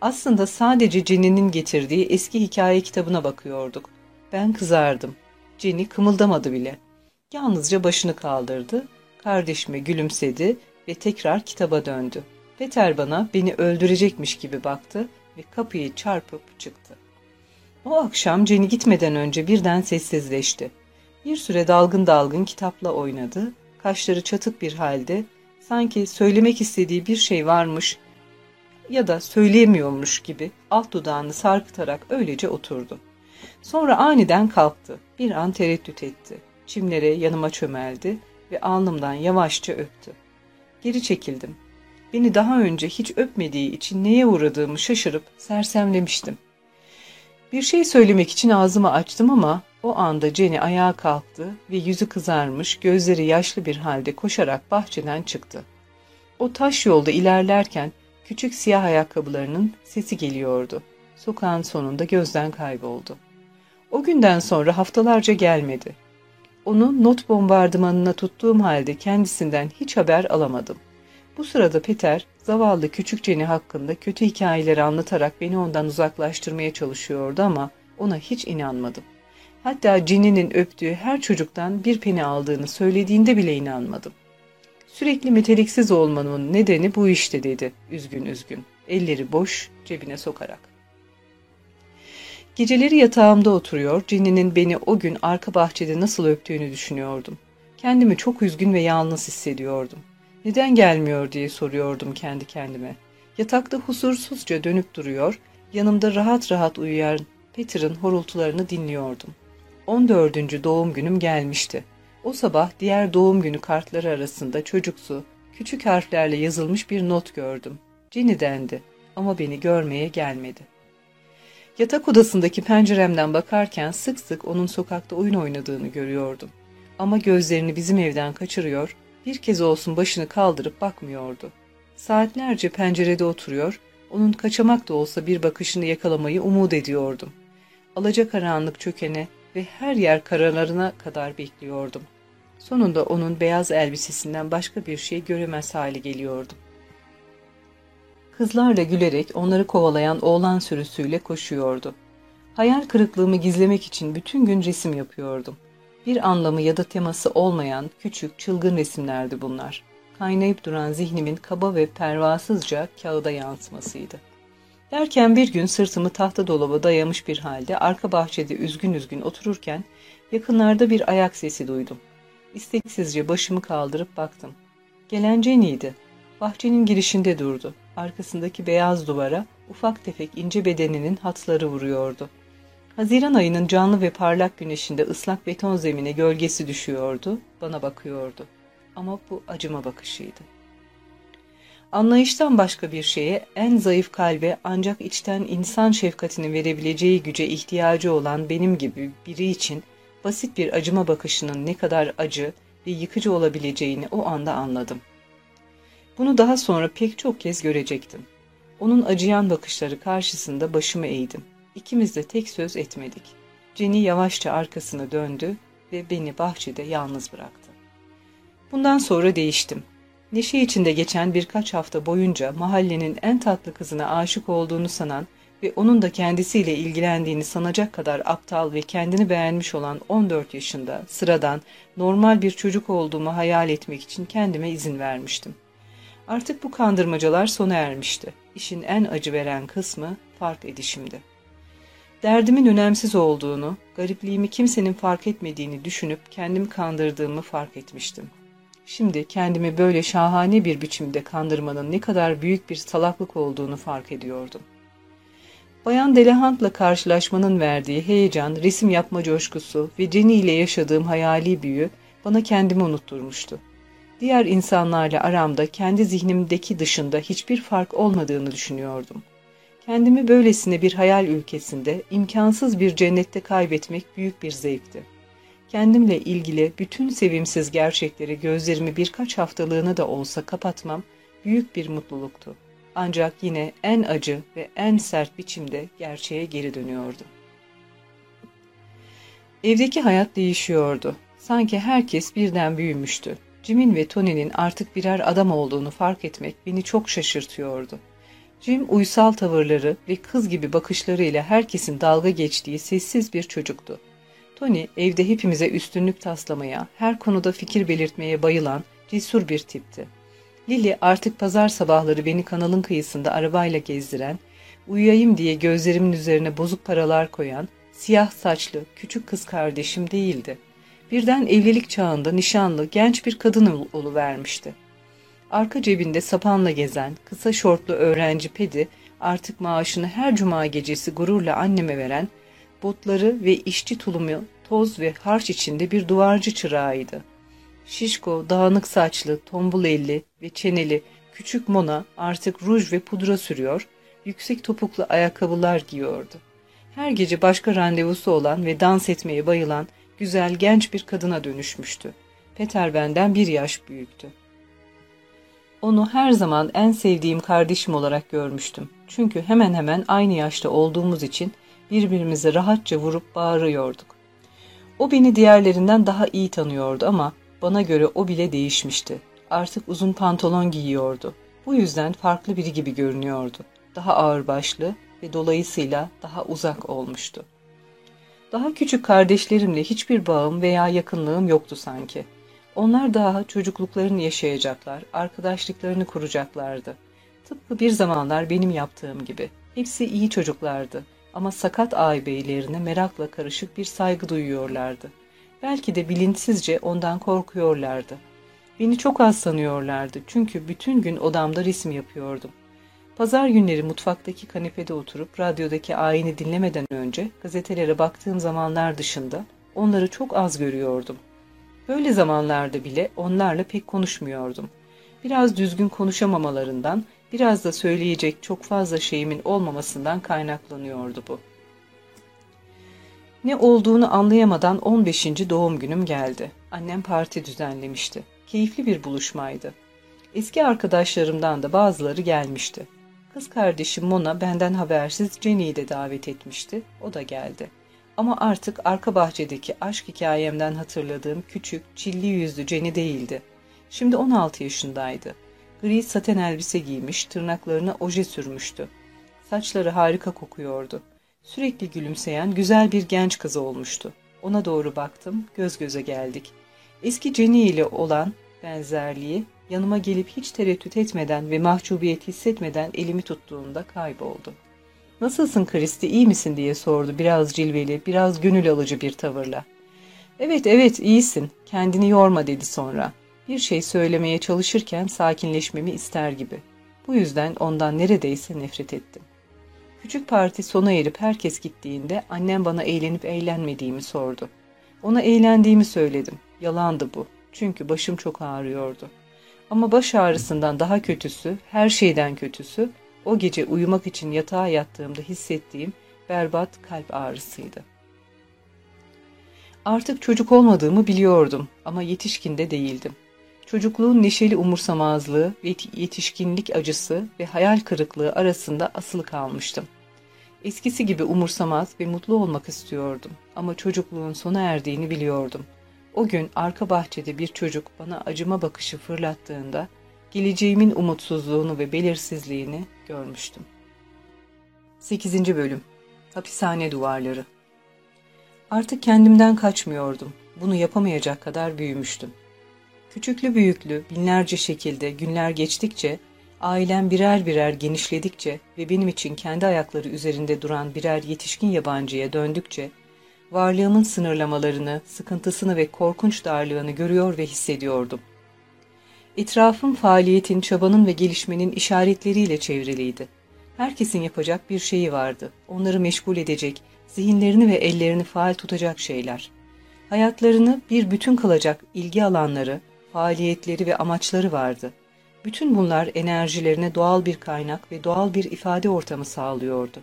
Aslında sadece Jenny'nin getirdiği eski hikaye kitabına bakıyorduk. Ben kızardım. Jenny kımıldamadı bile. Yalnızca başını kaldırdı, kardeşime gülümsedi ve tekrar kitaba döndü. Peter bana beni öldürecekmiş gibi baktı ve kapıyı çarpıp çıktı. O akşam Jenny gitmeden önce birden sessizleşti. Bir süre dalgın dalgın kitapla oynadı, kaşları çatık bir halde, sanki söylemek istediği bir şey varmış ya da söyleyemiyormuş gibi alt dudağını sarkıtarak öylece oturdu. Sonra aniden kalktı, bir an tereddüt etti. Çimlere yanıma çömeldi ve alnımdan yavaşça öptü. Geri çekildim. Beni daha önce hiç öpmediği için neye uğradığımı şaşırıp sersemlemiştim. Bir şey söylemek için ağzımı açtım ama o anda Jenny ayağa kalktı ve yüzü kızarmış, gözleri yaşlı bir halde koşarak bahçeden çıktı. O taş yolda ilerlerken küçük siyah ayakkabılarının sesi geliyordu. Sokağın sonunda gözden kayboldu. O günden sonra haftalarca gelmedi. Onu not bombardımanına tuttuğum halde kendisinden hiç haber alamadım. Bu sırada Peter, zavallı küçük Jenny hakkında kötü hikayeleri anlatarak beni ondan uzaklaştırmaya çalışıyordu ama ona hiç inanmadım. Hatta Jenny'nin öptüğü her çocuktan bir peni aldığını söylediğinde bile inanmadım. Sürekli meteliksiz olmanın nedeni bu işte dedi, üzgün üzgün, elleri boş, cebine sokarak. Geceleri yatağımda oturuyor, Jenny'nin beni o gün arka bahçede nasıl öptüğünü düşünüyordum. Kendimi çok üzgün ve yalnız hissediyordum. Neden gelmiyor diye soruyordum kendi kendime. Yatakta huzursuzca dönüp duruyor, yanımda rahat rahat uyuyan Peter'ın horultularını dinliyordum. 14. doğum günüm gelmişti. O sabah diğer doğum günü kartları arasında çocuksu, küçük harflerle yazılmış bir not gördüm. Jenny dendi ama beni görmeye gelmedi. Yatak odasındaki penceremden bakarken sık sık onun sokakta oyun oynadığını görüyordum. Ama gözlerini bizim evden kaçırıyor, bir kez olsun başını kaldırıp bakmıyordu. Saatlerce pencerede oturuyor, onun kaçamak da olsa bir bakışını yakalamayı umut ediyordum. Alacakaranlık çökene ve her yer karalarına kadar bekliyordum. Sonunda onun beyaz elbisesinden başka bir şey göremez hale geliyordum. Kızlarla gülerek onları kovalayan oğlan sürüsüyle koşuyordu. Hayal kırıklığımı gizlemek için bütün gün resim yapıyordum. Bir anlamı ya da teması olmayan küçük çılgın resimlerdi bunlar. Kaynayıp duran zihnimin kaba ve pervasızca kağıda yansımasıydı. Derken bir gün sırtımı tahta dolaba dayamış bir halde arka bahçede üzgün üzgün otururken yakınlarda bir ayak sesi duydum. İsteksizce başımı kaldırıp baktım. Gelen Jenny'ydi. Bahçenin girişinde durdu. Arkasındaki beyaz duvara ufak tefek ince bedeninin hatları vuruyordu. Haziran ayının canlı ve parlak güneşinde ıslak beton zemine gölgesi düşüyordu, bana bakıyordu. Ama bu acıma bakışıydı. Anlayıştan başka bir şeye, en zayıf kalbe ancak içten insan şefkatini verebileceği güce ihtiyacı olan benim gibi biri için basit bir acıma bakışının ne kadar acı ve yıkıcı olabileceğini o anda anladım. Bunu daha sonra pek çok kez görecektim. Onun acıyan bakışları karşısında başımı eğdim. İkimiz de tek söz etmedik. Jenny yavaşça arkasını döndü ve beni bahçede yalnız bıraktı. Bundan sonra değiştim. Neşe içinde geçen birkaç hafta boyunca mahallenin en tatlı kızına aşık olduğunu sanan ve onun da kendisiyle ilgilendiğini sanacak kadar aptal ve kendini beğenmiş olan 14 yaşında sıradan normal bir çocuk olduğumu hayal etmek için kendime izin vermiştim. Artık bu kandırmacalar sona ermişti. İşin en acı veren kısmı fark edişimdi. Derdimin önemsiz olduğunu, garipliğimi kimsenin fark etmediğini düşünüp kendimi kandırdığımı fark etmiştim. Şimdi kendimi böyle şahane bir biçimde kandırmanın ne kadar büyük bir salaklık olduğunu fark ediyordum. Bayan Delahant'la karşılaşmanın verdiği heyecan, resim yapma coşkusu ve Jenny ile yaşadığım hayali büyü bana kendimi unutturmuştu. Diğer insanlarla aramda kendi zihnimdeki dışında hiçbir fark olmadığını düşünüyordum. Kendimi böylesine bir hayal ülkesinde, imkansız bir cennette kaybetmek büyük bir zevkti. Kendimle ilgili bütün sevimsiz gerçekleri gözlerimi birkaç haftalığına da olsa kapatmam büyük bir mutluluktu. Ancak yine en acı ve en sert biçimde gerçeğe geri dönüyordu. Evdeki hayat değişiyordu. Sanki herkes birden büyümüştü. Jim'in ve Tony'nin artık birer adam olduğunu fark etmek beni çok şaşırtıyordu. Jim uysal tavırları ve kız gibi bakışlarıyla herkesin dalga geçtiği sessiz bir çocuktu. Tony evde hepimize üstünlük taslamaya, her konuda fikir belirtmeye bayılan cesur bir tipti. Lily artık pazar sabahları beni kanalın kıyısında arabayla gezdiren, uyuyayım diye gözlerimin üzerine bozuk paralar koyan, siyah saçlı küçük kız kardeşim değildi. Birden evlilik çağında nişanlı genç bir kadın vermişti. Arka cebinde sapanla gezen, kısa şortlu öğrenci Pedi artık maaşını her cuma gecesi gururla anneme veren, botları ve işçi tulumu toz ve harç içinde bir duvarcı çırağıydı. Şişko, dağınık saçlı, tombul elli ve çeneli küçük Mona artık ruj ve pudra sürüyor, yüksek topuklu ayakkabılar giyiyordu. Her gece başka randevusu olan ve dans etmeye bayılan güzel genç bir kadına dönüşmüştü. Peter benden bir yaş büyüktü. Onu her zaman en sevdiğim kardeşim olarak görmüştüm. Çünkü hemen hemen aynı yaşta olduğumuz için birbirimizi rahatça vurup bağırıyorduk. O beni diğerlerinden daha iyi tanıyordu ama bana göre o bile değişmişti. Artık uzun pantolon giyiyordu. Bu yüzden farklı biri gibi görünüyordu. Daha ağırbaşlı ve dolayısıyla daha uzak olmuştu. Daha küçük kardeşlerimle hiçbir bağım veya yakınlığım yoktu sanki. Onlar daha çocukluklarını yaşayacaklar, arkadaşlıklarını kuracaklardı. Tıpkı bir zamanlar benim yaptığım gibi. Hepsi iyi çocuklardı ama sakat ağabeylerine merakla karışık bir saygı duyuyorlardı. Belki de bilinçsizce ondan korkuyorlardı. Beni çok az sanıyorlardı çünkü bütün gün odamda resim yapıyordum. Pazar günleri mutfaktaki kanepede oturup radyodaki ayini dinlemeden önce gazetelere baktığım zamanlar dışında onları çok az görüyordum. Böyle zamanlarda bile onlarla pek konuşmuyordum. Biraz düzgün konuşamamalarından, biraz da söyleyecek çok fazla şeyimin olmamasından kaynaklanıyordu bu. Ne olduğunu anlayamadan 15. doğum günüm geldi. Annem parti düzenlemişti. Keyifli bir buluşmaydı. Eski arkadaşlarımdan da bazıları gelmişti. Kız kardeşim Mona benden habersiz Jenny'i de davet etmişti. O da geldi. Ama artık arka bahçedeki aşk hikayemden hatırladığım küçük, çilli yüzlü Jenny değildi. Şimdi 16 yaşındaydı. Gri saten elbise giymiş, tırnaklarına oje sürmüştü. Saçları harika kokuyordu. Sürekli gülümseyen güzel bir genç kız olmuştu. Ona doğru baktım, göz göze geldik. Eski Jenny ile olan benzerliği yanıma gelip hiç tereddüt etmeden ve mahcubiyet hissetmeden elimi tuttuğunda kayboldu. ''Nasılsın Kristi, iyi misin?'' diye sordu biraz cilveli, biraz gönül alıcı bir tavırla. ''Evet, evet, iyisin. Kendini yorma.'' dedi sonra. Bir şey söylemeye çalışırken sakinleşmemi ister gibi. Bu yüzden ondan neredeyse nefret ettim. Küçük parti sona erip herkes gittiğinde annem bana eğlenip eğlenmediğimi sordu. Ona eğlendiğimi söyledim. Yalandı bu. Çünkü başım çok ağrıyordu. Ama baş ağrısından daha kötüsü, her şeyden kötüsü, o gece uyumak için yatağa yattığımda hissettiğim berbat kalp ağrısıydı. Artık çocuk olmadığımı biliyordum ama yetişkinde değildim. Çocukluğun neşeli umursamazlığı ve yetişkinlik acısı ve hayal kırıklığı arasında asılı kalmıştım. Eskisi gibi umursamaz ve mutlu olmak istiyordum ama çocukluğun sona erdiğini biliyordum. O gün arka bahçede bir çocuk bana acıma bakışı fırlattığında geleceğimin umutsuzluğunu ve belirsizliğini görmüştüm. 8. Bölüm Hapishane Duvarları Artık kendimden kaçmıyordum. Bunu yapamayacak kadar büyümüştüm. Küçüklü büyüklü binlerce şekilde günler geçtikçe, ailem birer birer genişledikçe ve benim için kendi ayakları üzerinde duran birer yetişkin yabancıya döndükçe, varlığımın sınırlamalarını, sıkıntısını ve korkunç darlığını görüyor ve hissediyordum. Etrafım faaliyetin, çabanın ve gelişmenin işaretleriyle çevriliydi. Herkesin yapacak bir şeyi vardı. Onları meşgul edecek, zihinlerini ve ellerini faal tutacak şeyler. Hayatlarını bir bütün kılacak ilgi alanları, faaliyetleri ve amaçları vardı. Bütün bunlar enerjilerine doğal bir kaynak ve doğal bir ifade ortamı sağlıyordu.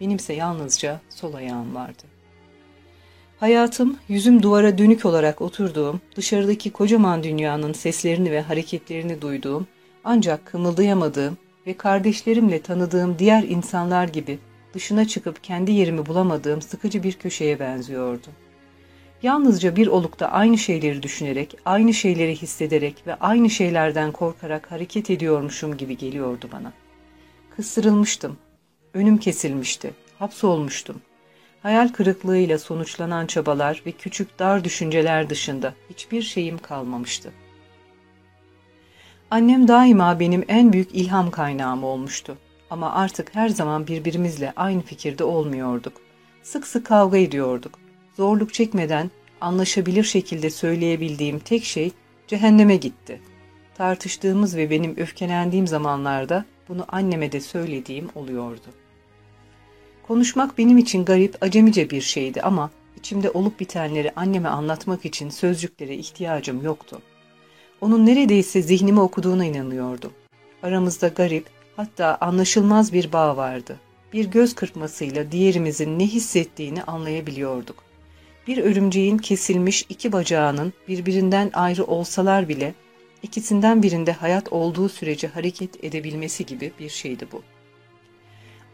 Benimse yalnızca sol ayağım vardı. Hayatım, yüzüm duvara dönük olarak oturduğum, dışarıdaki kocaman dünyanın seslerini ve hareketlerini duyduğum, ancak kımıldayamadığım ve kardeşlerimle tanıdığım diğer insanlar gibi dışına çıkıp kendi yerimi bulamadığım sıkıcı bir köşeye benziyordu. Yalnızca bir olukta aynı şeyleri düşünerek, aynı şeyleri hissederek ve aynı şeylerden korkarak hareket ediyormuşum gibi geliyordu bana. Kısırılmıştım, önüm kesilmişti, hapsolmuştum. Hayal kırıklığıyla sonuçlanan çabalar ve küçük dar düşünceler dışında hiçbir şeyim kalmamıştı. Annem daima benim en büyük ilham kaynağım olmuştu. Ama artık her zaman birbirimizle aynı fikirde olmuyorduk. Sık sık kavga ediyorduk. Zorluk çekmeden anlaşabilir şekilde söyleyebildiğim tek şey cehenneme gitti. Tartıştığımız ve benim öfkelendiğim zamanlarda bunu anneme de söylediğim oluyordu. Konuşmak benim için garip, acemice bir şeydi ama içimde olup bitenleri anneme anlatmak için sözcüklere ihtiyacım yoktu. Onun neredeyse zihnimi okuduğuna inanıyordum. Aramızda garip, hatta anlaşılmaz bir bağ vardı. Bir göz kırpmasıyla diğerimizin ne hissettiğini anlayabiliyorduk. Bir örümceğin kesilmiş iki bacağının birbirinden ayrı olsalar bile İkisinden birinde hayat olduğu sürece hareket edebilmesi gibi bir şeydi bu.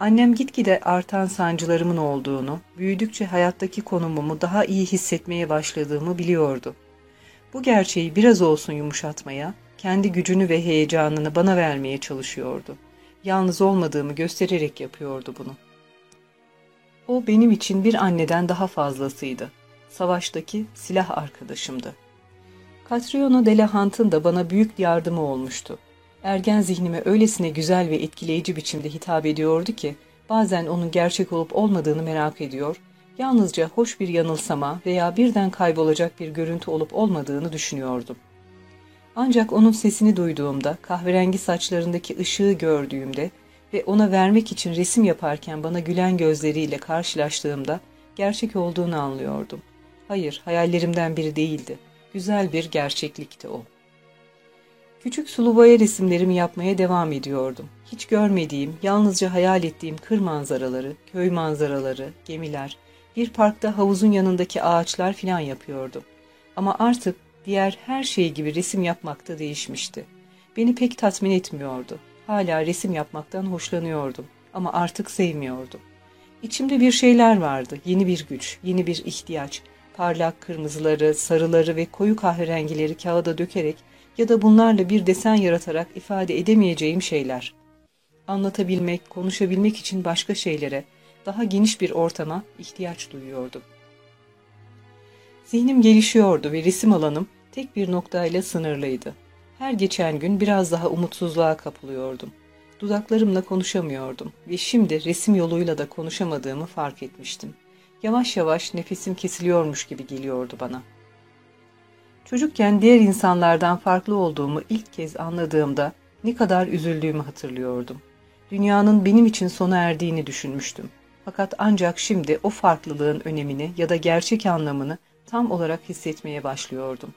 Annem gitgide artan sancılarımın olduğunu, büyüdükçe hayattaki konumumu daha iyi hissetmeye başladığımı biliyordu. Bu gerçeği biraz olsun yumuşatmaya, kendi gücünü ve heyecanını bana vermeye çalışıyordu. Yalnız olmadığımı göstererek yapıyordu bunu. O benim için bir anneden daha fazlasıydı. Savaştaki silah arkadaşımdı. Catriona de la Hunt'ın da bana büyük yardımı olmuştu. Ergen zihnime öylesine güzel ve etkileyici biçimde hitap ediyordu ki, bazen onun gerçek olup olmadığını merak ediyor, yalnızca hoş bir yanılsama veya birden kaybolacak bir görüntü olup olmadığını düşünüyordum. Ancak onun sesini duyduğumda, kahverengi saçlarındaki ışığı gördüğümde ve ona vermek için resim yaparken bana gülen gözleriyle karşılaştığımda gerçek olduğunu anlıyordum. Hayır, hayallerimden biri değildi. Güzel bir gerçeklikti o. Küçük sulu boya resimlerimi yapmaya devam ediyordum. Hiç görmediğim, yalnızca hayal ettiğim kır manzaraları, köy manzaraları, gemiler, bir parkta havuzun yanındaki ağaçlar filan yapıyordum. Ama artık diğer her şey gibi resim yapmakta değişmişti. Beni pek tatmin etmiyordu. Hala resim yapmaktan hoşlanıyordum ama artık sevmiyordum. İçimde bir şeyler vardı, yeni bir güç, yeni bir ihtiyaç. Parlak kırmızıları, sarıları ve koyu kahverengileri kağıda dökerek ya da bunlarla bir desen yaratarak ifade edemeyeceğim şeyler. Anlatabilmek, konuşabilmek için başka şeylere, daha geniş bir ortama ihtiyaç duyuyordum. Zihnim gelişiyordu ve resim alanım tek bir noktayla sınırlıydı. Her geçen gün biraz daha umutsuzluğa kapılıyordum. Dudaklarımla konuşamıyordum ve şimdi resim yoluyla da konuşamadığımı fark etmiştim. Yavaş yavaş nefesim kesiliyormuş gibi geliyordu bana. Çocukken diğer insanlardan farklı olduğumu ilk kez anladığımda ne kadar üzüldüğümü hatırlıyordum. Dünyanın benim için sona erdiğini düşünmüştüm. Fakat ancak şimdi o farklılığın önemini ya da gerçek anlamını tam olarak hissetmeye başlıyordum.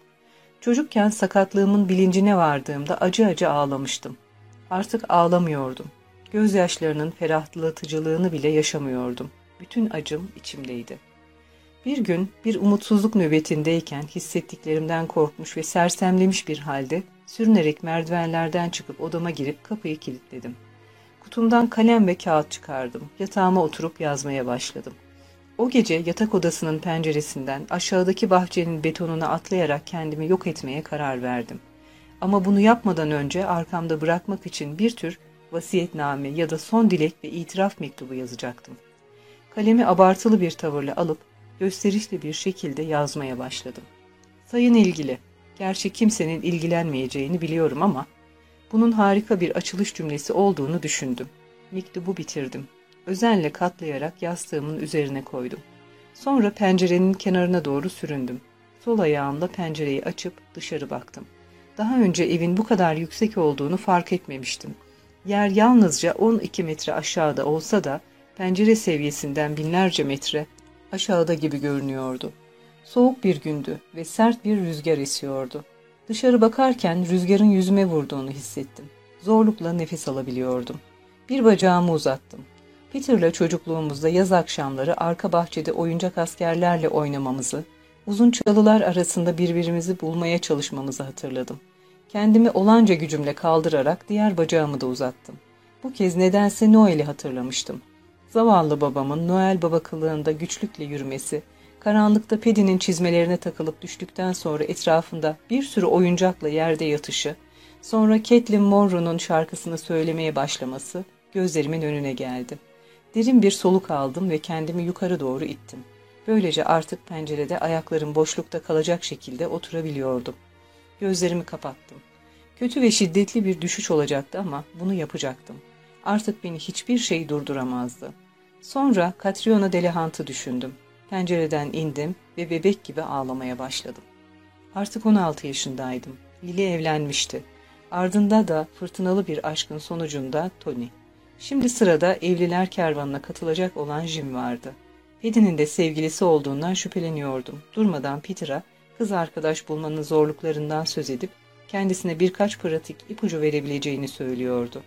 Çocukken sakatlığımın bilincine vardığımda acı acı ağlamıştım. Artık ağlamıyordum. Gözyaşlarının ferahlatıcılığını bile yaşamıyordum. Bütün acım içimdeydi. Bir gün bir umutsuzluk nöbetindeyken hissettiklerimden korkmuş ve sersemlemiş bir halde sürünerek merdivenlerden çıkıp odama girip kapıyı kilitledim. Kutumdan kalem ve kağıt çıkardım. Yatağıma oturup yazmaya başladım. O gece yatak odasının penceresinden aşağıdaki bahçenin betonuna atlayarak kendimi yok etmeye karar verdim. Ama bunu yapmadan önce arkamda bırakmak için bir tür vasiyetname ya da son dilek ve itiraf mektubu yazacaktım. Kalemi abartılı bir tavırla alıp gösterişli bir şekilde yazmaya başladım. Sayın ilgili, gerçi kimsenin ilgilenmeyeceğini biliyorum ama bunun harika bir açılış cümlesi olduğunu düşündüm. Mektubu bitirdim özenle katlayarak yastığımın üzerine koydum. Sonra pencerenin kenarına doğru süründüm. Sol ayağımla pencereyi açıp dışarı baktım. Daha önce evin bu kadar yüksek olduğunu fark etmemiştim. Yer yalnızca 12 metre aşağıda olsa da pencere seviyesinden binlerce metre aşağıda gibi görünüyordu. Soğuk bir gündü ve sert bir rüzgar esiyordu. Dışarı bakarken rüzgarın yüzüme vurduğunu hissettim. Zorlukla nefes alabiliyordum. Bir bacağımı uzattım. Peter'la çocukluğumuzda yaz akşamları arka bahçede oyuncak askerlerle oynamamızı, uzun çalılar arasında birbirimizi bulmaya çalışmamızı hatırladım. Kendimi olanca gücümle kaldırarak diğer bacağımı da uzattım. Bu kez nedense Noel'i hatırlamıştım. Zavallı babamın Noel baba kılığında güçlükle yürümesi, karanlıkta Pedinin çizmelerine takılıp düştükten sonra etrafında bir sürü oyuncakla yerde yatışı, sonra Caitlin Monroe'nun şarkısını söylemeye başlaması gözlerimin önüne geldi. Derin bir soluk aldım ve kendimi yukarı doğru ittim. Böylece artık pencerede ayaklarım boşlukta kalacak şekilde oturabiliyordum. Gözlerimi kapattım. Kötü ve şiddetli bir düşüş olacaktı ama bunu yapacaktım. Artık beni hiçbir şey durduramazdı. Sonra Catriona Delahant'ı düşündüm. Pencereden indim ve bebek gibi ağlamaya başladım. Artık 16 yaşındaydım. Lili evlenmişti. Ardında da fırtınalı bir aşkın sonucunda Tony. Şimdi sırada evliler kervanına katılacak olan Jim vardı. Petin'in de sevgilisi olduğundan şüpheleniyordum. Durmadan Peter'a kız arkadaş bulmanın zorluklarından söz edip kendisine birkaç pratik ipucu verebileceğini söylüyordu.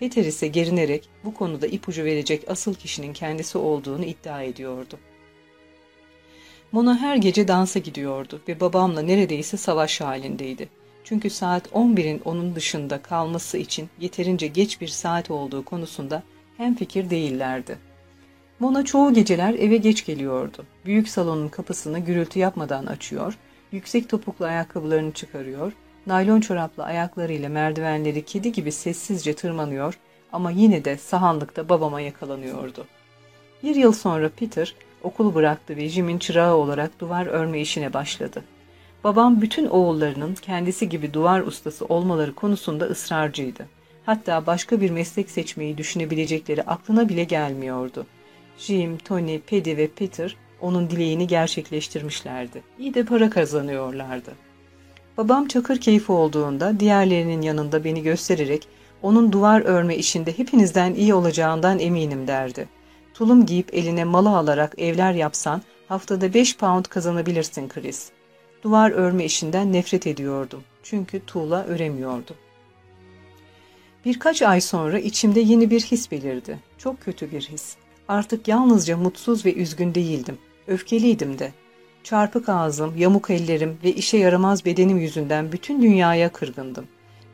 Peter ise gerinerek bu konuda ipucu verecek asıl kişinin kendisi olduğunu iddia ediyordu. Mona her gece dansa gidiyordu ve babamla neredeyse savaş halindeydi. Çünkü saat 11'in onun dışında kalması için yeterince geç bir saat olduğu konusunda hemfikir değillerdi. Mona çoğu geceler eve geç geliyordu. Büyük salonun kapısını gürültü yapmadan açıyor, yüksek topuklu ayakkabılarını çıkarıyor, naylon çoraplı ayaklarıyla merdivenleri kedi gibi sessizce tırmanıyor ama yine de sahanlıkta babama yakalanıyordu. Bir yıl sonra Peter okulu bıraktı ve Jim'in çırağı olarak duvar örme işine başladı. Babam bütün oğullarının kendisi gibi duvar ustası olmaları konusunda ısrarcıydı. Hatta başka bir meslek seçmeyi düşünebilecekleri aklına bile gelmiyordu. Jim, Tony, Paddy ve Peter onun dileğini gerçekleştirmişlerdi. İyi de para kazanıyorlardı. Babam çakır keyfi olduğunda diğerlerinin yanında beni göstererek onun duvar örme işinde hepinizden iyi olacağından eminim derdi. Tulum giyip eline malı alarak evler yapsan haftada 5 pound kazanabilirsin Chris. Duvar örme işinden nefret ediyordum. Çünkü tuğla öremiyordum. Birkaç ay sonra içimde yeni bir his belirdi. Çok kötü bir his. Artık yalnızca mutsuz ve üzgün değildim. Öfkeliydim de. Çarpık ağzım, yamuk ellerim ve işe yaramaz bedenim yüzünden bütün dünyaya kırgındım.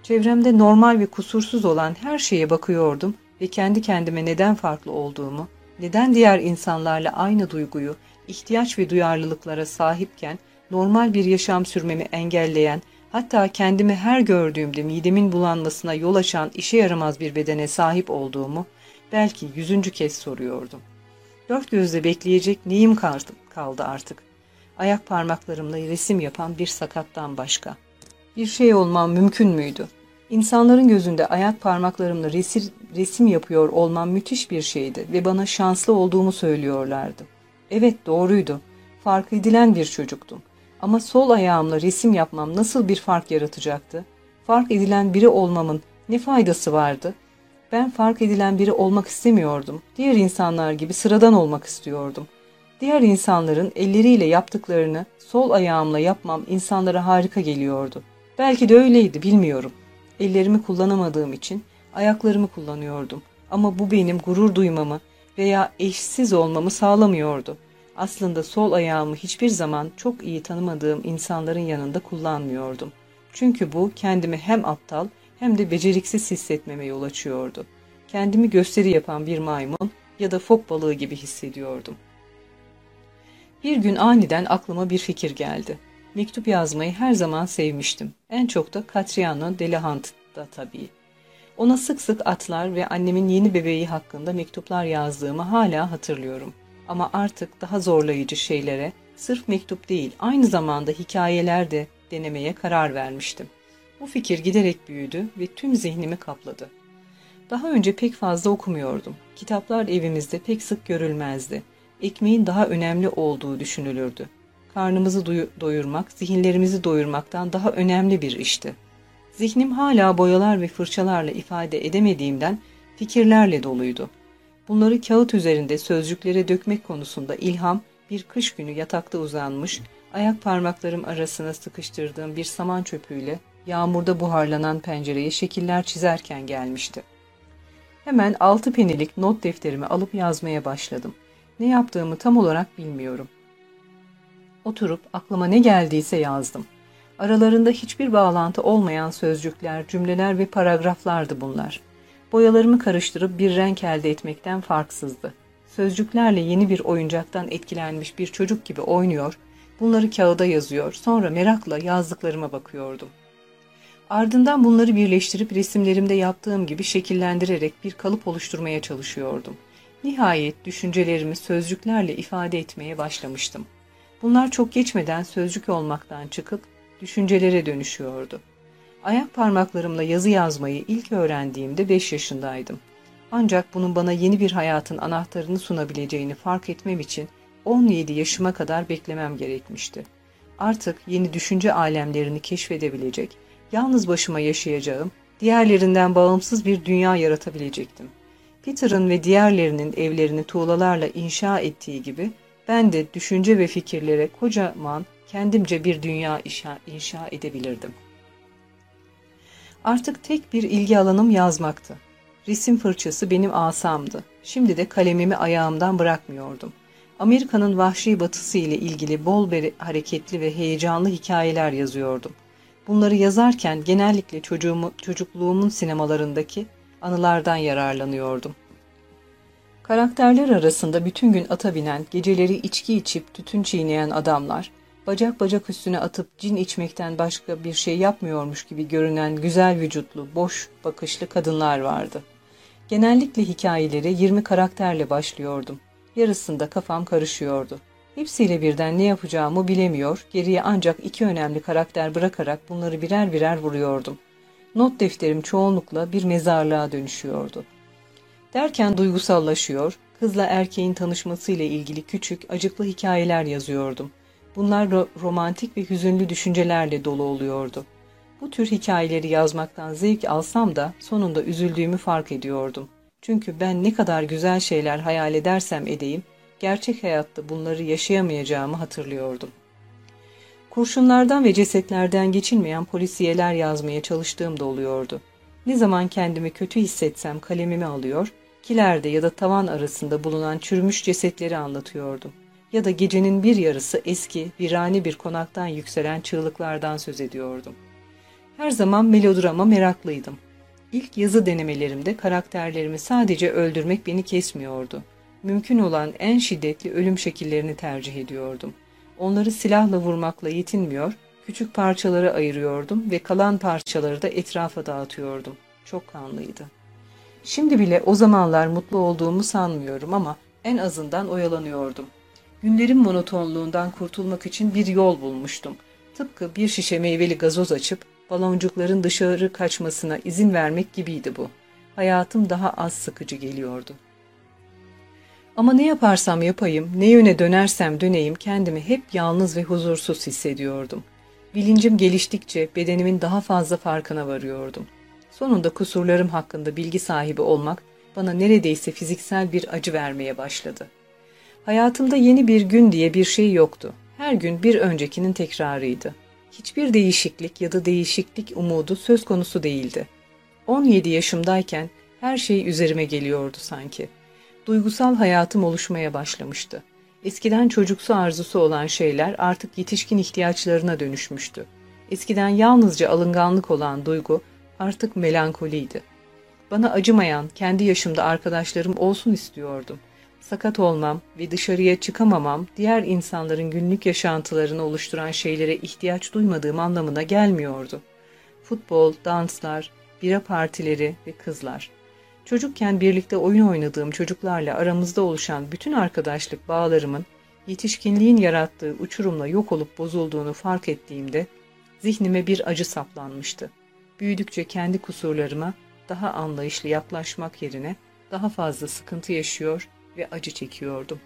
Çevremde normal ve kusursuz olan her şeye bakıyordum ve kendi kendime neden farklı olduğumu, neden diğer insanlarla aynı duyguyu, ihtiyaç ve duyarlılıklara sahipken normal bir yaşam sürmemi engelleyen, hatta kendimi her gördüğümde midemin bulanmasına yol açan işe yaramaz bir bedene sahip olduğumu belki yüzüncü kez soruyordum. Dört gözle bekleyecek neyim kaldı, artık? Ayak parmaklarımla resim yapan bir sakattan başka. Bir şey olmam mümkün müydü? İnsanların gözünde ayak parmaklarımla resim, resim yapıyor olmam müthiş bir şeydi ve bana şanslı olduğumu söylüyorlardı. Evet doğruydu. Fark edilen bir çocuktum. Ama sol ayağımla resim yapmam nasıl bir fark yaratacaktı? Fark edilen biri olmamın ne faydası vardı? Ben fark edilen biri olmak istemiyordum. Diğer insanlar gibi sıradan olmak istiyordum. Diğer insanların elleriyle yaptıklarını sol ayağımla yapmam insanlara harika geliyordu. Belki de öyleydi bilmiyorum. Ellerimi kullanamadığım için ayaklarımı kullanıyordum. Ama bu benim gurur duymamı veya eşsiz olmamı sağlamıyordu. Aslında sol ayağımı hiçbir zaman çok iyi tanımadığım insanların yanında kullanmıyordum. Çünkü bu kendimi hem aptal hem de beceriksiz hissetmeme yol açıyordu. Kendimi gösteri yapan bir maymun ya da fok balığı gibi hissediyordum. Bir gün aniden aklıma bir fikir geldi. Mektup yazmayı her zaman sevmiştim. En çok da Catriano Delahant'da tabii. Ona sık sık atlar ve annemin yeni bebeği hakkında mektuplar yazdığımı hala hatırlıyorum. Ama artık daha zorlayıcı şeylere, sırf mektup değil aynı zamanda hikayeler de denemeye karar vermiştim. Bu fikir giderek büyüdü ve tüm zihnimi kapladı. Daha önce pek fazla okumuyordum. Kitaplar evimizde pek sık görülmezdi. Ekmeğin daha önemli olduğu düşünülürdü. Karnımızı doyurmak, zihinlerimizi doyurmaktan daha önemli bir işti. Zihnim hala boyalar ve fırçalarla ifade edemediğimden fikirlerle doluydu. Bunları kağıt üzerinde sözcüklere dökmek konusunda ilham bir kış günü yatakta uzanmış, ayak parmaklarım arasına sıkıştırdığım bir saman çöpüyle yağmurda buharlanan pencereye şekiller çizerken gelmişti. Hemen altı penilik not defterimi alıp yazmaya başladım. Ne yaptığımı tam olarak bilmiyorum. Oturup aklıma ne geldiyse yazdım. Aralarında hiçbir bağlantı olmayan sözcükler, cümleler ve paragraflardı bunlar. Boyalarımı karıştırıp bir renk elde etmekten farksızdı. Sözcüklerle yeni bir oyuncaktan etkilenmiş bir çocuk gibi oynuyor, bunları kağıda yazıyor, sonra merakla yazdıklarıma bakıyordum. Ardından bunları birleştirip resimlerimde yaptığım gibi şekillendirerek bir kalıp oluşturmaya çalışıyordum. Nihayet düşüncelerimi sözcüklerle ifade etmeye başlamıştım. Bunlar çok geçmeden sözcük olmaktan çıkıp düşüncelere dönüşüyordu. Ayak parmaklarımla yazı yazmayı ilk öğrendiğimde 5 yaşındaydım. Ancak bunun bana yeni bir hayatın anahtarını sunabileceğini fark etmem için 17 yaşıma kadar beklemem gerekmişti. Artık yeni düşünce alemlerini keşfedebilecek, yalnız başıma yaşayacağım, diğerlerinden bağımsız bir dünya yaratabilecektim. Peter'ın ve diğerlerinin evlerini tuğlalarla inşa ettiği gibi ben de düşünce ve fikirlere kocaman kendimce bir dünya inşa, edebilirdim. Artık tek bir ilgi alanım yazmaktı. Resim fırçası benim asamdı. Şimdi de kalemimi ayağımdan bırakmıyordum. Amerika'nın vahşi batısı ile ilgili bol beri hareketli ve heyecanlı hikayeler yazıyordum. Bunları yazarken genellikle çocuğumu, çocukluğumun sinemalarındaki anılardan yararlanıyordum. Karakterler arasında bütün gün ata binen, geceleri içki içip tütün çiğneyen adamlar, bacak bacak üstüne atıp cin içmekten başka bir şey yapmıyormuş gibi görünen güzel vücutlu, boş bakışlı kadınlar vardı. Genellikle hikayeleri 20 karakterle başlıyordum. Yarısında kafam karışıyordu. Hepsiyle birden ne yapacağımı bilemiyor, geriye ancak iki önemli karakter bırakarak bunları birer birer vuruyordum. Not defterim çoğunlukla bir mezarlığa dönüşüyordu. Derken duygusallaşıyor, kızla erkeğin tanışmasıyla ilgili küçük, acıklı hikayeler yazıyordum. Bunlar ro romantik ve hüzünlü düşüncelerle dolu oluyordu. Bu tür hikayeleri yazmaktan zevk alsam da sonunda üzüldüğümü fark ediyordum. Çünkü ben ne kadar güzel şeyler hayal edersem edeyim, gerçek hayatta bunları yaşayamayacağımı hatırlıyordum. Kurşunlardan ve cesetlerden geçilmeyen polisiyeler yazmaya çalıştığım da oluyordu. Ne zaman kendimi kötü hissetsem kalemimi alıyor, kilerde ya da tavan arasında bulunan çürümüş cesetleri anlatıyordum. Ya da gecenin bir yarısı eski, virani bir konaktan yükselen çığlıklardan söz ediyordum. Her zaman melodrama meraklıydım. İlk yazı denemelerimde karakterlerimi sadece öldürmek beni kesmiyordu. Mümkün olan en şiddetli ölüm şekillerini tercih ediyordum. Onları silahla vurmakla yetinmiyor, küçük parçalara ayırıyordum ve kalan parçaları da etrafa dağıtıyordum. Çok kanlıydı. Şimdi bile o zamanlar mutlu olduğumu sanmıyorum ama en azından oyalanıyordum. Günlerin monotonluğundan kurtulmak için bir yol bulmuştum. Tıpkı bir şişe meyveli gazoz açıp baloncukların dışarı kaçmasına izin vermek gibiydi bu. Hayatım daha az sıkıcı geliyordu. Ama ne yaparsam yapayım, ne yöne dönersem döneyim kendimi hep yalnız ve huzursuz hissediyordum. Bilincim geliştikçe bedenimin daha fazla farkına varıyordum. Sonunda kusurlarım hakkında bilgi sahibi olmak bana neredeyse fiziksel bir acı vermeye başladı. Hayatımda yeni bir gün diye bir şey yoktu. Her gün bir öncekinin tekrarıydı. Hiçbir değişiklik ya da değişiklik umudu söz konusu değildi. 17 yaşımdayken her şey üzerime geliyordu sanki. Duygusal hayatım oluşmaya başlamıştı. Eskiden çocuksu arzusu olan şeyler artık yetişkin ihtiyaçlarına dönüşmüştü. Eskiden yalnızca alınganlık olan duygu artık melankoliydi. Bana acımayan, kendi yaşımda arkadaşlarım olsun istiyordum. Sakat olmam ve dışarıya çıkamamam diğer insanların günlük yaşantılarını oluşturan şeylere ihtiyaç duymadığım anlamına gelmiyordu. Futbol, danslar, bira partileri ve kızlar. Çocukken birlikte oyun oynadığım çocuklarla aramızda oluşan bütün arkadaşlık bağlarımın yetişkinliğin yarattığı uçurumla yok olup bozulduğunu fark ettiğimde zihnime bir acı saplanmıştı. Büyüdükçe kendi kusurlarıma daha anlayışlı yaklaşmak yerine daha fazla sıkıntı yaşıyor ve acı çekiyordum.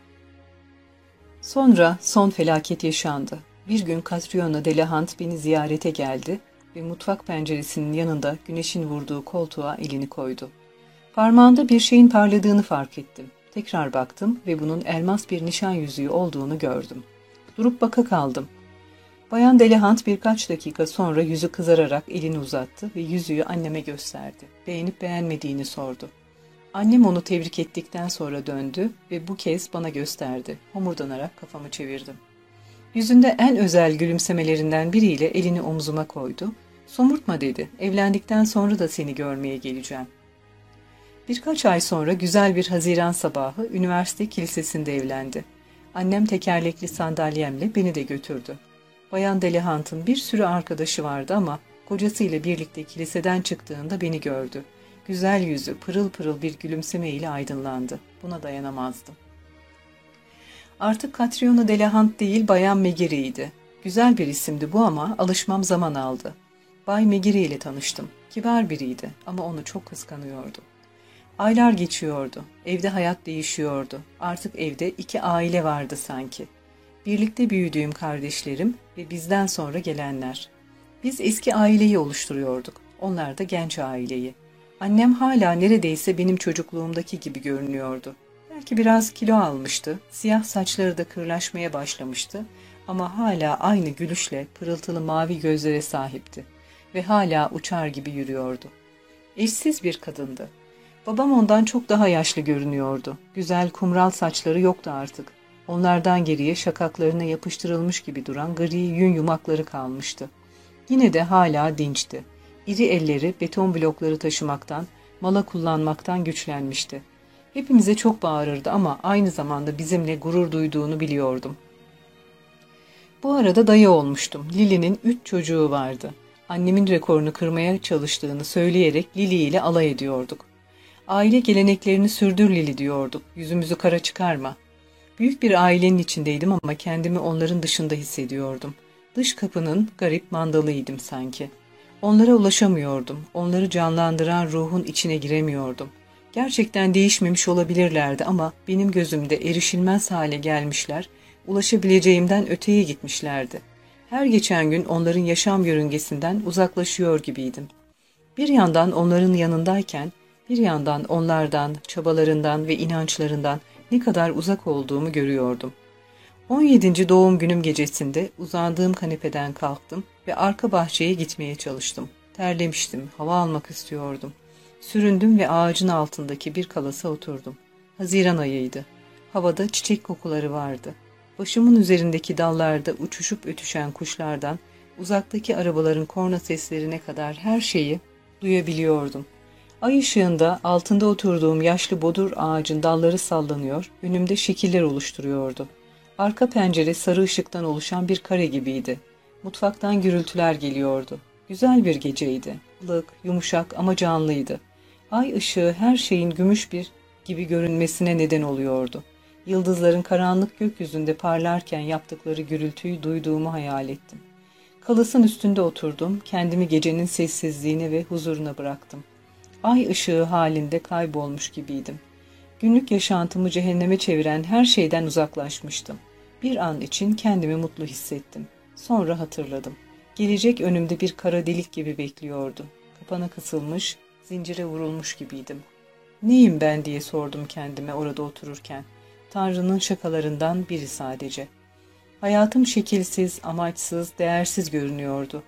Sonra son felaket yaşandı. Bir gün Catriona Delahant beni ziyarete geldi ve mutfak penceresinin yanında güneşin vurduğu koltuğa elini koydu. Parmağında bir şeyin parladığını fark ettim. Tekrar baktım ve bunun elmas bir nişan yüzüğü olduğunu gördüm. Durup baka kaldım. Bayan Delahant birkaç dakika sonra yüzü kızararak elini uzattı ve yüzüğü anneme gösterdi. Beğenip beğenmediğini sordu. Annem onu tebrik ettikten sonra döndü ve bu kez bana gösterdi. Homurdanarak kafamı çevirdim. Yüzünde en özel gülümsemelerinden biriyle elini omzuma koydu. Somurtma dedi, evlendikten sonra da seni görmeye geleceğim. Birkaç ay sonra güzel bir Haziran sabahı üniversite kilisesinde evlendi. Annem tekerlekli sandalyemle beni de götürdü. Bayan Delihant'ın bir sürü arkadaşı vardı ama kocasıyla birlikte kiliseden çıktığında beni gördü. Güzel yüzü pırıl pırıl bir gülümseme ile aydınlandı. Buna dayanamazdım. Artık Catriona Delahant değil Bayan Megiri'ydi. Güzel bir isimdi bu ama alışmam zaman aldı. Bay Megiri ile tanıştım. Kibar biriydi ama onu çok kıskanıyordum. Aylar geçiyordu. Evde hayat değişiyordu. Artık evde iki aile vardı sanki. Birlikte büyüdüğüm kardeşlerim ve bizden sonra gelenler. Biz eski aileyi oluşturuyorduk. Onlar da genç aileyi. Annem hala neredeyse benim çocukluğumdaki gibi görünüyordu. Belki biraz kilo almıştı, siyah saçları da kırlaşmaya başlamıştı ama hala aynı gülüşle pırıltılı mavi gözlere sahipti ve hala uçar gibi yürüyordu. Eşsiz bir kadındı. Babam ondan çok daha yaşlı görünüyordu. Güzel kumral saçları yoktu artık. Onlardan geriye şakaklarına yapıştırılmış gibi duran gri yün yumakları kalmıştı. Yine de hala dinçti. İri elleri beton blokları taşımaktan, mala kullanmaktan güçlenmişti. Hepimize çok bağırırdı ama aynı zamanda bizimle gurur duyduğunu biliyordum. Bu arada dayı olmuştum. Lili'nin üç çocuğu vardı. Annemin rekorunu kırmaya çalıştığını söyleyerek Lili ile alay ediyorduk. Aile geleneklerini sürdür Lili diyorduk. Yüzümüzü kara çıkarma. Büyük bir ailenin içindeydim ama kendimi onların dışında hissediyordum. Dış kapının garip mandalıydım sanki. Onlara ulaşamıyordum. Onları canlandıran ruhun içine giremiyordum. Gerçekten değişmemiş olabilirlerdi ama benim gözümde erişilmez hale gelmişler, ulaşabileceğimden öteye gitmişlerdi. Her geçen gün onların yaşam yörüngesinden uzaklaşıyor gibiydim. Bir yandan onların yanındayken, bir yandan onlardan, çabalarından ve inançlarından ne kadar uzak olduğumu görüyordum. 17. doğum günüm gecesinde uzandığım kanepeden kalktım ve arka bahçeye gitmeye çalıştım. Terlemiştim, hava almak istiyordum. Süründüm ve ağacın altındaki bir kalasa oturdum. Haziran ayıydı. Havada çiçek kokuları vardı. Başımın üzerindeki dallarda uçuşup ötüşen kuşlardan, uzaktaki arabaların korna seslerine kadar her şeyi duyabiliyordum. Ay ışığında altında oturduğum yaşlı bodur ağacın dalları sallanıyor, önümde şekiller oluşturuyordu. Arka pencere sarı ışıktan oluşan bir kare gibiydi. Mutfaktan gürültüler geliyordu. Güzel bir geceydi. Ilık, yumuşak ama canlıydı. Ay ışığı her şeyin gümüş bir gibi görünmesine neden oluyordu. Yıldızların karanlık gökyüzünde parlarken yaptıkları gürültüyü duyduğumu hayal ettim. Kalasın üstünde oturdum, kendimi gecenin sessizliğine ve huzuruna bıraktım. Ay ışığı halinde kaybolmuş gibiydim. Günlük yaşantımı cehenneme çeviren her şeyden uzaklaşmıştım. Bir an için kendimi mutlu hissettim. Sonra hatırladım. Gelecek önümde bir kara delik gibi bekliyordu. Kapana kısılmış, zincire vurulmuş gibiydim. Neyim ben diye sordum kendime orada otururken. Tanrı'nın şakalarından biri sadece. Hayatım şekilsiz, amaçsız, değersiz görünüyordu.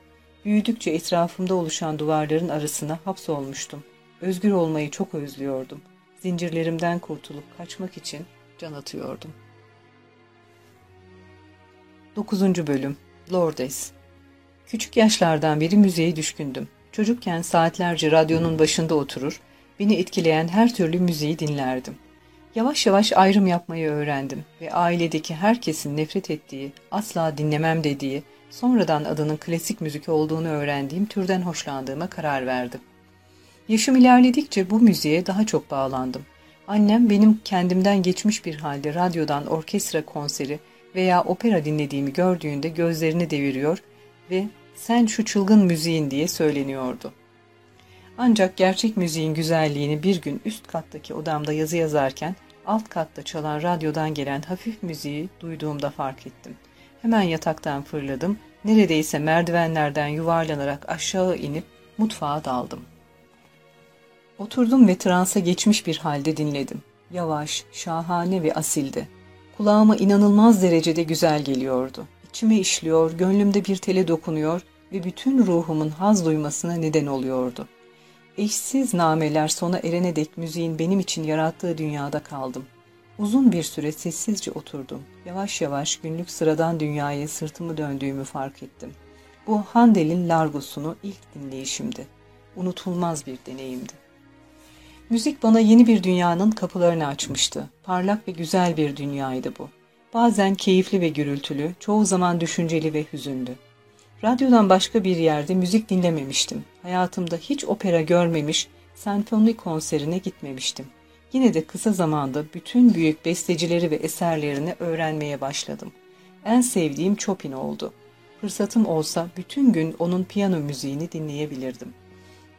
Büyüdükçe etrafımda oluşan duvarların arasına hapsolmuştum. Özgür olmayı çok özlüyordum. Zincirlerimden kurtulup kaçmak için can atıyordum. 9. Bölüm Lordes Küçük yaşlardan beri müziğe düşkündüm. Çocukken saatlerce radyonun başında oturur, beni etkileyen her türlü müziği dinlerdim. Yavaş yavaş ayrım yapmayı öğrendim ve ailedeki herkesin nefret ettiği, asla dinlemem dediği, sonradan adının klasik müzik olduğunu öğrendiğim türden hoşlandığıma karar verdim. Yaşım ilerledikçe bu müziğe daha çok bağlandım. Annem benim kendimden geçmiş bir halde radyodan orkestra konseri veya opera dinlediğimi gördüğünde gözlerini deviriyor ve sen şu çılgın müziğin diye söyleniyordu. Ancak gerçek müziğin güzelliğini bir gün üst kattaki odamda yazı yazarken alt katta çalan radyodan gelen hafif müziği duyduğumda fark ettim. Hemen yataktan fırladım, neredeyse merdivenlerden yuvarlanarak aşağı inip mutfağa daldım. Oturdum ve transa geçmiş bir halde dinledim. Yavaş, şahane ve asildi. Kulağıma inanılmaz derecede güzel geliyordu. İçime işliyor, gönlümde bir tele dokunuyor ve bütün ruhumun haz duymasına neden oluyordu. Eşsiz nameler sona erene dek müziğin benim için yarattığı dünyada kaldım. Uzun bir süre sessizce oturdum. Yavaş yavaş günlük sıradan dünyaya sırtımı döndüğümü fark ettim. Bu Handel'in Largos'unu ilk dinleyişimdi. Unutulmaz bir deneyimdi. Müzik bana yeni bir dünyanın kapılarını açmıştı. Parlak ve güzel bir dünyaydı bu. Bazen keyifli ve gürültülü, çoğu zaman düşünceli ve hüzünlü. Radyodan başka bir yerde müzik dinlememiştim. Hayatımda hiç opera görmemiş, senfoni konserine gitmemiştim. Yine de kısa zamanda bütün büyük bestecileri ve eserlerini öğrenmeye başladım. En sevdiğim Chopin oldu. Fırsatım olsa bütün gün onun piyano müziğini dinleyebilirdim.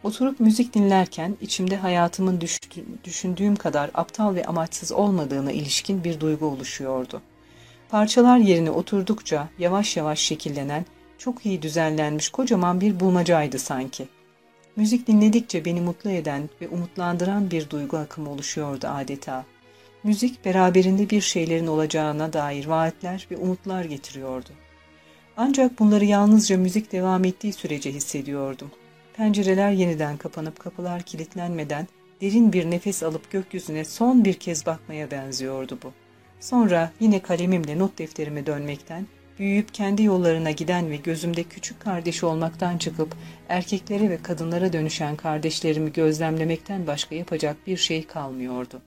Oturup müzik dinlerken içimde hayatımın düştü, düşündüğüm kadar aptal ve amaçsız olmadığına ilişkin bir duygu oluşuyordu. Parçalar yerine oturdukça yavaş yavaş şekillenen, çok iyi düzenlenmiş kocaman bir bulmacaydı sanki. Müzik dinledikçe beni mutlu eden ve umutlandıran bir duygu akımı oluşuyordu adeta. Müzik beraberinde bir şeylerin olacağına dair vaatler ve umutlar getiriyordu. Ancak bunları yalnızca müzik devam ettiği sürece hissediyordum. Pencereler yeniden kapanıp kapılar kilitlenmeden derin bir nefes alıp gökyüzüne son bir kez bakmaya benziyordu bu. Sonra yine kalemimle not defterime dönmekten büyüyüp kendi yollarına giden ve gözümde küçük kardeş olmaktan çıkıp erkeklere ve kadınlara dönüşen kardeşlerimi gözlemlemekten başka yapacak bir şey kalmıyordu.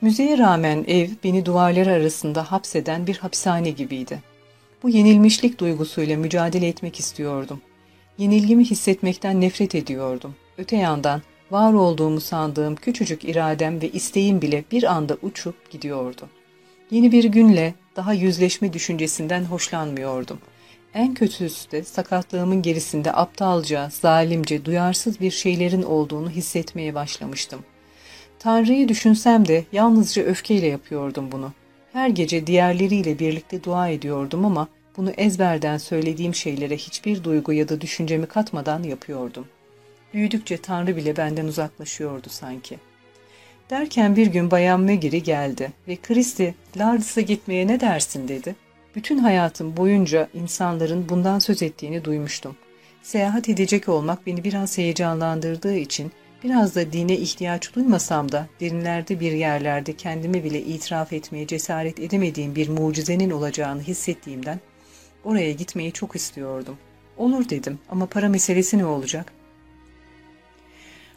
Müzeye rağmen ev beni duvarlar arasında hapseden bir hapishane gibiydi. Bu yenilmişlik duygusuyla mücadele etmek istiyordum. Yenilgimi hissetmekten nefret ediyordum. Öte yandan var olduğumu sandığım küçücük iradem ve isteğim bile bir anda uçup gidiyordu. Yeni bir günle daha yüzleşme düşüncesinden hoşlanmıyordum. En kötüsü de sakatlığımın gerisinde aptalca, zalimce, duyarsız bir şeylerin olduğunu hissetmeye başlamıştım. Tanrı'yı düşünsem de yalnızca öfkeyle yapıyordum bunu. Her gece diğerleriyle birlikte dua ediyordum ama bunu ezberden söylediğim şeylere hiçbir duygu ya da düşüncemi katmadan yapıyordum. Büyüdükçe Tanrı bile benden uzaklaşıyordu sanki. Derken bir gün Bayan Megiri geldi ve Kristi, Lardis'e gitmeye ne dersin dedi. Bütün hayatım boyunca insanların bundan söz ettiğini duymuştum. Seyahat edecek olmak beni biraz heyecanlandırdığı için biraz da dine ihtiyaç duymasam da derinlerde bir yerlerde kendime bile itiraf etmeye cesaret edemediğim bir mucizenin olacağını hissettiğimden oraya gitmeyi çok istiyordum. Olur dedim ama para meselesi ne olacak?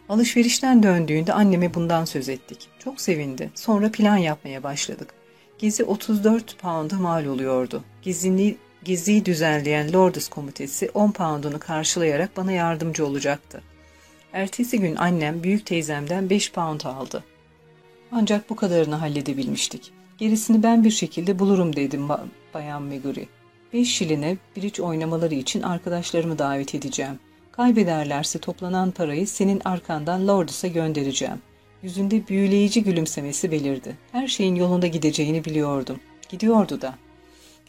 Alışverişten döndüğünde anneme bundan söz ettik. Çok sevindi. Sonra plan yapmaya başladık. Gezi 34 pound'a mal oluyordu. Gezinliği, geziyi düzenleyen Lords komitesi 10 pound'unu karşılayarak bana yardımcı olacaktı. Ertesi gün annem büyük teyzemden 5 pound aldı. Ancak bu kadarını halledebilmiştik. Gerisini ben bir şekilde bulurum dedim Bayan Meguri. 5 şiline bridge oynamaları için arkadaşlarımı davet edeceğim. Kaybederlerse toplanan parayı senin arkandan Lordus'a göndereceğim. Yüzünde büyüleyici gülümsemesi belirdi. Her şeyin yolunda gideceğini biliyordum. Gidiyordu da.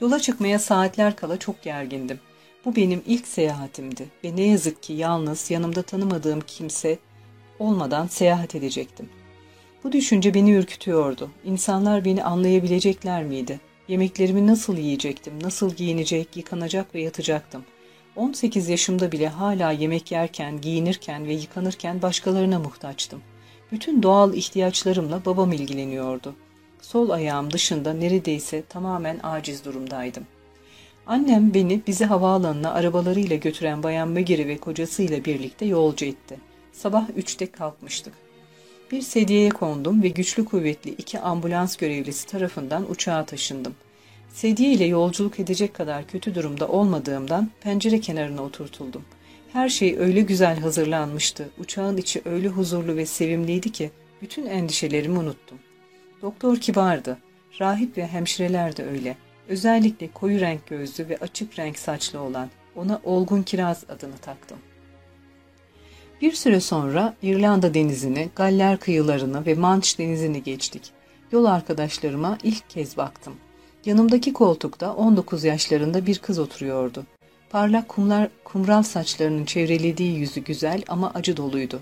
Yola çıkmaya saatler kala çok gergindim. Bu benim ilk seyahatimdi ve ne yazık ki yalnız yanımda tanımadığım kimse olmadan seyahat edecektim. Bu düşünce beni ürkütüyordu. İnsanlar beni anlayabilecekler miydi? Yemeklerimi nasıl yiyecektim, nasıl giyinecek, yıkanacak ve yatacaktım. 18 yaşımda bile hala yemek yerken, giyinirken ve yıkanırken başkalarına muhtaçtım. Bütün doğal ihtiyaçlarımla babam ilgileniyordu. Sol ayağım dışında neredeyse tamamen aciz durumdaydım. Annem beni bizi havaalanına arabalarıyla götüren Bayan Mögeri ve kocasıyla birlikte yolcu etti. Sabah üçte kalkmıştık. Bir sedyeye kondum ve güçlü kuvvetli iki ambulans görevlisi tarafından uçağa taşındım. Sedye ile yolculuk edecek kadar kötü durumda olmadığımdan pencere kenarına oturtuldum. Her şey öyle güzel hazırlanmıştı. Uçağın içi öyle huzurlu ve sevimliydi ki bütün endişelerimi unuttum. Doktor kibardı. Rahip ve hemşireler de öyle. Özellikle koyu renk gözlü ve açık renk saçlı olan ona Olgun Kiraz adını taktım. Bir süre sonra İrlanda denizini, Galler kıyılarını ve Manş denizini geçtik. Yol arkadaşlarıma ilk kez baktım. Yanımdaki koltukta 19 yaşlarında bir kız oturuyordu. Parlak kumlar, kumral saçlarının çevrelediği yüzü güzel ama acı doluydu.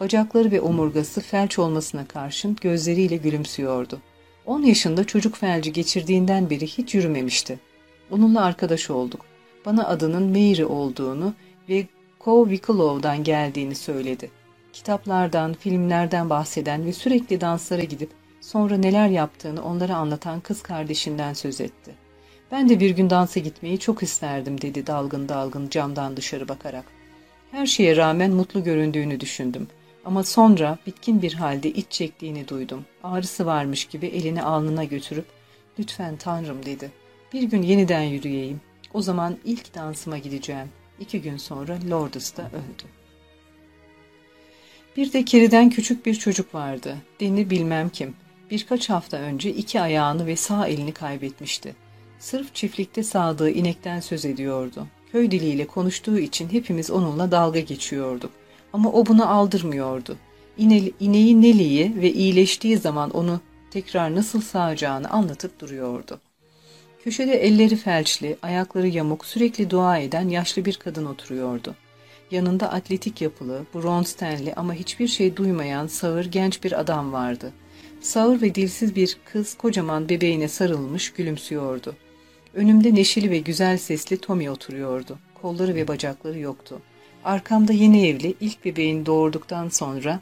Bacakları ve omurgası felç olmasına karşın gözleriyle gülümsüyordu. 10 yaşında çocuk felci geçirdiğinden beri hiç yürümemişti. Onunla arkadaş olduk. Bana adının Mary olduğunu ve Cove Wicklow'dan geldiğini söyledi. Kitaplardan, filmlerden bahseden ve sürekli danslara gidip sonra neler yaptığını onlara anlatan kız kardeşinden söz etti. Ben de bir gün dansa gitmeyi çok isterdim dedi dalgın dalgın camdan dışarı bakarak. Her şeye rağmen mutlu göründüğünü düşündüm. Ama sonra bitkin bir halde iç çektiğini duydum. Ağrısı varmış gibi elini alnına götürüp ''Lütfen Tanrım'' dedi. ''Bir gün yeniden yürüyeyim. O zaman ilk dansıma gideceğim.'' İki gün sonra Lourdes da öldü. Bir de Kerry'den küçük bir çocuk vardı. Dini bilmem kim. Birkaç hafta önce iki ayağını ve sağ elini kaybetmişti. Sırf çiftlikte sağdığı inekten söz ediyordu. Köy diliyle konuştuğu için hepimiz onunla dalga geçiyorduk. Ama o buna aldırmıyordu. İne, ineği Neli'yi ve iyileştiği zaman onu tekrar nasıl sağacağını anlatıp duruyordu. Köşede elleri felçli, ayakları yamuk, sürekli dua eden yaşlı bir kadın oturuyordu. Yanında atletik yapılı, bronz tenli ama hiçbir şey duymayan sağır genç bir adam vardı. Sağır ve dilsiz bir kız kocaman bebeğine sarılmış gülümsüyordu. Önümde neşeli ve güzel sesli Tommy oturuyordu. Kolları ve bacakları yoktu. Arkamda yeni evli, ilk bebeğini doğurduktan sonra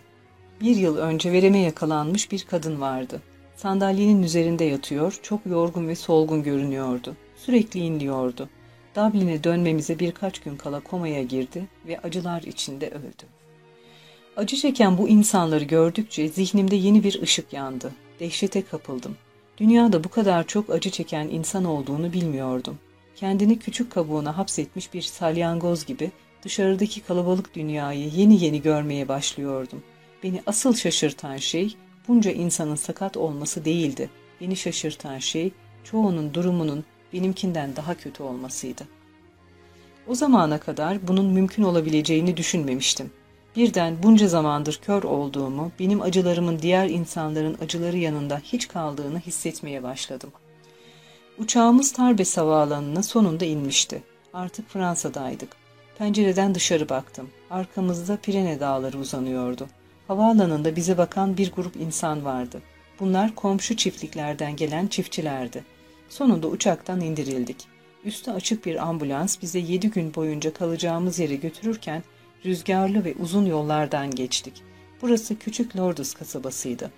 bir yıl önce vereme yakalanmış bir kadın vardı. Sandalyenin üzerinde yatıyor, çok yorgun ve solgun görünüyordu. Sürekli inliyordu. Dublin'e dönmemize birkaç gün kala komaya girdi ve acılar içinde öldü. Acı çeken bu insanları gördükçe zihnimde yeni bir ışık yandı. Dehşete kapıldım. Dünyada bu kadar çok acı çeken insan olduğunu bilmiyordum. Kendini küçük kabuğuna hapsetmiş bir salyangoz gibi dışarıdaki kalabalık dünyayı yeni yeni görmeye başlıyordum. Beni asıl şaşırtan şey bunca insanın sakat olması değildi. Beni şaşırtan şey çoğunun durumunun benimkinden daha kötü olmasıydı. O zamana kadar bunun mümkün olabileceğini düşünmemiştim. Birden bunca zamandır kör olduğumu, benim acılarımın diğer insanların acıları yanında hiç kaldığını hissetmeye başladım. Uçağımız Tarbes havaalanına sonunda inmişti. Artık Fransa'daydık. Pencereden dışarı baktım. Arkamızda Pirene dağları uzanıyordu. Havaalanında bize bakan bir grup insan vardı. Bunlar komşu çiftliklerden gelen çiftçilerdi. Sonunda uçaktan indirildik. Üstü açık bir ambulans bize yedi gün boyunca kalacağımız yere götürürken rüzgarlı ve uzun yollardan geçtik. Burası küçük Lourdes kasabasıydı.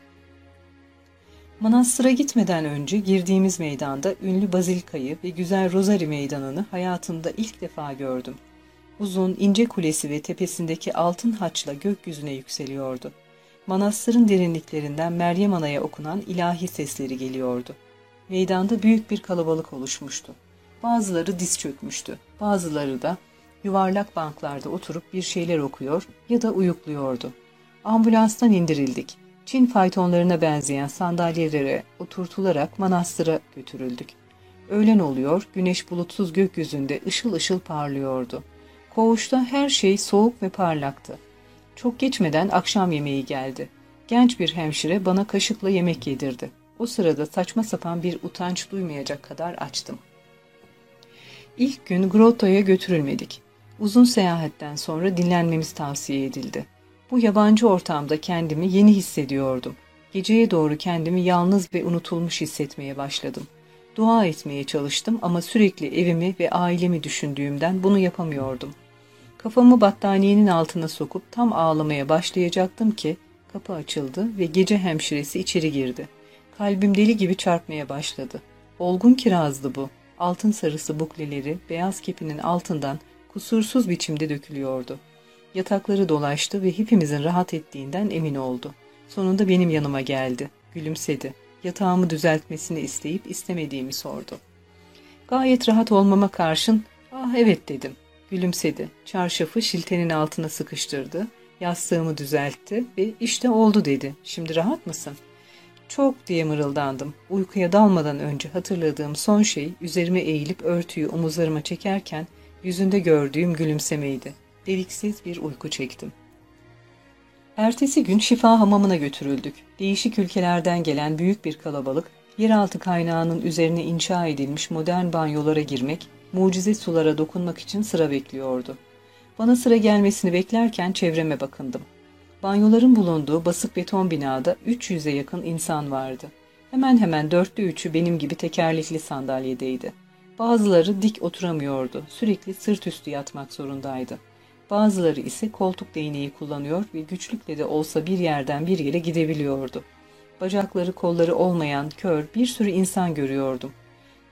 Manastıra gitmeden önce girdiğimiz meydanda ünlü Bazilika'yı ve güzel Rosary meydanını hayatımda ilk defa gördüm. Uzun, ince kulesi ve tepesindeki altın haçla gökyüzüne yükseliyordu. Manastırın derinliklerinden Meryem Ana'ya okunan ilahi sesleri geliyordu. Meydanda büyük bir kalabalık oluşmuştu. Bazıları diz çökmüştü, bazıları da yuvarlak banklarda oturup bir şeyler okuyor ya da uyukluyordu. Ambulanstan indirildik. Çin faytonlarına benzeyen sandalyelere oturtularak manastıra götürüldük. Öğlen oluyor, güneş bulutsuz gökyüzünde ışıl ışıl parlıyordu. Koğuşta her şey soğuk ve parlaktı. Çok geçmeden akşam yemeği geldi. Genç bir hemşire bana kaşıkla yemek yedirdi. O sırada saçma sapan bir utanç duymayacak kadar açtım. İlk gün Grotto'ya götürülmedik. Uzun seyahatten sonra dinlenmemiz tavsiye edildi. Bu yabancı ortamda kendimi yeni hissediyordum. Geceye doğru kendimi yalnız ve unutulmuş hissetmeye başladım. Dua etmeye çalıştım ama sürekli evimi ve ailemi düşündüğümden bunu yapamıyordum. Kafamı battaniyenin altına sokup tam ağlamaya başlayacaktım ki kapı açıldı ve gece hemşiresi içeri girdi. Kalbim deli gibi çarpmaya başladı. Olgun kirazdı bu. Altın sarısı bukleleri beyaz kepinin altından kusursuz biçimde dökülüyordu. Yatakları dolaştı ve hepimizin rahat ettiğinden emin oldu. Sonunda benim yanıma geldi. Gülümsedi. Yatağımı düzeltmesini isteyip istemediğimi sordu. Gayet rahat olmama karşın, ah evet dedim. Gülümsedi. Çarşafı şiltenin altına sıkıştırdı. Yastığımı düzeltti ve işte oldu dedi. Şimdi rahat mısın? Çok diye mırıldandım. Uykuya dalmadan önce hatırladığım son şey üzerime eğilip örtüyü omuzlarıma çekerken yüzünde gördüğüm gülümsemeydi. Deliksiz bir uyku çektim. Ertesi gün şifa hamamına götürüldük. Değişik ülkelerden gelen büyük bir kalabalık, yeraltı kaynağının üzerine inşa edilmiş modern banyolara girmek, mucize sulara dokunmak için sıra bekliyordu. Bana sıra gelmesini beklerken çevreme bakındım. Banyoların bulunduğu basık beton binada 300'e yakın insan vardı. Hemen hemen dörtte üçü benim gibi tekerlekli sandalyedeydi. Bazıları dik oturamıyordu, sürekli sırt üstü yatmak zorundaydı. Bazıları ise koltuk değneği kullanıyor ve güçlükle de olsa bir yerden bir yere gidebiliyordu. Bacakları kolları olmayan kör bir sürü insan görüyordum.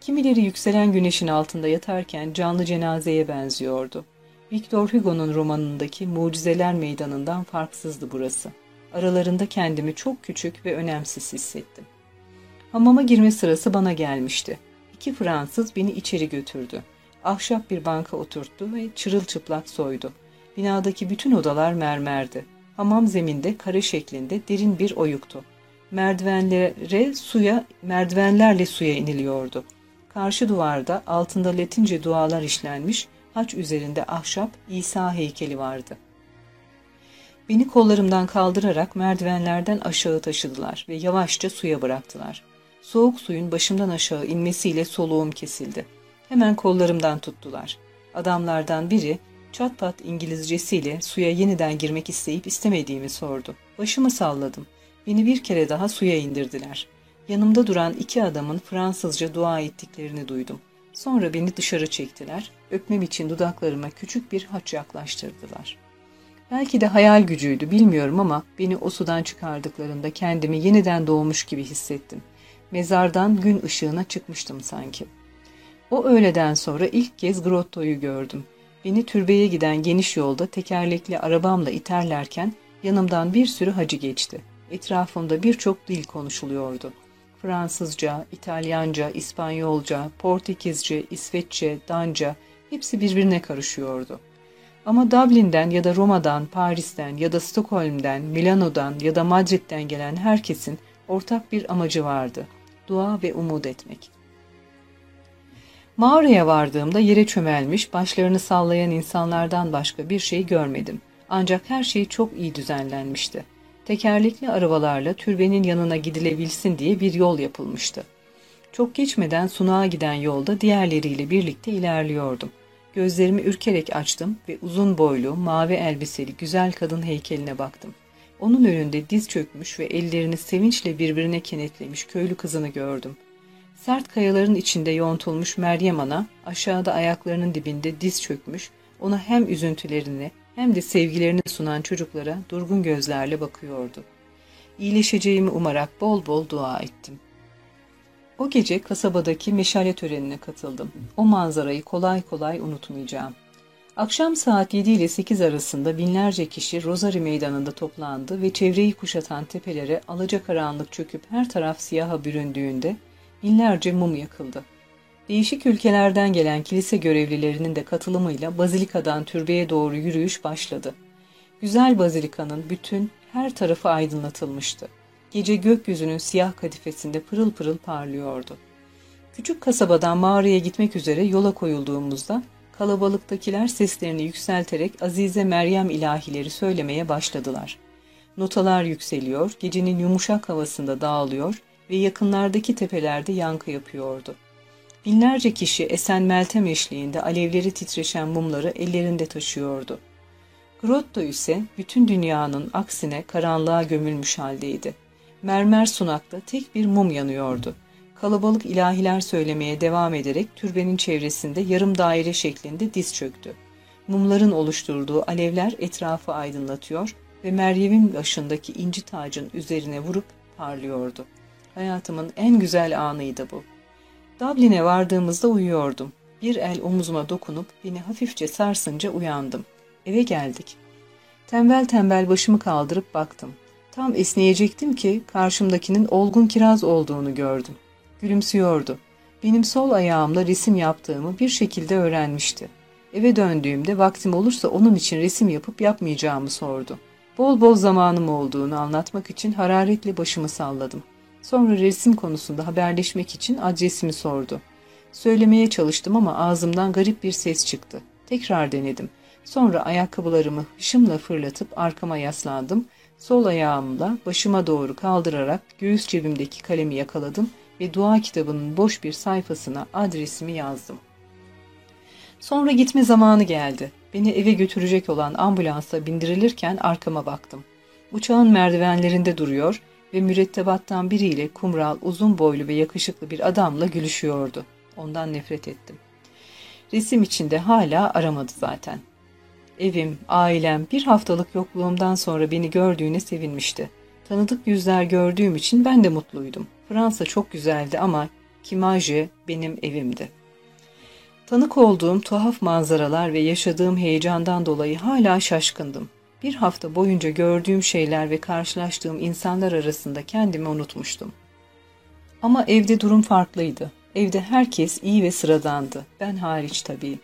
Kimileri yükselen güneşin altında yatarken canlı cenazeye benziyordu. Victor Hugo'nun romanındaki Mucizeler Meydanı'ndan farksızdı burası. Aralarında kendimi çok küçük ve önemsiz hissettim. Hamama girme sırası bana gelmişti. İki Fransız beni içeri götürdü. Ahşap bir banka oturttu ve çırılçıplak soydu. Binadaki bütün odalar mermerdi. Hamam zeminde kare şeklinde derin bir oyuktu. Merdivenlere suya, merdivenlerle suya iniliyordu. Karşı duvarda altında Latince dualar işlenmiş, haç üzerinde ahşap İsa heykeli vardı. Beni kollarımdan kaldırarak merdivenlerden aşağı taşıdılar ve yavaşça suya bıraktılar. Soğuk suyun başımdan aşağı inmesiyle soluğum kesildi. Hemen kollarımdan tuttular. Adamlardan biri çat pat İngilizcesiyle suya yeniden girmek isteyip istemediğimi sordu. Başımı salladım. Beni bir kere daha suya indirdiler. Yanımda duran iki adamın Fransızca dua ettiklerini duydum. Sonra beni dışarı çektiler, öpmem için dudaklarıma küçük bir haç yaklaştırdılar. Belki de hayal gücüydü bilmiyorum ama beni o sudan çıkardıklarında kendimi yeniden doğmuş gibi hissettim. Mezardan gün ışığına çıkmıştım sanki. O öğleden sonra ilk kez grottoyu gördüm. Beni türbeye giden geniş yolda tekerlekli arabamla iterlerken yanımdan bir sürü hacı geçti. Etrafımda birçok dil konuşuluyordu. Fransızca, İtalyanca, İspanyolca, Portekizce, İsveççe, Danca hepsi birbirine karışıyordu. Ama Dublin'den ya da Roma'dan, Paris'ten ya da Stockholm'den, Milano'dan ya da Madrid'den gelen herkesin ortak bir amacı vardı. Dua ve umut etmek. Mağaraya vardığımda yere çömelmiş, başlarını sallayan insanlardan başka bir şey görmedim. Ancak her şey çok iyi düzenlenmişti. Tekerlekli arabalarla türbenin yanına gidilebilsin diye bir yol yapılmıştı. Çok geçmeden sunağa giden yolda diğerleriyle birlikte ilerliyordum. Gözlerimi ürkerek açtım ve uzun boylu, mavi elbiseli güzel kadın heykeline baktım. Onun önünde diz çökmüş ve ellerini sevinçle birbirine kenetlemiş köylü kızını gördüm. Sert kayaların içinde yontulmuş Meryem Ana, aşağıda ayaklarının dibinde diz çökmüş, ona hem üzüntülerini hem de sevgilerini sunan çocuklara durgun gözlerle bakıyordu. İyileşeceğimi umarak bol bol dua ettim. O gece kasabadaki meşale törenine katıldım. O manzarayı kolay kolay unutmayacağım. Akşam saat 7 ile 8 arasında binlerce kişi Rosary Meydanı'nda toplandı ve çevreyi kuşatan tepelere alacakaranlık çöküp her taraf siyaha büründüğünde binlerce mum yakıldı. Değişik ülkelerden gelen kilise görevlilerinin de katılımıyla bazilikadan türbeye doğru yürüyüş başladı. Güzel bazilikanın bütün her tarafı aydınlatılmıştı. Gece gökyüzünün siyah kadifesinde pırıl pırıl parlıyordu. Küçük kasabadan mağaraya gitmek üzere yola koyulduğumuzda kalabalıktakiler seslerini yükselterek Azize Meryem ilahileri söylemeye başladılar. Notalar yükseliyor, gecenin yumuşak havasında dağılıyor ve yakınlardaki tepelerde yankı yapıyordu. Binlerce kişi esen meltem eşliğinde alevleri titreşen mumları ellerinde taşıyordu. Grotto ise bütün dünyanın aksine karanlığa gömülmüş haldeydi. Mermer sunakta tek bir mum yanıyordu. Kalabalık ilahiler söylemeye devam ederek türbenin çevresinde yarım daire şeklinde diz çöktü. Mumların oluşturduğu alevler etrafı aydınlatıyor ve Meryem'in başındaki inci tacın üzerine vurup parlıyordu. Hayatımın en güzel anıydı bu. Dublin'e vardığımızda uyuyordum. Bir el omuzuma dokunup beni hafifçe sarsınca uyandım. Eve geldik. Tembel tembel başımı kaldırıp baktım. Tam esneyecektim ki karşımdakinin olgun kiraz olduğunu gördüm. Gülümsüyordu. Benim sol ayağımla resim yaptığımı bir şekilde öğrenmişti. Eve döndüğümde vaktim olursa onun için resim yapıp yapmayacağımı sordu. Bol bol zamanım olduğunu anlatmak için hararetle başımı salladım. Sonra resim konusunda haberleşmek için adresimi sordu. Söylemeye çalıştım ama ağzımdan garip bir ses çıktı. Tekrar denedim. Sonra ayakkabılarımı hışımla fırlatıp arkama yaslandım. Sol ayağımla başıma doğru kaldırarak göğüs cebimdeki kalemi yakaladım ve dua kitabının boş bir sayfasına adresimi yazdım. Sonra gitme zamanı geldi. Beni eve götürecek olan ambulansa bindirilirken arkama baktım. Uçağın merdivenlerinde duruyor ve mürettebattan biriyle kumral, uzun boylu ve yakışıklı bir adamla gülüşüyordu. Ondan nefret ettim. Resim içinde hala aramadı zaten. Evim, ailem bir haftalık yokluğumdan sonra beni gördüğüne sevinmişti. Tanıdık yüzler gördüğüm için ben de mutluydum. Fransa çok güzeldi ama Kimaje benim evimdi. Tanık olduğum tuhaf manzaralar ve yaşadığım heyecandan dolayı hala şaşkındım. Bir hafta boyunca gördüğüm şeyler ve karşılaştığım insanlar arasında kendimi unutmuştum. Ama evde durum farklıydı. Evde herkes iyi ve sıradandı. Ben hariç tabii.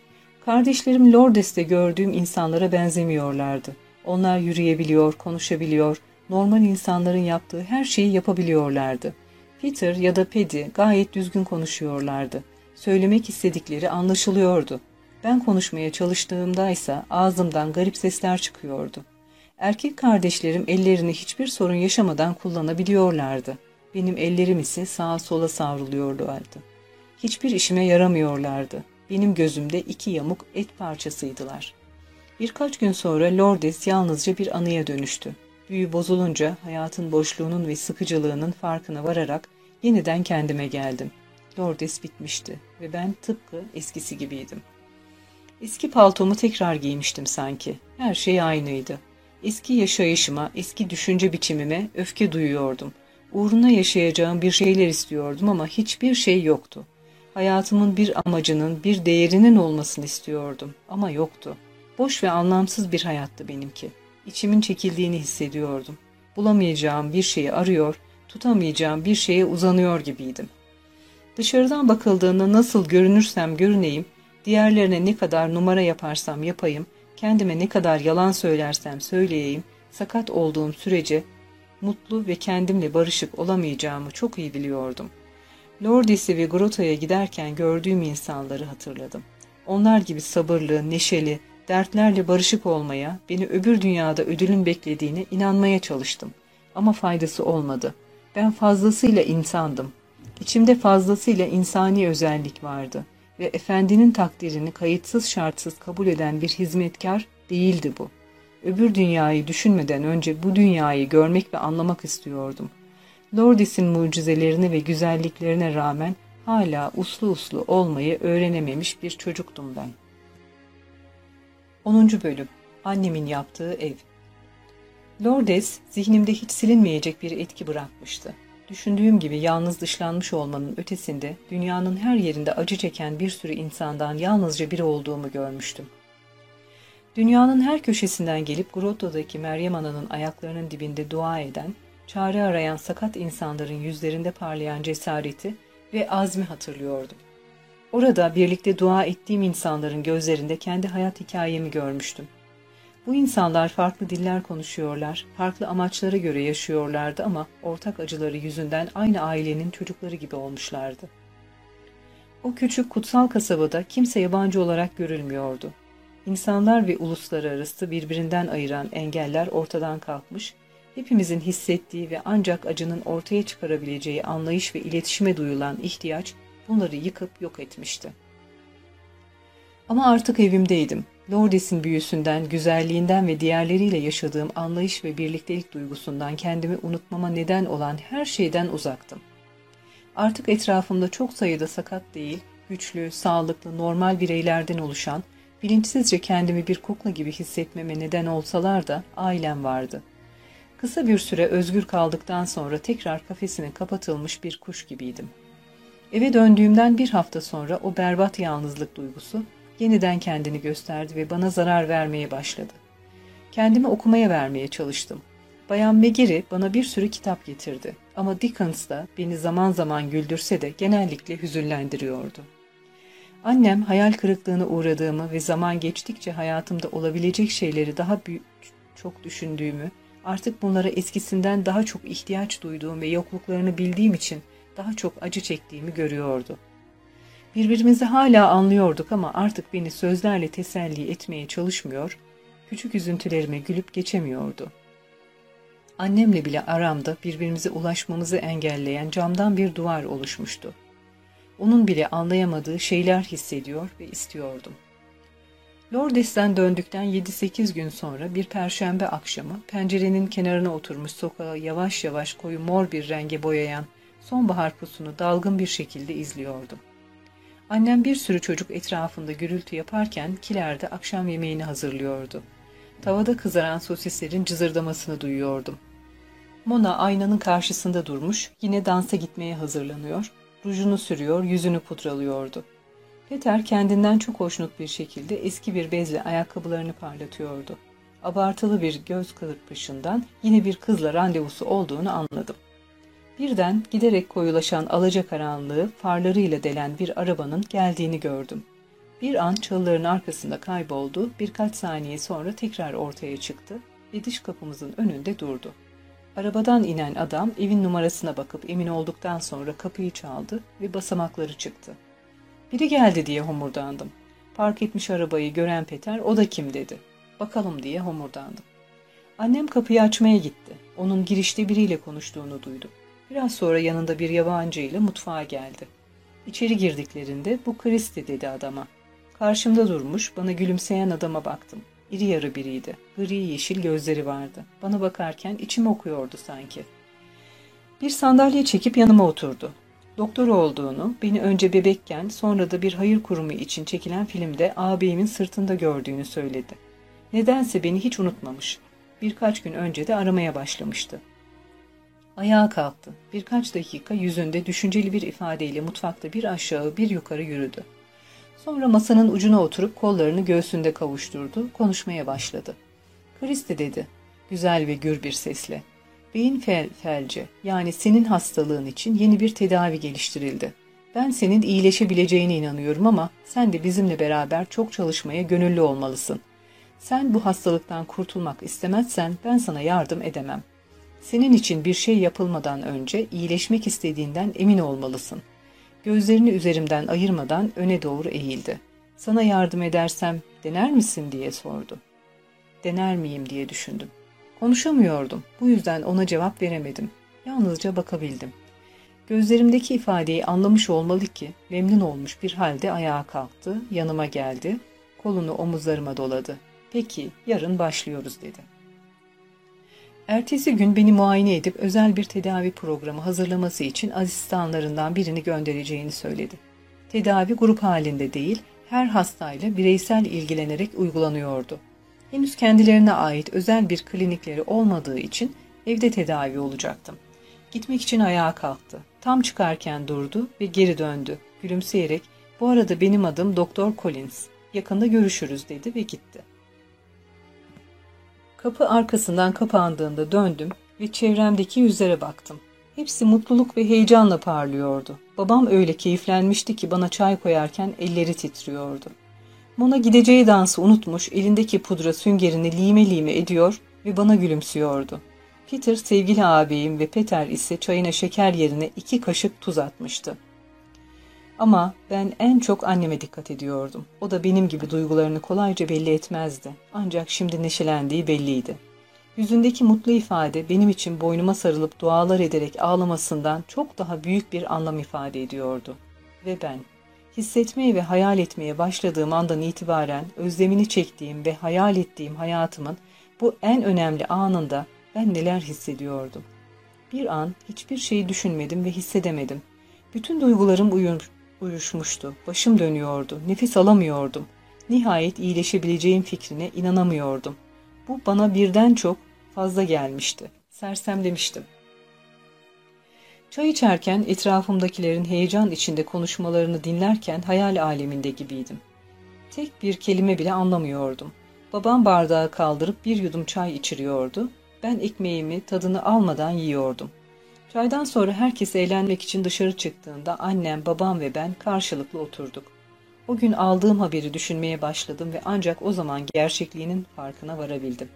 Kardeşlerim Lordes'te gördüğüm insanlara benzemiyorlardı. Onlar yürüyebiliyor, konuşabiliyor, normal insanların yaptığı her şeyi yapabiliyorlardı. Peter ya da Paddy gayet düzgün konuşuyorlardı. Söylemek istedikleri anlaşılıyordu. Ben konuşmaya çalıştığımda ise ağzımdan garip sesler çıkıyordu. Erkek kardeşlerim ellerini hiçbir sorun yaşamadan kullanabiliyorlardı. Benim ellerim ise sağa sola savruluyorlardı. Hiçbir işime yaramıyorlardı. Benim gözümde iki yamuk et parçasıydılar. Birkaç gün sonra Lordes yalnızca bir anıya dönüştü. Büyü bozulunca hayatın boşluğunun ve sıkıcılığının farkına vararak yeniden kendime geldim. Lordes bitmişti ve ben tıpkı eskisi gibiydim. Eski paltomu tekrar giymiştim sanki. Her şey aynıydı. Eski yaşayışıma, eski düşünce biçimime öfke duyuyordum. Uğruna yaşayacağım bir şeyler istiyordum ama hiçbir şey yoktu. Hayatımın bir amacının, bir değerinin olmasını istiyordum ama yoktu. Boş ve anlamsız bir hayattı benimki. İçimin çekildiğini hissediyordum. Bulamayacağım bir şeyi arıyor, tutamayacağım bir şeye uzanıyor gibiydim. Dışarıdan bakıldığında nasıl görünürsem görüneyim, diğerlerine ne kadar numara yaparsam yapayım, kendime ne kadar yalan söylersem söyleyeyim, sakat olduğum sürece mutlu ve kendimle barışık olamayacağımı çok iyi biliyordum. Lordis'e ve Grota'ya giderken gördüğüm insanları hatırladım. Onlar gibi sabırlı, neşeli, dertlerle barışık olmaya, beni öbür dünyada ödülün beklediğine inanmaya çalıştım. Ama faydası olmadı. Ben fazlasıyla insandım. İçimde fazlasıyla insani özellik vardı ve efendinin takdirini kayıtsız şartsız kabul eden bir hizmetkar değildi bu. Öbür dünyayı düşünmeden önce bu dünyayı görmek ve anlamak istiyordum. Lordis'in mucizelerine ve güzelliklerine rağmen hala uslu uslu olmayı öğrenememiş bir çocuktum ben. 10. Bölüm Annemin yaptığı ev Lordes, zihnimde hiç silinmeyecek bir etki bırakmıştı. Düşündüğüm gibi yalnız dışlanmış olmanın ötesinde dünyanın her yerinde acı çeken bir sürü insandan yalnızca biri olduğumu görmüştüm. Dünyanın her köşesinden gelip Grotto'daki Meryem Ana'nın ayaklarının dibinde dua eden, çare arayan sakat insanların yüzlerinde parlayan cesareti ve azmi hatırlıyordum. Orada birlikte dua ettiğim insanların gözlerinde kendi hayat hikayemi görmüştüm. Bu insanlar farklı diller konuşuyorlar, farklı amaçlara göre yaşıyorlardı ama ortak acıları yüzünden aynı ailenin çocukları gibi olmuşlardı. O küçük kutsal kasabada kimse yabancı olarak görülmüyordu. İnsanlar ve uluslar arası birbirinden ayıran engeller ortadan kalkmış, hepimizin hissettiği ve ancak acının ortaya çıkarabileceği anlayış ve iletişime duyulan ihtiyaç bunları yıkıp yok etmişti. Ama artık evimdeydim. Lordes'in büyüsünden, güzelliğinden ve diğerleriyle yaşadığım anlayış ve birliktelik duygusundan kendimi unutmama neden olan her şeyden uzaktım. Artık etrafımda çok sayıda sakat değil, güçlü, sağlıklı, normal bireylerden oluşan, bilinçsizce kendimi bir kukla gibi hissetmeme neden olsalar da ailem vardı. Kısa bir süre özgür kaldıktan sonra tekrar kafesine kapatılmış bir kuş gibiydim. Eve döndüğümden bir hafta sonra o berbat yalnızlık duygusu yeniden kendini gösterdi ve bana zarar vermeye başladı. Kendimi okumaya vermeye çalıştım. Bayan Megiri bana bir sürü kitap getirdi ama Dickens da beni zaman zaman güldürse de genellikle hüzünlendiriyordu. Annem hayal kırıklığına uğradığımı ve zaman geçtikçe hayatımda olabilecek şeyleri daha büyük, çok düşündüğümü, artık bunlara eskisinden daha çok ihtiyaç duyduğum ve yokluklarını bildiğim için daha çok acı çektiğimi görüyordu. Birbirimizi hala anlıyorduk ama artık beni sözlerle teselli etmeye çalışmıyor, küçük üzüntülerime gülüp geçemiyordu. Annemle bile aramda birbirimize ulaşmamızı engelleyen camdan bir duvar oluşmuştu. Onun bile anlayamadığı şeyler hissediyor ve istiyordum. Lordes'ten döndükten 7-8 gün sonra bir perşembe akşamı pencerenin kenarına oturmuş sokağı yavaş yavaş koyu mor bir renge boyayan sonbahar pusunu dalgın bir şekilde izliyordum. Annem bir sürü çocuk etrafında gürültü yaparken kilerde akşam yemeğini hazırlıyordu. Tavada kızaran sosislerin cızırdamasını duyuyordum. Mona aynanın karşısında durmuş, yine dansa gitmeye hazırlanıyor, rujunu sürüyor, yüzünü pudralıyordu. Peter kendinden çok hoşnut bir şekilde eski bir bezle ayakkabılarını parlatıyordu. Abartılı bir göz kırpışından yine bir kızla randevusu olduğunu anladım. Birden giderek koyulaşan alacakaranlığı farlarıyla delen bir arabanın geldiğini gördüm. Bir an çalıların arkasında kayboldu, birkaç saniye sonra tekrar ortaya çıktı ve dış kapımızın önünde durdu. Arabadan inen adam evin numarasına bakıp emin olduktan sonra kapıyı çaldı ve basamakları çıktı. Biri geldi diye homurdandım. Park etmiş arabayı gören Peter o da kim dedi. Bakalım diye homurdandım. Annem kapıyı açmaya gitti. Onun girişte biriyle konuştuğunu duydum. Biraz sonra yanında bir yabancı ile mutfağa geldi. İçeri girdiklerinde bu Kristi dedi adama. Karşımda durmuş bana gülümseyen adama baktım. İri yarı biriydi. Gri yeşil gözleri vardı. Bana bakarken içim okuyordu sanki. Bir sandalye çekip yanıma oturdu. Doktor olduğunu, beni önce bebekken sonra da bir hayır kurumu için çekilen filmde ağabeyimin sırtında gördüğünü söyledi. Nedense beni hiç unutmamış. Birkaç gün önce de aramaya başlamıştı. Ayağa kalktı. Birkaç dakika yüzünde düşünceli bir ifadeyle mutfakta bir aşağı bir yukarı yürüdü. Sonra masanın ucuna oturup kollarını göğsünde kavuşturdu, konuşmaya başladı. Kristi dedi, güzel ve gür bir sesle. Beyin fel felci, yani senin hastalığın için yeni bir tedavi geliştirildi. Ben senin iyileşebileceğine inanıyorum ama sen de bizimle beraber çok çalışmaya gönüllü olmalısın. Sen bu hastalıktan kurtulmak istemezsen ben sana yardım edemem. Senin için bir şey yapılmadan önce iyileşmek istediğinden emin olmalısın. Gözlerini üzerimden ayırmadan öne doğru eğildi. Sana yardım edersem dener misin diye sordu. Dener miyim diye düşündüm. Konuşamıyordum. Bu yüzden ona cevap veremedim. Yalnızca bakabildim. Gözlerimdeki ifadeyi anlamış olmalı ki memnun olmuş bir halde ayağa kalktı, yanıma geldi, kolunu omuzlarıma doladı. Peki, yarın başlıyoruz dedi. Ertesi gün beni muayene edip özel bir tedavi programı hazırlaması için asistanlarından birini göndereceğini söyledi. Tedavi grup halinde değil, her hastayla bireysel ilgilenerek uygulanıyordu. Henüz kendilerine ait özel bir klinikleri olmadığı için evde tedavi olacaktım. Gitmek için ayağa kalktı. Tam çıkarken durdu ve geri döndü. Gülümseyerek, bu arada benim adım Doktor Collins. Yakında görüşürüz dedi ve gitti. Kapı arkasından kapandığında döndüm ve çevremdeki yüzlere baktım. Hepsi mutluluk ve heyecanla parlıyordu. Babam öyle keyiflenmişti ki bana çay koyarken elleri titriyordu. Mona gideceği dansı unutmuş, elindeki pudra süngerini lime lime ediyor ve bana gülümsüyordu. Peter sevgili ağabeyim ve Peter ise çayına şeker yerine iki kaşık tuz atmıştı. Ama ben en çok anneme dikkat ediyordum. O da benim gibi duygularını kolayca belli etmezdi. Ancak şimdi neşelendiği belliydi. Yüzündeki mutlu ifade benim için boynuma sarılıp dualar ederek ağlamasından çok daha büyük bir anlam ifade ediyordu. Ve ben, hissetmeye ve hayal etmeye başladığım andan itibaren özlemini çektiğim ve hayal ettiğim hayatımın bu en önemli anında ben neler hissediyordum. Bir an hiçbir şeyi düşünmedim ve hissedemedim. Bütün duygularım uyur, uyuşmuştu. Başım dönüyordu. Nefes alamıyordum. Nihayet iyileşebileceğim fikrine inanamıyordum. Bu bana birden çok fazla gelmişti. Sersem demiştim. Çay içerken etrafımdakilerin heyecan içinde konuşmalarını dinlerken hayal aleminde gibiydim. Tek bir kelime bile anlamıyordum. Babam bardağı kaldırıp bir yudum çay içiriyordu. Ben ekmeğimi tadını almadan yiyordum. Çaydan sonra herkes eğlenmek için dışarı çıktığında annem, babam ve ben karşılıklı oturduk. O gün aldığım haberi düşünmeye başladım ve ancak o zaman gerçekliğinin farkına varabildim.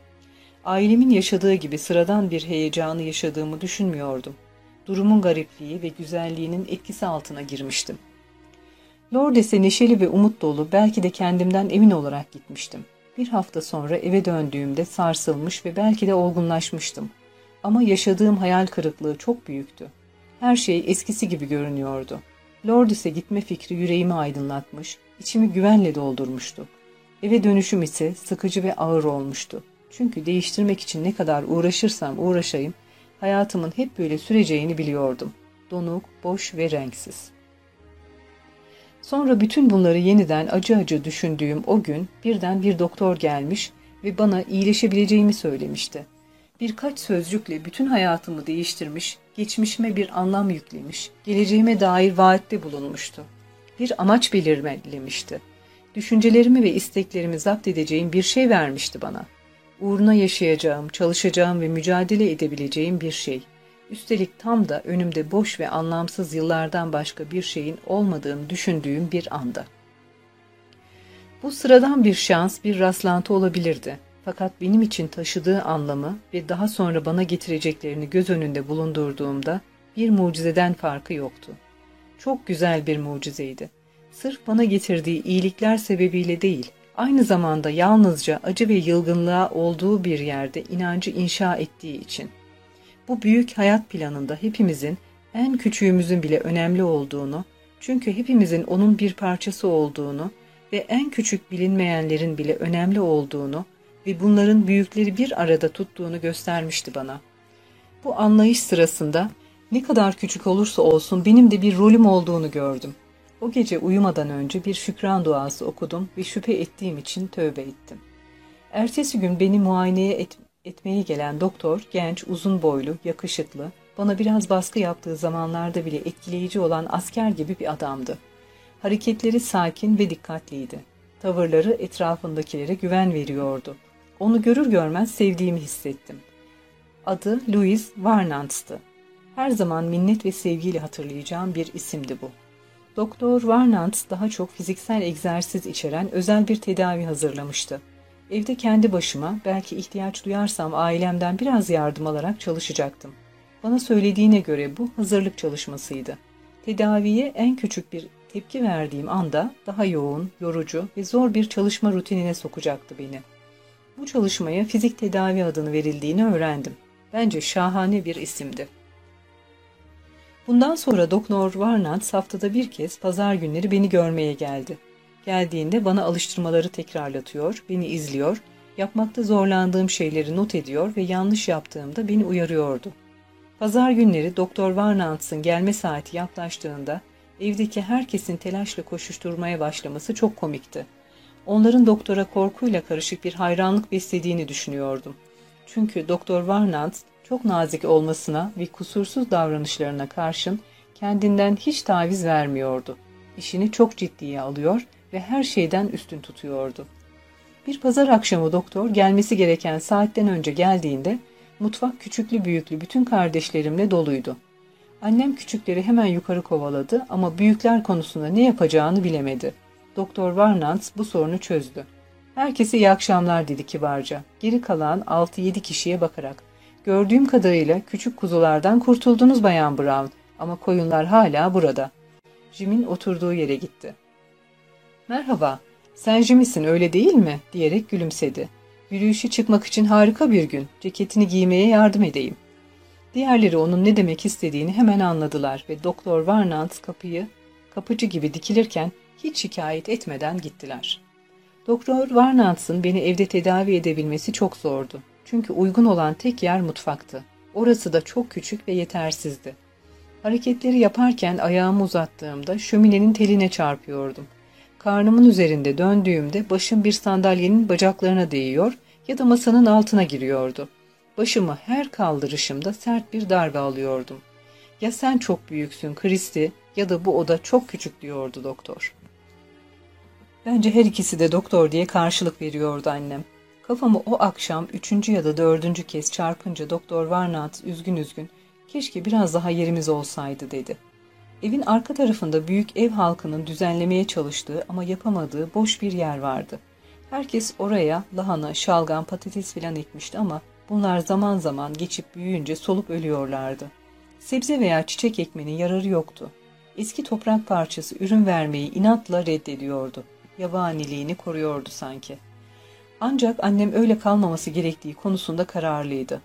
Ailemin yaşadığı gibi sıradan bir heyecanı yaşadığımı düşünmüyordum. Durumun garipliği ve güzelliğinin etkisi altına girmiştim. Lordes'e neşeli ve umut dolu belki de kendimden emin olarak gitmiştim. Bir hafta sonra eve döndüğümde sarsılmış ve belki de olgunlaşmıştım. Ama yaşadığım hayal kırıklığı çok büyüktü. Her şey eskisi gibi görünüyordu. Lordis'e gitme fikri yüreğimi aydınlatmış, içimi güvenle doldurmuştu. Eve dönüşüm ise sıkıcı ve ağır olmuştu. Çünkü değiştirmek için ne kadar uğraşırsam uğraşayım, hayatımın hep böyle süreceğini biliyordum. Donuk, boş ve renksiz. Sonra bütün bunları yeniden acı acı düşündüğüm o gün birden bir doktor gelmiş ve bana iyileşebileceğimi söylemişti. Birkaç sözcükle bütün hayatımı değiştirmiş, geçmişime bir anlam yüklemiş, geleceğime dair vaatte bulunmuştu. Bir amaç belirlemişti. Düşüncelerimi ve isteklerimi zapt edeceğim bir şey vermişti bana. Uğruna yaşayacağım, çalışacağım ve mücadele edebileceğim bir şey. Üstelik tam da önümde boş ve anlamsız yıllardan başka bir şeyin olmadığını düşündüğüm bir anda. Bu sıradan bir şans, bir rastlantı olabilirdi. Fakat benim için taşıdığı anlamı ve daha sonra bana getireceklerini göz önünde bulundurduğumda bir mucizeden farkı yoktu. Çok güzel bir mucizeydi. Sırf bana getirdiği iyilikler sebebiyle değil, aynı zamanda yalnızca acı ve yılgınlığa olduğu bir yerde inancı inşa ettiği için. Bu büyük hayat planında hepimizin, en küçüğümüzün bile önemli olduğunu, çünkü hepimizin onun bir parçası olduğunu ve en küçük bilinmeyenlerin bile önemli olduğunu ve bunların büyükleri bir arada tuttuğunu göstermişti bana. Bu anlayış sırasında ne kadar küçük olursa olsun benim de bir rolüm olduğunu gördüm. O gece uyumadan önce bir şükran duası okudum ve şüphe ettiğim için tövbe ettim. Ertesi gün beni muayeneye et, etmeye gelen doktor genç, uzun boylu, yakışıklı, Bana biraz baskı yaptığı zamanlarda bile etkileyici olan asker gibi bir adamdı. Hareketleri sakin ve dikkatliydi. Tavırları etrafındakilere güven veriyordu. Onu görür görmez sevdiğimi hissettim. Adı Louis Varnantz'tı. Her zaman minnet ve sevgiyle hatırlayacağım bir isimdi bu. Doktor Varnantz daha çok fiziksel egzersiz içeren özel bir tedavi hazırlamıştı. Evde kendi başıma, belki ihtiyaç duyarsam ailemden biraz yardım alarak çalışacaktım. Bana söylediğine göre bu hazırlık çalışmasıydı. Tedaviye en küçük bir tepki verdiğim anda daha yoğun, yorucu ve zor bir çalışma rutinine sokacaktı beni. Bu çalışmaya fizik tedavi adını verildiğini öğrendim. Bence şahane bir isimdi. Bundan sonra Doktor Varnant haftada bir kez pazar günleri beni görmeye geldi. Geldiğinde bana alıştırmaları tekrarlatıyor, beni izliyor, yapmakta zorlandığım şeyleri not ediyor ve yanlış yaptığımda beni uyarıyordu. Pazar günleri Doktor Varnants'ın gelme saati yaklaştığında evdeki herkesin telaşla koşuşturmaya başlaması çok komikti. Onların doktora korkuyla karışık bir hayranlık beslediğini düşünüyordum. Çünkü Doktor Varnant çok nazik olmasına ve kusursuz davranışlarına karşın kendinden hiç taviz vermiyordu. İşini çok ciddiye alıyor ve her şeyden üstün tutuyordu. Bir pazar akşamı doktor gelmesi gereken saatten önce geldiğinde mutfak küçüklü büyüklü bütün kardeşlerimle doluydu. Annem küçükleri hemen yukarı kovaladı ama büyükler konusunda ne yapacağını bilemedi. Doktor Varnants bu sorunu çözdü. Herkese iyi akşamlar dedi kibarca. Geri kalan 6-7 kişiye bakarak. Gördüğüm kadarıyla küçük kuzulardan kurtuldunuz Bayan Brown ama koyunlar hala burada. Jim'in oturduğu yere gitti. Merhaba, sen Jimmy'sin öyle değil mi? diyerek gülümsedi. Yürüyüşe çıkmak için harika bir gün. Ceketini giymeye yardım edeyim. Diğerleri onun ne demek istediğini hemen anladılar ve Doktor Varnant kapıyı kapıcı gibi dikilirken hiç şikayet etmeden gittiler. Doktor Varnants'ın beni evde tedavi edebilmesi çok zordu. Çünkü uygun olan tek yer mutfaktı. Orası da çok küçük ve yetersizdi. Hareketleri yaparken ayağımı uzattığımda şöminenin teline çarpıyordum. Karnımın üzerinde döndüğümde başım bir sandalyenin bacaklarına değiyor ya da masanın altına giriyordu. Başımı her kaldırışımda sert bir darbe alıyordum. Ya sen çok büyüksün Kristi ya da bu oda çok küçük diyordu doktor. Bence her ikisi de doktor diye karşılık veriyordu annem. Kafamı o akşam üçüncü ya da dördüncü kez çarpınca Doktor Varnat üzgün üzgün keşke biraz daha yerimiz olsaydı dedi. Evin arka tarafında büyük ev halkının düzenlemeye çalıştığı ama yapamadığı boş bir yer vardı. Herkes oraya lahana, şalgam, patates filan ekmişti ama bunlar zaman zaman geçip büyüyünce solup ölüyorlardı. Sebze veya çiçek ekmenin yararı yoktu. Eski toprak parçası ürün vermeyi inatla reddediyordu. Yabaniliğini koruyordu sanki. Ancak annem öyle kalmaması gerektiği konusunda kararlıydı.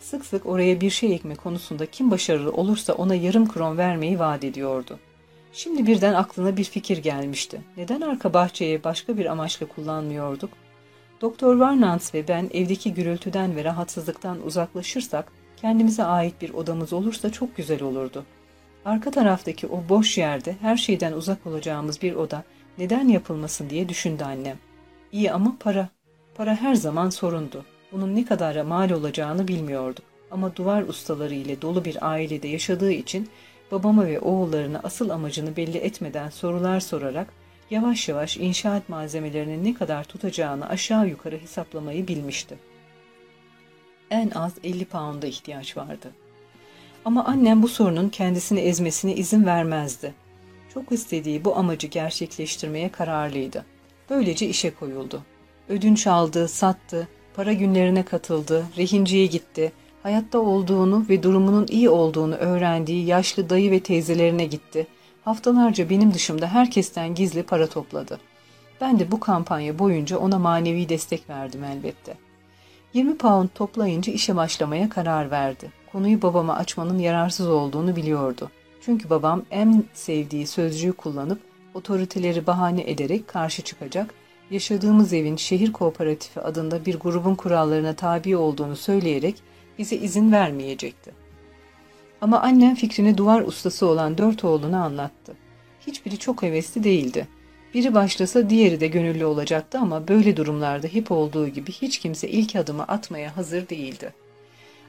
Sık sık oraya bir şey ekme konusunda kim başarılı olursa ona yarım kron vermeyi vaat ediyordu. Şimdi birden aklına bir fikir gelmişti. Neden arka bahçeye başka bir amaçla kullanmıyorduk? Doktor Varnants ve ben evdeki gürültüden ve rahatsızlıktan uzaklaşırsak, kendimize ait bir odamız olursa çok güzel olurdu. Arka taraftaki o boş yerde her şeyden uzak olacağımız bir oda neden yapılmasın diye düşündü annem. İyi ama para. Para her zaman sorundu. Bunun ne kadara mal olacağını bilmiyorduk. Ama duvar ustaları ile dolu bir ailede yaşadığı için babama ve oğullarına asıl amacını belli etmeden sorular sorarak yavaş yavaş inşaat malzemelerinin ne kadar tutacağını aşağı yukarı hesaplamayı bilmişti. En az 50 pound'a ihtiyaç vardı. Ama annem bu sorunun kendisini ezmesine izin vermezdi. Çok istediği bu amacı gerçekleştirmeye kararlıydı. Böylece işe koyuldu. Ödünç aldı, sattı, para günlerine katıldı, rehinciye gitti, hayatta olduğunu ve durumunun iyi olduğunu öğrendiği yaşlı dayı ve teyzelerine gitti. Haftalarca benim dışımda herkesten gizli para topladı. Ben de bu kampanya boyunca ona manevi destek verdim elbette. 20 pound toplayınca işe başlamaya karar verdi. Konuyu babama açmanın yararsız olduğunu biliyordu. Çünkü babam en sevdiği sözcüğü kullanıp otoriteleri bahane ederek karşı çıkacak yaşadığımız evin şehir kooperatifi adında bir grubun kurallarına tabi olduğunu söyleyerek bize izin vermeyecekti. Ama annem fikrini duvar ustası olan dört oğluna anlattı. Hiçbiri çok hevesli değildi. Biri başlasa diğeri de gönüllü olacaktı ama böyle durumlarda hep olduğu gibi hiç kimse ilk adımı atmaya hazır değildi.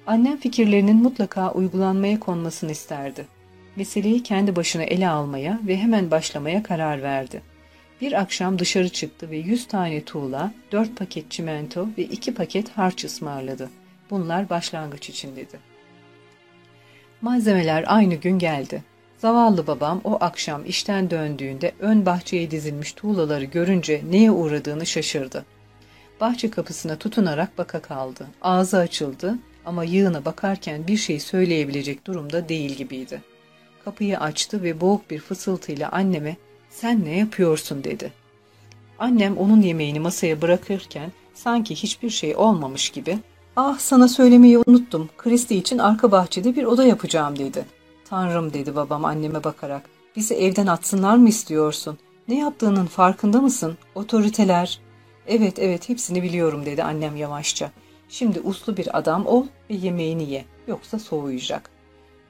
Annem fikirlerinin mutlaka uygulanmaya konmasını isterdi. Meseleyi kendi başına ele almaya ve hemen başlamaya karar verdi. Bir akşam dışarı çıktı ve yüz tane tuğla, dört paket çimento ve iki paket harç ısmarladı. Bunlar başlangıç için dedi. Malzemeler aynı gün geldi. Zavallı babam o akşam işten döndüğünde ön bahçeye dizilmiş tuğlaları görünce neye uğradığını şaşırdı. Bahçe kapısına tutunarak baka kaldı. Ağzı açıldı ama yığına bakarken bir şey söyleyebilecek durumda değil gibiydi. Kapıyı açtı ve boğuk bir fısıltıyla anneme ''Sen ne yapıyorsun?'' dedi. Annem onun yemeğini masaya bırakırken sanki hiçbir şey olmamış gibi ''Ah sana söylemeyi unuttum. Kristi için arka bahçede bir oda yapacağım.'' dedi. ''Tanrım'' dedi babam anneme bakarak. ''Bizi evden atsınlar mı istiyorsun? Ne yaptığının farkında mısın? Otoriteler.'' ''Evet evet hepsini biliyorum'' dedi annem yavaşça. ''Şimdi uslu bir adam ol ve yemeğini ye. Yoksa soğuyacak.''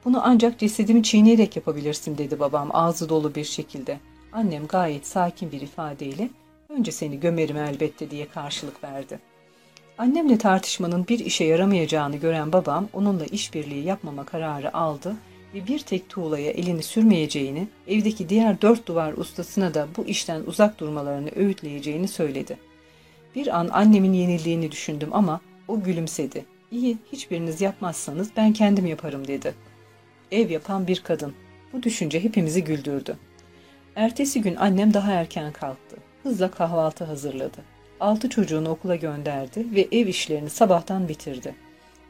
''Bunu ancak cesedimi çiğneyerek yapabilirsin'' dedi babam ağzı dolu bir şekilde. Annem gayet sakin bir ifadeyle ''Önce seni gömerim elbette'' diye karşılık verdi. Annemle tartışmanın bir işe yaramayacağını gören babam onunla işbirliği yapmama kararı aldı ve bir tek tuğlaya elini sürmeyeceğini, evdeki diğer dört duvar ustasına da bu işten uzak durmalarını öğütleyeceğini söyledi. Bir an annemin yenildiğini düşündüm ama o gülümsedi. İyi, hiçbiriniz yapmazsanız ben kendim yaparım dedi. Ev yapan bir kadın. Bu düşünce hepimizi güldürdü. Ertesi gün annem daha erken kalktı. Hızla kahvaltı hazırladı. Altı çocuğunu okula gönderdi ve ev işlerini sabahtan bitirdi.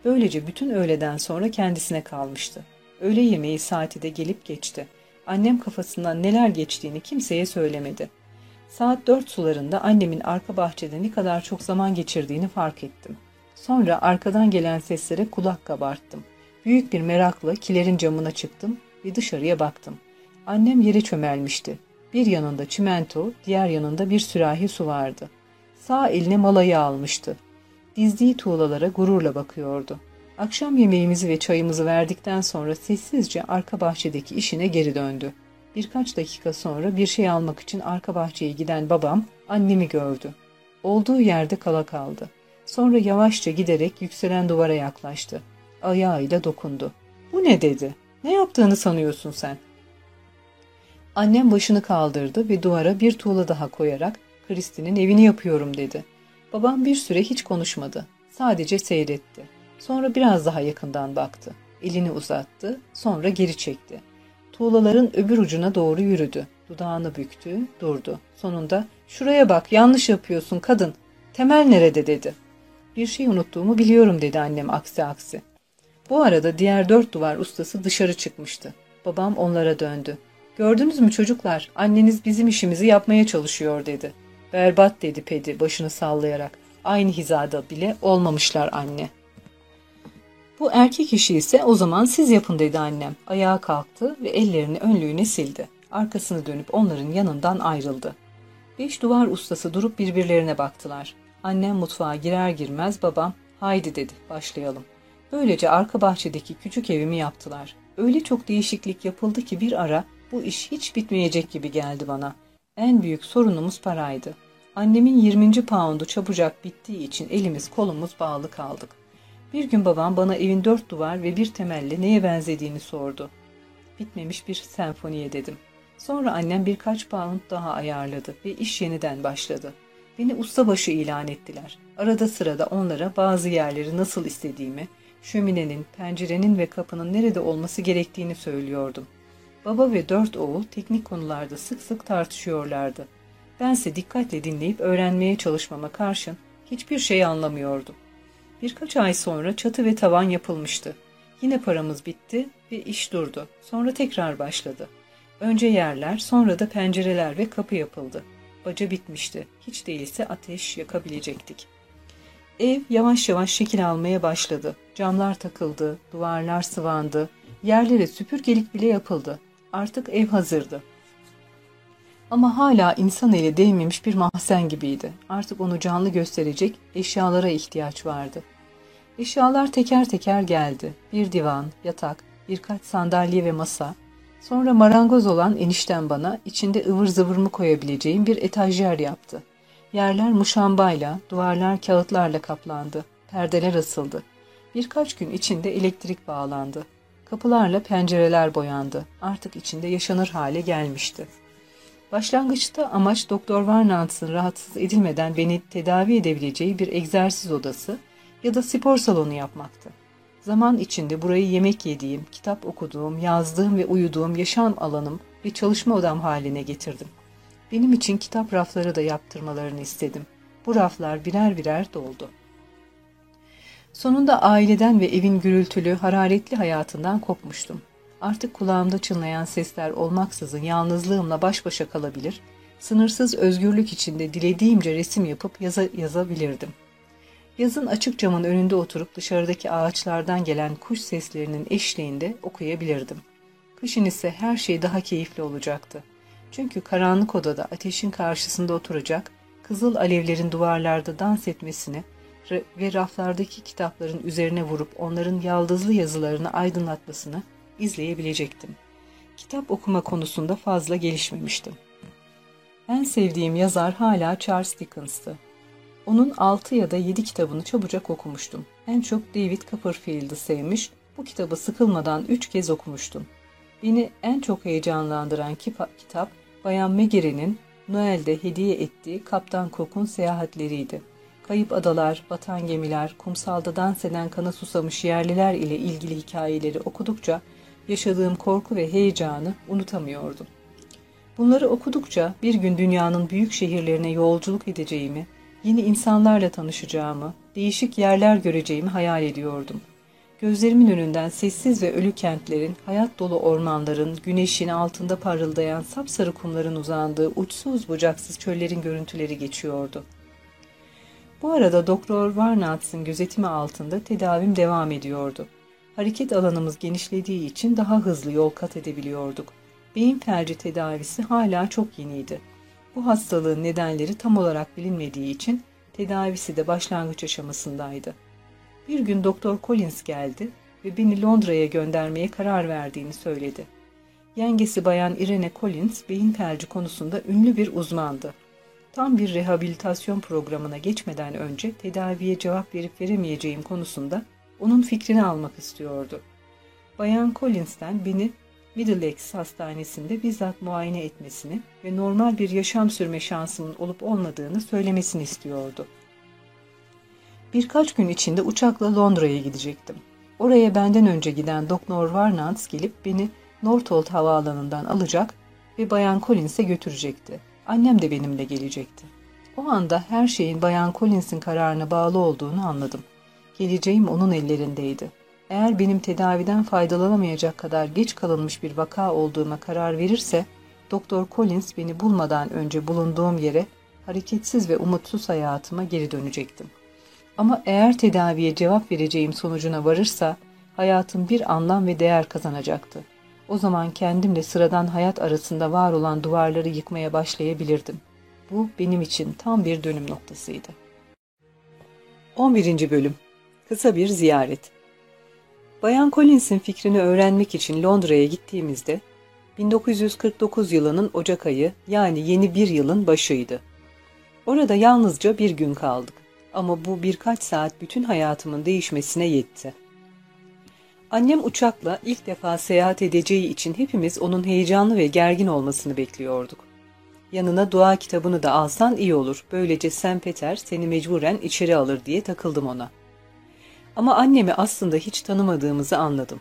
Böylece bütün öğleden sonra kendisine kalmıştı. Öğle yemeği saati de gelip geçti. Annem kafasından neler geçtiğini kimseye söylemedi. Saat dört sularında annemin arka bahçede ne kadar çok zaman geçirdiğini fark ettim. Sonra arkadan gelen seslere kulak kabarttım. Büyük bir merakla kilerin camına çıktım ve dışarıya baktım. Annem yere çömelmişti. Bir yanında çimento, diğer yanında bir sürahi su vardı. Sağ eline malayı almıştı. Dizdiği tuğlalara gururla bakıyordu. Akşam yemeğimizi ve çayımızı verdikten sonra sessizce arka bahçedeki işine geri döndü. Birkaç dakika sonra bir şey almak için arka bahçeye giden babam annemi gördü. Olduğu yerde kala kaldı. Sonra yavaşça giderek yükselen duvara yaklaştı. Ayağıyla dokundu. Bu ne dedi? Ne yaptığını sanıyorsun sen? Annem başını kaldırdı ve duvara bir tuğla daha koyarak Kristin'in evini yapıyorum dedi. Babam bir süre hiç konuşmadı. Sadece seyretti. Sonra biraz daha yakından baktı. Elini uzattı, sonra geri çekti. Tuğlaların öbür ucuna doğru yürüdü. Dudağını büktü, durdu. Sonunda ''Şuraya bak, yanlış yapıyorsun kadın. Temel nerede?'' dedi. ''Bir şey unuttuğumu biliyorum.'' dedi annem aksi aksi. Bu arada diğer dört duvar ustası dışarı çıkmıştı. Babam onlara döndü. ''Gördünüz mü çocuklar, anneniz bizim işimizi yapmaya çalışıyor.'' dedi. ''Berbat'' dedi Pedi başını sallayarak. ''Aynı hizada bile olmamışlar anne.'' Bu erkek işi ise o zaman siz yapın dedi annem. Ayağa kalktı ve ellerini önlüğüne sildi. Arkasını dönüp onların yanından ayrıldı. Beş duvar ustası durup birbirlerine baktılar. Annem mutfağa girer girmez babam haydi dedi başlayalım. Böylece arka bahçedeki küçük evimi yaptılar. Öyle çok değişiklik yapıldı ki bir ara bu iş hiç bitmeyecek gibi geldi bana. En büyük sorunumuz paraydı. Annemin 20. poundu çabucak bittiği için elimiz kolumuz bağlı kaldık. Bir gün babam bana evin dört duvar ve bir temelle neye benzediğini sordu. Bitmemiş bir senfoniye dedim. Sonra annem birkaç pound daha ayarladı ve iş yeniden başladı. Beni ustabaşı ilan ettiler. Arada sırada onlara bazı yerleri nasıl istediğimi, şöminenin, pencerenin ve kapının nerede olması gerektiğini söylüyordum. Baba ve dört oğul teknik konularda sık sık tartışıyorlardı. Bense dikkatle dinleyip öğrenmeye çalışmama karşın hiçbir şey anlamıyordum. Birkaç ay sonra çatı ve tavan yapılmıştı. Yine paramız bitti ve iş durdu. Sonra tekrar başladı. Önce yerler, sonra da pencereler ve kapı yapıldı. Baca bitmişti. Hiç değilse ateş yakabilecektik. Ev yavaş yavaş şekil almaya başladı. Camlar takıldı, duvarlar sıvandı, yerlere süpürgelik bile yapıldı. Artık ev hazırdı. Ama hala insan eli değmemiş bir mahzen gibiydi. Artık onu canlı gösterecek eşyalara ihtiyaç vardı. Eşyalar teker teker geldi. Bir divan, yatak, birkaç sandalye ve masa. Sonra marangoz olan enişten bana içinde ıvır zıvırımı koyabileceğim bir etajyer yaptı. Yerler muşambayla, duvarlar kağıtlarla kaplandı. Perdeler asıldı. Birkaç gün içinde elektrik bağlandı. Kapılarla pencereler boyandı. Artık içinde yaşanır hale gelmişti. Başlangıçta amaç Doktor Varnantz'ın rahatsız edilmeden beni tedavi edebileceği bir egzersiz odası ya da spor salonu yapmaktı. Zaman içinde burayı yemek yediğim, kitap okuduğum, yazdığım ve uyuduğum yaşam alanım ve çalışma odam haline getirdim. Benim için kitap rafları da yaptırmalarını istedim. Bu raflar birer birer doldu. Sonunda aileden ve evin gürültülü, hararetli hayatından kopmuştum. Artık kulağımda çınlayan sesler olmaksızın yalnızlığımla baş başa kalabilir, sınırsız özgürlük içinde dilediğimce resim yapıp yaza yazabilirdim. Yazın açık camın önünde oturup dışarıdaki ağaçlardan gelen kuş seslerinin eşliğinde okuyabilirdim. Kışın ise her şey daha keyifli olacaktı. Çünkü karanlık odada ateşin karşısında oturacak, kızıl alevlerin duvarlarda dans etmesini ve raflardaki kitapların üzerine vurup onların yaldızlı yazılarını aydınlatmasını izleyebilecektim. Kitap okuma konusunda fazla gelişmemiştim. En sevdiğim yazar hala Charles Dickens'tı. Onun 6 ya da 7 kitabını çabucak okumuştum. En çok David Copperfield'ı sevmiş, bu kitabı sıkılmadan 3 kez okumuştum. Beni en çok heyecanlandıran kitap Bayan Megire'nin Noel'de hediye ettiği Kaptan Cook'un seyahatleriydi. Kayıp adalar, batan gemiler, kumsalda dans eden kana susamış yerliler ile ilgili hikayeleri okudukça yaşadığım korku ve heyecanı unutamıyordum. Bunları okudukça bir gün dünyanın büyük şehirlerine yolculuk edeceğimi, yeni insanlarla tanışacağımı, değişik yerler göreceğimi hayal ediyordum. Gözlerimin önünden sessiz ve ölü kentlerin, hayat dolu ormanların, güneşin altında parıldayan sapsarı kumların uzandığı uçsuz bucaksız çöllerin görüntüleri geçiyordu. Bu arada Doktor Varnatz'ın gözetimi altında tedavim devam ediyordu. Hareket alanımız genişlediği için daha hızlı yol kat edebiliyorduk. Beyin felci tedavisi hala çok yeniydi. Bu hastalığın nedenleri tam olarak bilinmediği için tedavisi de başlangıç aşamasındaydı. Bir gün Doktor Collins geldi ve beni Londra'ya göndermeye karar verdiğini söyledi. Yengesi bayan Irene Collins beyin felci konusunda ünlü bir uzmandı. Tam bir rehabilitasyon programına geçmeden önce tedaviye cevap verip veremeyeceğim konusunda onun fikrini almak istiyordu. Bayan Collins'ten beni Middlesex Hastanesi'nde bizzat muayene etmesini ve normal bir yaşam sürme şansımın olup olmadığını söylemesini istiyordu. Birkaç gün içinde uçakla Londra'ya gidecektim. Oraya benden önce giden Doktor Varnants gelip beni Northolt havaalanından alacak ve Bayan Collins'e götürecekti. Annem de benimle gelecekti. O anda her şeyin Bayan Collins'in kararına bağlı olduğunu anladım. Geleceğim onun ellerindeydi. Eğer benim tedaviden faydalanamayacak kadar geç kalınmış bir vaka olduğuma karar verirse, Doktor Collins beni bulmadan önce bulunduğum yere hareketsiz ve umutsuz hayatıma geri dönecektim. Ama eğer tedaviye cevap vereceğim sonucuna varırsa, hayatım bir anlam ve değer kazanacaktı. O zaman kendimle sıradan hayat arasında var olan duvarları yıkmaya başlayabilirdim. Bu benim için tam bir dönüm noktasıydı. 11. Bölüm Kısa bir ziyaret Bayan Collins'in fikrini öğrenmek için Londra'ya gittiğimizde 1949 yılının Ocak ayı yani yeni bir yılın başıydı. Orada yalnızca bir gün kaldık ama bu birkaç saat bütün hayatımın değişmesine yetti. Annem uçakla ilk defa seyahat edeceği için hepimiz onun heyecanlı ve gergin olmasını bekliyorduk. Yanına dua kitabını da alsan iyi olur, böylece Sen Peter seni mecburen içeri alır diye takıldım ona. Ama annemi aslında hiç tanımadığımızı anladım.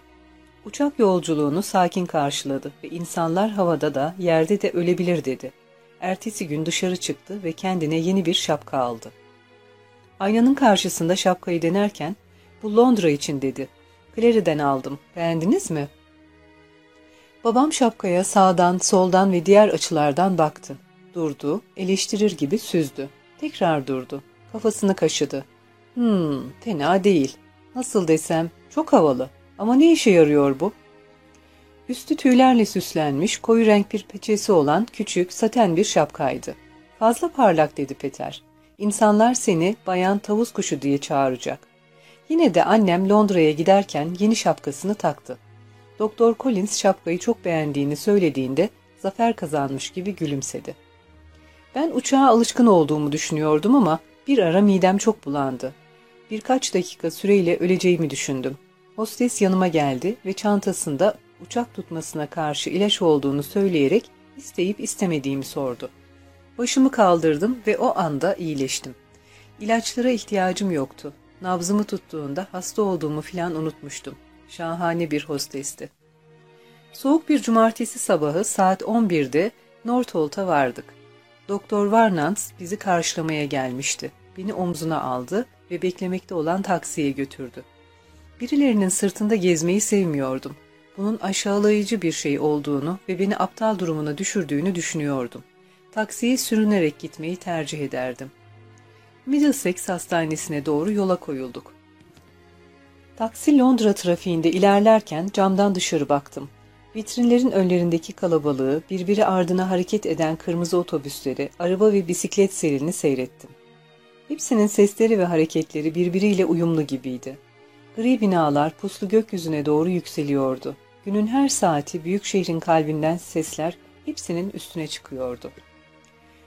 Uçak yolculuğunu sakin karşıladı ve insanlar havada da yerde de ölebilir dedi. Ertesi gün dışarı çıktı ve kendine yeni bir şapka aldı. Aynanın karşısında şapkayı denerken, bu Londra için dedi. Clary'den aldım. Beğendiniz mi? Babam şapkaya sağdan, soldan ve diğer açılardan baktı. Durdu, eleştirir gibi süzdü. Tekrar durdu. Kafasını kaşıdı. Hmm, fena değil. Nasıl desem, çok havalı. Ama ne işe yarıyor bu? Üstü tüylerle süslenmiş, koyu renk bir peçesi olan küçük, saten bir şapkaydı. Fazla parlak dedi Peter. İnsanlar seni bayan tavus kuşu diye çağıracak. Yine de annem Londra'ya giderken yeni şapkasını taktı. Doktor Collins şapkayı çok beğendiğini söylediğinde zafer kazanmış gibi gülümsedi. Ben uçağa alışkın olduğumu düşünüyordum ama bir ara midem çok bulandı. Birkaç dakika süreyle öleceğimi düşündüm. Hostes yanıma geldi ve çantasında uçak tutmasına karşı ilaç olduğunu söyleyerek isteyip istemediğimi sordu. Başımı kaldırdım ve o anda iyileştim. İlaçlara ihtiyacım yoktu. Nabzımı tuttuğunda hasta olduğumu filan unutmuştum. Şahane bir hostesti. Soğuk bir cumartesi sabahı saat 11'de Northolt'a vardık. Doktor Varnants bizi karşılamaya gelmişti. Beni omzuna aldı ve beklemekte olan taksiye götürdü. Birilerinin sırtında gezmeyi sevmiyordum. Bunun aşağılayıcı bir şey olduğunu ve beni aptal durumuna düşürdüğünü düşünüyordum. Taksiye sürünerek gitmeyi tercih ederdim. Middlesex Hastanesi'ne doğru yola koyulduk. Taksi Londra trafiğinde ilerlerken camdan dışarı baktım. Vitrinlerin önlerindeki kalabalığı, birbiri ardına hareket eden kırmızı otobüsleri, araba ve bisiklet serilini seyrettim. Hepsinin sesleri ve hareketleri birbiriyle uyumlu gibiydi. Gri binalar puslu gökyüzüne doğru yükseliyordu. Günün her saati büyük şehrin kalbinden sesler hepsinin üstüne çıkıyordu.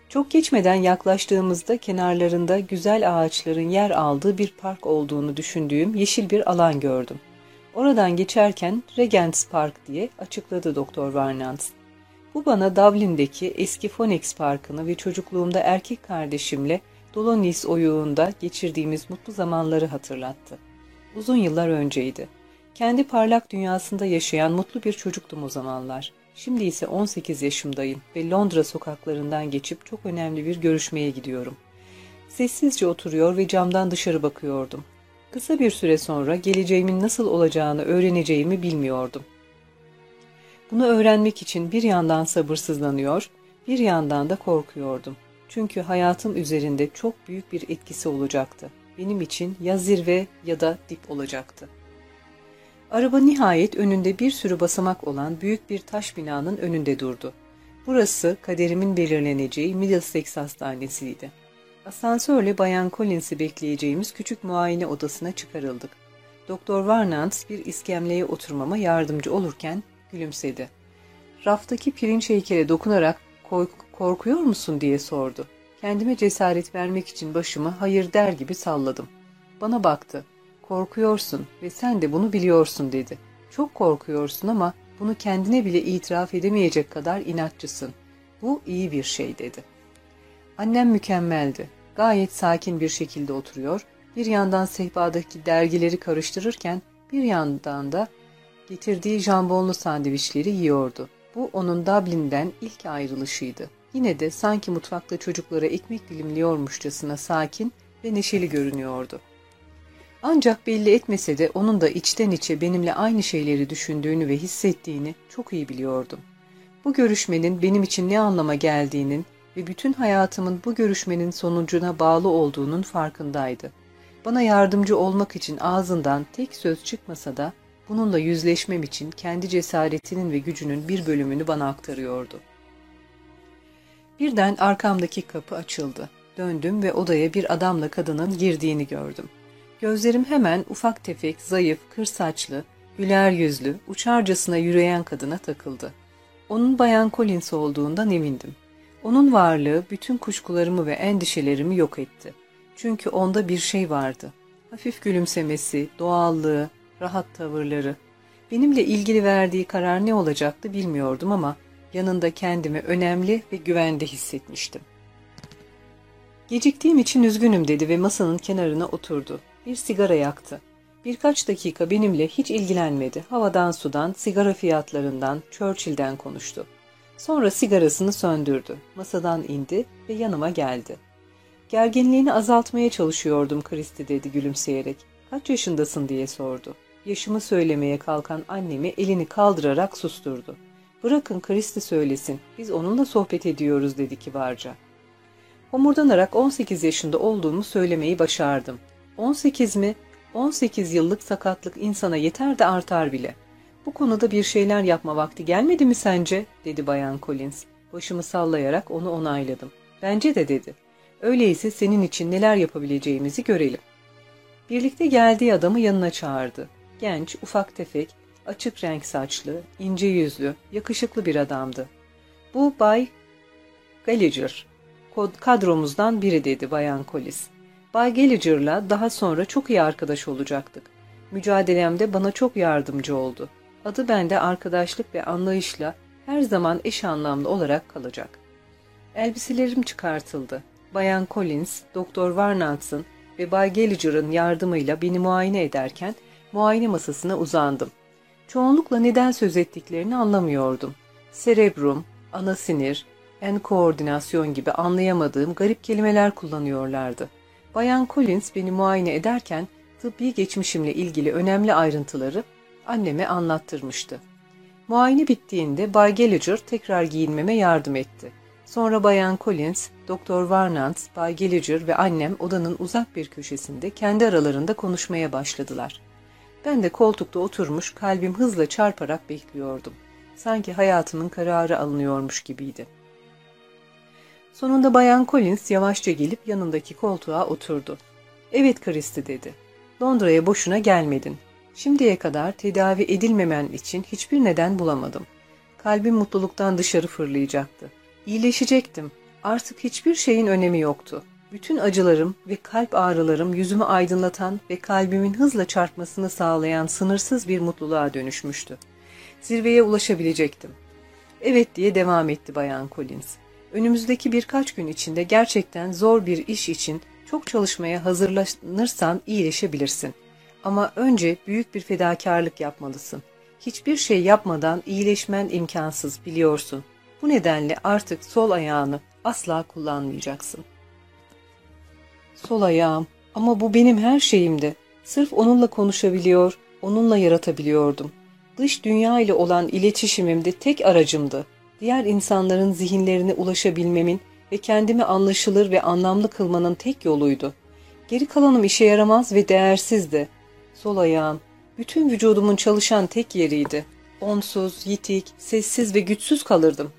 Çok geçmeden yaklaştığımızda kenarlarında güzel ağaçların yer aldığı bir park olduğunu düşündüğüm yeşil bir alan gördüm. Oradan geçerken Regents Park diye açıkladı Doktor Varnants. Bu bana Dublin'deki eski Phoenix Parkı'nı ve çocukluğumda erkek kardeşimle Dolonis oyuğunda geçirdiğimiz mutlu zamanları hatırlattı. Uzun yıllar önceydi. Kendi parlak dünyasında yaşayan mutlu bir çocuktum o zamanlar. Şimdi ise 18 yaşımdayım ve Londra sokaklarından geçip çok önemli bir görüşmeye gidiyorum. Sessizce oturuyor ve camdan dışarı bakıyordum. Kısa bir süre sonra geleceğimin nasıl olacağını öğreneceğimi bilmiyordum. Bunu öğrenmek için bir yandan sabırsızlanıyor, bir yandan da korkuyordum. Çünkü hayatım üzerinde çok büyük bir etkisi olacaktı. Benim için ya zirve ya da dip olacaktı. Araba nihayet önünde bir sürü basamak olan büyük bir taş binanın önünde durdu. Burası kaderimin belirleneceği Middlesex Hastanesi'ydi. Asansörle Bayan Collins'i bekleyeceğimiz küçük muayene odasına çıkarıldık. Doktor Varnant bir iskemleye oturmama yardımcı olurken gülümsedi. Raftaki pirinç heykele dokunarak korkuyor musun diye sordu. Kendime cesaret vermek için başımı hayır der gibi salladım. Bana baktı. Korkuyorsun ve sen de bunu biliyorsun dedi. Çok korkuyorsun ama bunu kendine bile itiraf edemeyecek kadar inatçısın. Bu iyi bir şey dedi. Annem mükemmeldi. Gayet sakin bir şekilde oturuyor, bir yandan sehpadaki dergileri karıştırırken bir yandan da getirdiği jambonlu sandviçleri yiyordu. Bu onun Dublin'den ilk ayrılışıydı. Yine de sanki mutfakta çocuklara ekmek dilimliyormuşçasına sakin ve neşeli görünüyordu. Ancak belli etmese de onun da içten içe benimle aynı şeyleri düşündüğünü ve hissettiğini çok iyi biliyordum. Bu görüşmenin benim için ne anlama geldiğinin ve bütün hayatımın bu görüşmenin sonucuna bağlı olduğunun farkındaydı. Bana yardımcı olmak için ağzından tek söz çıkmasa da bununla yüzleşmem için kendi cesaretinin ve gücünün bir bölümünü bana aktarıyordu. Birden arkamdaki kapı açıldı. Döndüm ve odaya bir adamla kadının girdiğini gördüm. Gözlerim hemen ufak tefek, zayıf, kır saçlı, güler yüzlü, uçarcasına yürüyen kadına takıldı. Onun Bayan Collins olduğundan emindim. Onun varlığı bütün kuşkularımı ve endişelerimi yok etti. Çünkü onda bir şey vardı. Hafif gülümsemesi, doğallığı, rahat tavırları. Benimle ilgili verdiği karar ne olacaktı bilmiyordum ama yanında kendimi önemli ve güvende hissetmiştim. Geciktiğim için üzgünüm dedi ve masanın kenarına oturdu. Bir sigara yaktı. Birkaç dakika benimle hiç ilgilenmedi. Havadan sudan, sigara fiyatlarından, Churchill'den konuştu. Sonra sigarasını söndürdü. Masadan indi ve yanıma geldi. Gerginliğini azaltmaya çalışıyordum Kristi dedi gülümseyerek. Kaç yaşındasın diye sordu. Yaşımı söylemeye kalkan annemi elini kaldırarak susturdu. Bırakın Kristi söylesin, biz onunla sohbet ediyoruz dedi kibarca. Homurdanarak 18 yaşında olduğumu söylemeyi başardım. 18 mi? 18 yıllık sakatlık insana yeter de artar bile. Bu konuda bir şeyler yapma vakti gelmedi mi sence? dedi Bayan Collins. Başımı sallayarak onu onayladım. Bence de dedi. Öyleyse senin için neler yapabileceğimizi görelim. Birlikte geldiği adamı yanına çağırdı. Genç, ufak tefek, açık renk saçlı, ince yüzlü, yakışıklı bir adamdı. Bu Bay Gallagher. Kadromuzdan biri dedi Bayan Collins. Bay Gallagher'la daha sonra çok iyi arkadaş olacaktık. Mücadelemde bana çok yardımcı oldu. Adı bende arkadaşlık ve anlayışla her zaman eş anlamlı olarak kalacak. Elbiselerim çıkartıldı. Bayan Collins, Doktor Varnants'ın ve Bay Gallagher'ın yardımıyla beni muayene ederken muayene masasına uzandım. Çoğunlukla neden söz ettiklerini anlamıyordum. Serebrum, ana sinir, en koordinasyon gibi anlayamadığım garip kelimeler kullanıyorlardı. Bayan Collins beni muayene ederken tıbbi geçmişimle ilgili önemli ayrıntıları anneme anlattırmıştı. Muayene bittiğinde Bay Gallagher tekrar giyinmeme yardım etti. Sonra Bayan Collins, Doktor Varnant, Bay Gallagher ve annem odanın uzak bir köşesinde kendi aralarında konuşmaya başladılar. Ben de koltukta oturmuş kalbim hızla çarparak bekliyordum. Sanki hayatımın kararı alınıyormuş gibiydi. Sonunda Bayan Collins yavaşça gelip yanındaki koltuğa oturdu. Evet Kristi dedi. Londra'ya boşuna gelmedin. Şimdiye kadar tedavi edilmemen için hiçbir neden bulamadım. Kalbim mutluluktan dışarı fırlayacaktı. İyileşecektim. Artık hiçbir şeyin önemi yoktu. Bütün acılarım ve kalp ağrılarım yüzümü aydınlatan ve kalbimin hızla çarpmasını sağlayan sınırsız bir mutluluğa dönüşmüştü. Zirveye ulaşabilecektim. Evet diye devam etti Bayan Collins. Önümüzdeki birkaç gün içinde gerçekten zor bir iş için çok çalışmaya hazırlanırsan iyileşebilirsin. Ama önce büyük bir fedakarlık yapmalısın. Hiçbir şey yapmadan iyileşmen imkansız biliyorsun. Bu nedenle artık sol ayağını asla kullanmayacaksın. Sol ayağım ama bu benim her şeyimdi. Sırf onunla konuşabiliyor, onunla yaratabiliyordum. Dış dünya ile olan iletişimimde tek aracımdı. Diğer insanların zihinlerine ulaşabilmemin ve kendimi anlaşılır ve anlamlı kılmanın tek yoluydu. Geri kalanım işe yaramaz ve değersizdi. Sol ayağım, bütün vücudumun çalışan tek yeriydi. Onsuz, yitik, sessiz ve güçsüz kalırdım.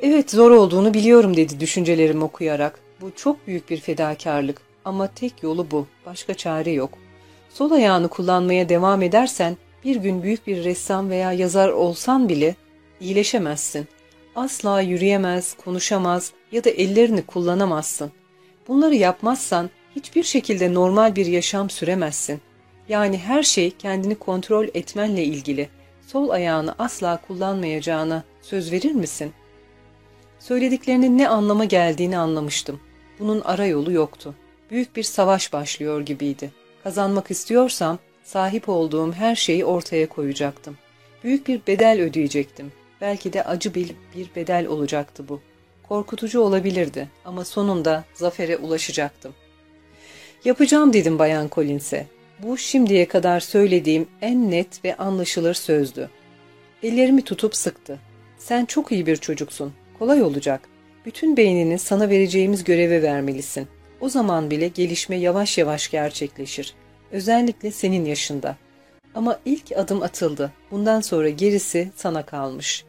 Evet zor olduğunu biliyorum dedi düşüncelerimi okuyarak. Bu çok büyük bir fedakarlık ama tek yolu bu. Başka çare yok. Sol ayağını kullanmaya devam edersen bir gün büyük bir ressam veya yazar olsan bile iyileşemezsin. Asla yürüyemez, konuşamaz ya da ellerini kullanamazsın. Bunları yapmazsan hiçbir şekilde normal bir yaşam süremezsin. Yani her şey kendini kontrol etmenle ilgili. Sol ayağını asla kullanmayacağına söz verir misin? Söylediklerinin ne anlama geldiğini anlamıştım. Bunun ara yolu yoktu. Büyük bir savaş başlıyor gibiydi. Kazanmak istiyorsam sahip olduğum her şeyi ortaya koyacaktım. Büyük bir bedel ödeyecektim. Belki de acı bir, bedel olacaktı bu. Korkutucu olabilirdi ama sonunda zafere ulaşacaktım. Yapacağım dedim Bayan Collins'e. Bu şimdiye kadar söylediğim en net ve anlaşılır sözdü. Ellerimi tutup sıktı. Sen çok iyi bir çocuksun. Kolay olacak. Bütün beynini sana vereceğimiz göreve vermelisin. O zaman bile gelişme yavaş yavaş gerçekleşir. Özellikle senin yaşında. Ama ilk adım atıldı. Bundan sonra gerisi sana kalmış.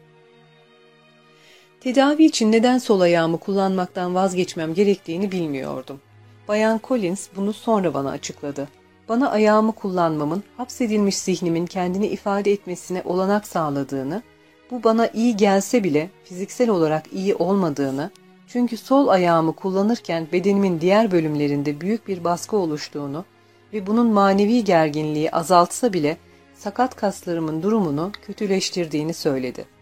Tedavi için neden sol ayağımı kullanmaktan vazgeçmem gerektiğini bilmiyordum. Bayan Collins bunu sonra bana açıkladı. Bana ayağımı kullanmamın hapsedilmiş zihnimin kendini ifade etmesine olanak sağladığını, bu bana iyi gelse bile fiziksel olarak iyi olmadığını, çünkü sol ayağımı kullanırken bedenimin diğer bölümlerinde büyük bir baskı oluştuğunu ve bunun manevi gerginliği azaltsa bile sakat kaslarımın durumunu kötüleştirdiğini söyledi.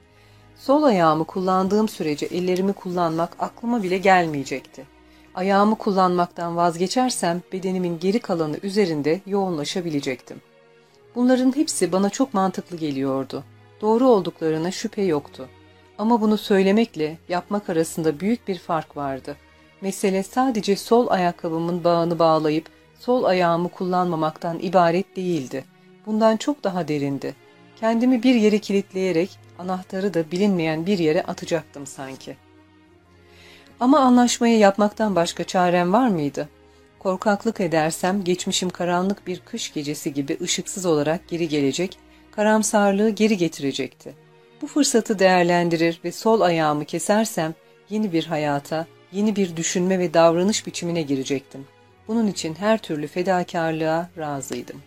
Sol ayağımı kullandığım sürece ellerimi kullanmak aklıma bile gelmeyecekti. Ayağımı kullanmaktan vazgeçersem bedenimin geri kalanı üzerinde yoğunlaşabilecektim. Bunların hepsi bana çok mantıklı geliyordu. Doğru olduklarına şüphe yoktu. Ama bunu söylemekle yapmak arasında büyük bir fark vardı. Mesele sadece sol ayakkabımın bağını bağlayıp sol ayağımı kullanmamaktan ibaret değildi. Bundan çok daha derindi. Kendimi bir yere kilitleyerek anahtarı da bilinmeyen bir yere atacaktım sanki. Ama anlaşmayı yapmaktan başka çarem var mıydı? Korkaklık edersem geçmişim karanlık bir kış gecesi gibi ışıksız olarak geri gelecek, karamsarlığı geri getirecekti. Bu fırsatı değerlendirir ve sol ayağımı kesersem yeni bir hayata, yeni bir düşünme ve davranış biçimine girecektim. Bunun için her türlü fedakarlığa razıydım.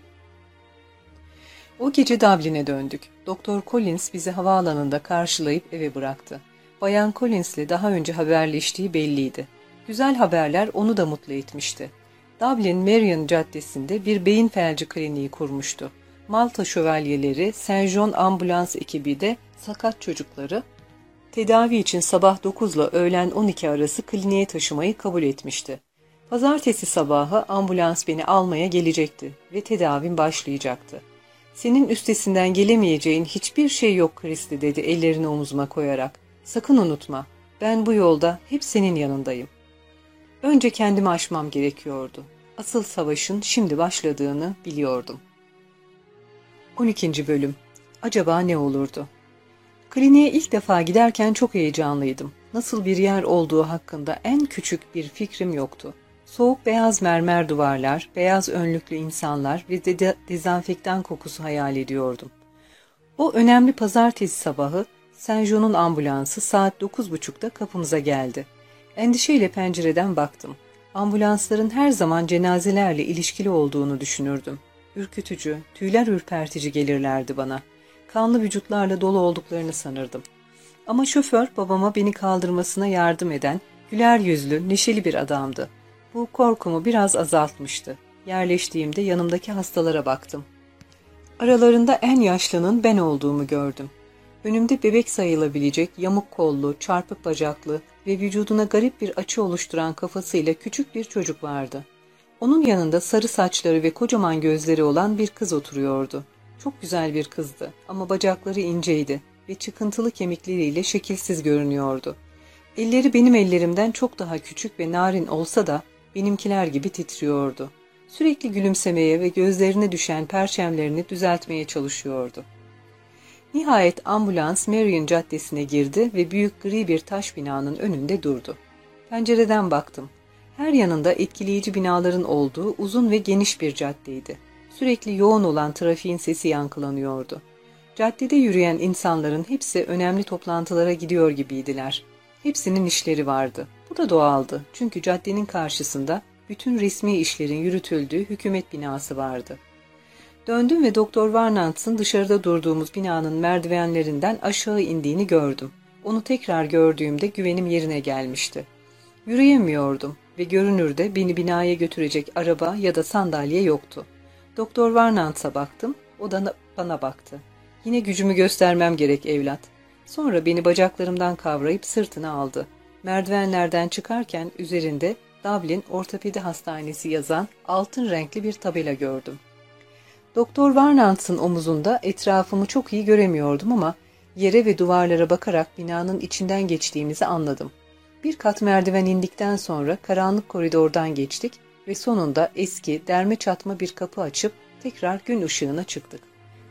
O gece Dublin'e döndük. Doktor Collins bizi havaalanında karşılayıp eve bıraktı. Bayan Collins'le daha önce haberleştiği belliydi. Güzel haberler onu da mutlu etmişti. Dublin Marion Caddesi'nde bir beyin felci kliniği kurmuştu. Malta Şövalyeleri, St. John ambulans ekibi de sakat çocukları tedavi için sabah 9 ile öğlen 12 arası kliniğe taşımayı kabul etmişti. Pazartesi sabahı ambulans beni almaya gelecekti ve tedavim başlayacaktı. Senin üstesinden gelemeyeceğin hiçbir şey yok Kristi dedi ellerini omuzuma koyarak. Sakın unutma, ben bu yolda hep senin yanındayım. Önce kendimi aşmam gerekiyordu. Asıl savaşın şimdi başladığını biliyordum. 12. Bölüm Acaba ne olurdu? Kliniğe ilk defa giderken çok heyecanlıydım. Nasıl bir yer olduğu hakkında en küçük bir fikrim yoktu. Soğuk beyaz mermer duvarlar, beyaz önlüklü insanlar ve de, de dezenfektan kokusu hayal ediyordum. O önemli pazartesi sabahı Saint John'un ambulansı saat 9.30'da kapımıza geldi. Endişeyle pencereden baktım. Ambulansların her zaman cenazelerle ilişkili olduğunu düşünürdüm. Ürkütücü, tüyler ürpertici gelirlerdi bana. Kanlı vücutlarla dolu olduklarını sanırdım. Ama şoför babama beni kaldırmasına yardım eden, güler yüzlü, neşeli bir adamdı. Bu korkumu biraz azaltmıştı. Yerleştiğimde yanımdaki hastalara baktım. Aralarında en yaşlının ben olduğumu gördüm. Önümde bebek sayılabilecek yamuk kollu, çarpık bacaklı ve vücuduna garip bir açı oluşturan kafasıyla küçük bir çocuk vardı. Onun yanında sarı saçları ve kocaman gözleri olan bir kız oturuyordu. Çok güzel bir kızdı ama bacakları inceydi ve çıkıntılı kemikleriyle şekilsiz görünüyordu. Elleri benim ellerimden çok daha küçük ve narin olsa da benimkiler gibi titriyordu. Sürekli gülümsemeye ve gözlerine düşen perçemlerini düzeltmeye çalışıyordu. Nihayet ambulans Marion Caddesi'ne girdi ve büyük gri bir taş binanın önünde durdu. Pencereden baktım. Her yanında etkileyici binaların olduğu uzun ve geniş bir caddeydi. Sürekli yoğun olan trafiğin sesi yankılanıyordu. Caddede yürüyen insanların hepsi önemli toplantılara gidiyor gibiydiler. Hepsinin işleri vardı. Da doğaldı çünkü caddenin karşısında bütün resmi işlerin yürütüldüğü hükümet binası vardı. Döndüm ve Doktor Varnantz'ın dışarıda durduğumuz binanın merdivenlerinden aşağı indiğini gördüm. Onu tekrar gördüğümde güvenim yerine gelmişti. Yürüyemiyordum ve görünürde beni binaya götürecek araba ya da sandalye yoktu. Doktor Varnantz'a baktım, o da bana baktı. Yine gücümü göstermem gerek evlat. Sonra beni bacaklarımdan kavrayıp sırtına aldı. Merdivenlerden çıkarken üzerinde Dublin Ortopedi Hastanesi yazan altın renkli bir tabela gördüm. Doktor Varnantz'ın omuzunda etrafımı çok iyi göremiyordum ama yere ve duvarlara bakarak binanın içinden geçtiğimizi anladım. Bir kat merdiven indikten sonra karanlık koridordan geçtik ve sonunda eski, derme çatma bir kapı açıp tekrar gün ışığına çıktık.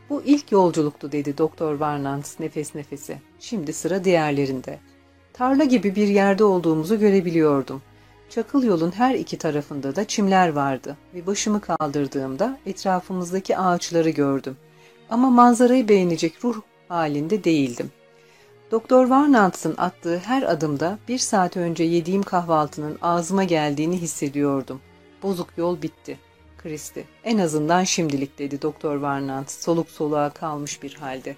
Bu ilk yolculuktu dedi Doktor Varnants nefes nefese. Şimdi sıra diğerlerinde. Tarla gibi bir yerde olduğumuzu görebiliyordum. Çakıl yolun her iki tarafında da çimler vardı ve başımı kaldırdığımda etrafımızdaki ağaçları gördüm. Ama manzarayı beğenecek ruh halinde değildim. Doktor Varnants'ın attığı her adımda bir saat önce yediğim kahvaltının ağzıma geldiğini hissediyordum. Bozuk yol bitti. Kristi, en azından şimdilik dedi Doktor Varnant soluk soluğa kalmış bir halde.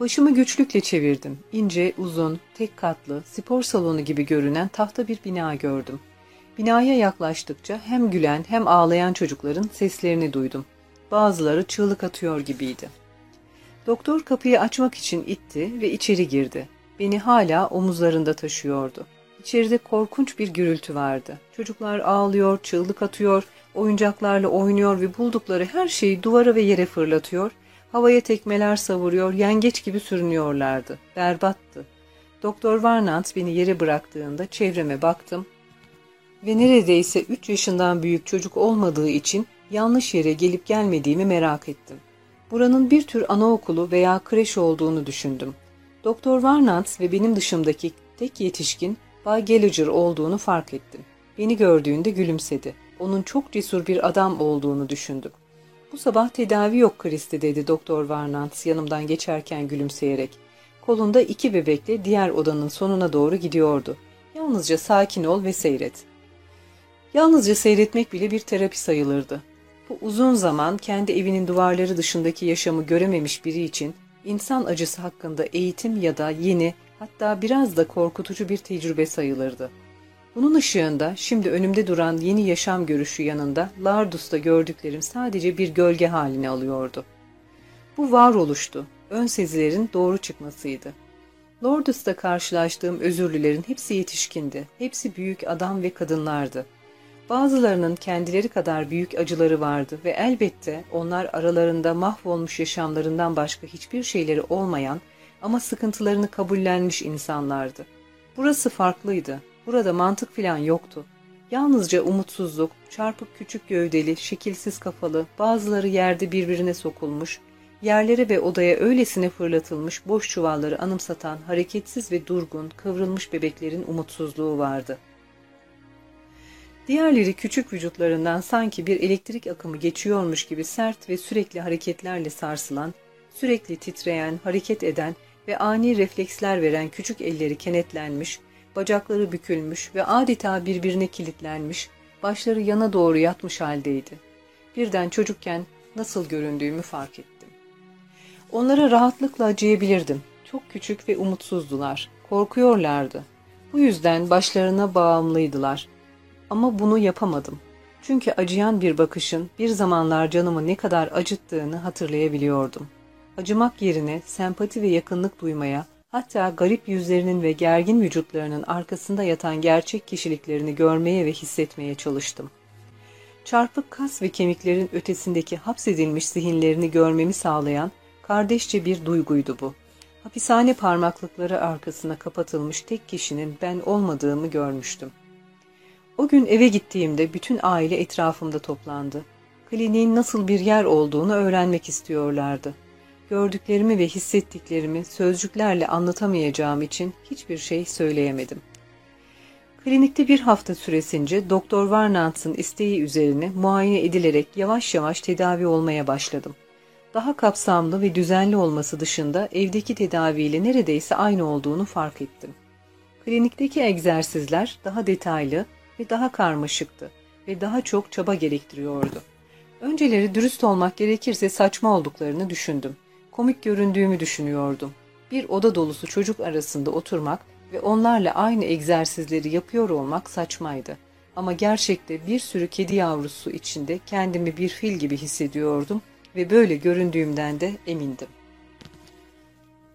Başımı güçlükle çevirdim. İnce, uzun, tek katlı, spor salonu gibi görünen tahta bir bina gördüm. Binaya yaklaştıkça hem gülen hem ağlayan çocukların seslerini duydum. Bazıları çığlık atıyor gibiydi. Doktor kapıyı açmak için itti ve içeri girdi. Beni hala omuzlarında taşıyordu. İçeride korkunç bir gürültü vardı. Çocuklar ağlıyor, çığlık atıyor, oyuncaklarla oynuyor ve buldukları her şeyi duvara ve yere fırlatıyor, havaya tekmeler savuruyor, yengeç gibi sürünüyorlardı. Berbattı. Doktor Varnant beni yere bıraktığında çevreme baktım ve neredeyse üç yaşından büyük çocuk olmadığı için yanlış yere gelip gelmediğimi merak ettim. Buranın bir tür anaokulu veya kreş olduğunu düşündüm. Doktor Varnant ve benim dışımdaki tek yetişkin Bay Gallagher olduğunu fark ettim. Beni gördüğünde gülümsedi. Onun çok cesur bir adam olduğunu düşündüm. Bu sabah tedavi yok Kristi dedi Doktor Varnant yanımdan geçerken gülümseyerek. Kolunda iki bebekle diğer odanın sonuna doğru gidiyordu. Yalnızca sakin ol ve seyret. Yalnızca seyretmek bile bir terapi sayılırdı. Bu uzun zaman kendi evinin duvarları dışındaki yaşamı görememiş biri için insan acısı hakkında eğitim ya da yeni hatta biraz da korkutucu bir tecrübe sayılırdı. Bunun ışığında şimdi önümde duran yeni yaşam görüşü yanında Lardus'ta gördüklerim sadece bir gölge halini alıyordu. Bu varoluştu, ön sezilerin doğru çıkmasıydı. Lordus'ta karşılaştığım özürlülerin hepsi yetişkindi, hepsi büyük adam ve kadınlardı. Bazılarının kendileri kadar büyük acıları vardı ve elbette onlar aralarında mahvolmuş yaşamlarından başka hiçbir şeyleri olmayan ama sıkıntılarını kabullenmiş insanlardı. Burası farklıydı. Burada mantık filan yoktu. Yalnızca umutsuzluk, çarpık küçük gövdeli, şekilsiz kafalı, bazıları yerde birbirine sokulmuş, yerlere ve odaya öylesine fırlatılmış boş çuvalları anımsatan hareketsiz ve durgun, kıvrılmış bebeklerin umutsuzluğu vardı. Diğerleri küçük vücutlarından sanki bir elektrik akımı geçiyormuş gibi sert ve sürekli hareketlerle sarsılan, sürekli titreyen, hareket eden ve ani refleksler veren küçük elleri kenetlenmiş, bacakları bükülmüş ve adeta birbirine kilitlenmiş, başları yana doğru yatmış haldeydi. Birden çocukken nasıl göründüğümü fark ettim. Onlara rahatlıkla acıyabilirdim. Çok küçük ve umutsuzdular. Korkuyorlardı. Bu yüzden başlarına bağımlıydılar. Ama bunu yapamadım. Çünkü acıyan bir bakışın bir zamanlar canımı ne kadar acıttığını hatırlayabiliyordum. Acımak yerine sempati ve yakınlık duymaya, hatta garip yüzlerinin ve gergin vücutlarının arkasında yatan gerçek kişiliklerini görmeye ve hissetmeye çalıştım. Çarpık kas ve kemiklerin ötesindeki hapsedilmiş zihinlerini görmemi sağlayan kardeşçe bir duyguydu bu. Hapishane parmaklıkları arkasına kapatılmış tek kişinin ben olmadığımı görmüştüm. O gün eve gittiğimde bütün aile etrafımda toplandı. Kliniğin nasıl bir yer olduğunu öğrenmek istiyorlardı. Gördüklerimi ve hissettiklerimi sözcüklerle anlatamayacağım için hiçbir şey söyleyemedim. Klinikte bir hafta süresince Doktor Varnantz'ın isteği üzerine muayene edilerek yavaş yavaş tedavi olmaya başladım. Daha kapsamlı ve düzenli olması dışında evdeki tedaviyle neredeyse aynı olduğunu fark ettim. Klinikteki egzersizler daha detaylı ve daha karmaşıktı ve daha çok çaba gerektiriyordu. Önceleri dürüst olmak gerekirse saçma olduklarını düşündüm komik göründüğümü düşünüyordum. Bir oda dolusu çocuk arasında oturmak ve onlarla aynı egzersizleri yapıyor olmak saçmaydı. Ama gerçekte bir sürü kedi yavrusu içinde kendimi bir fil gibi hissediyordum ve böyle göründüğümden de emindim.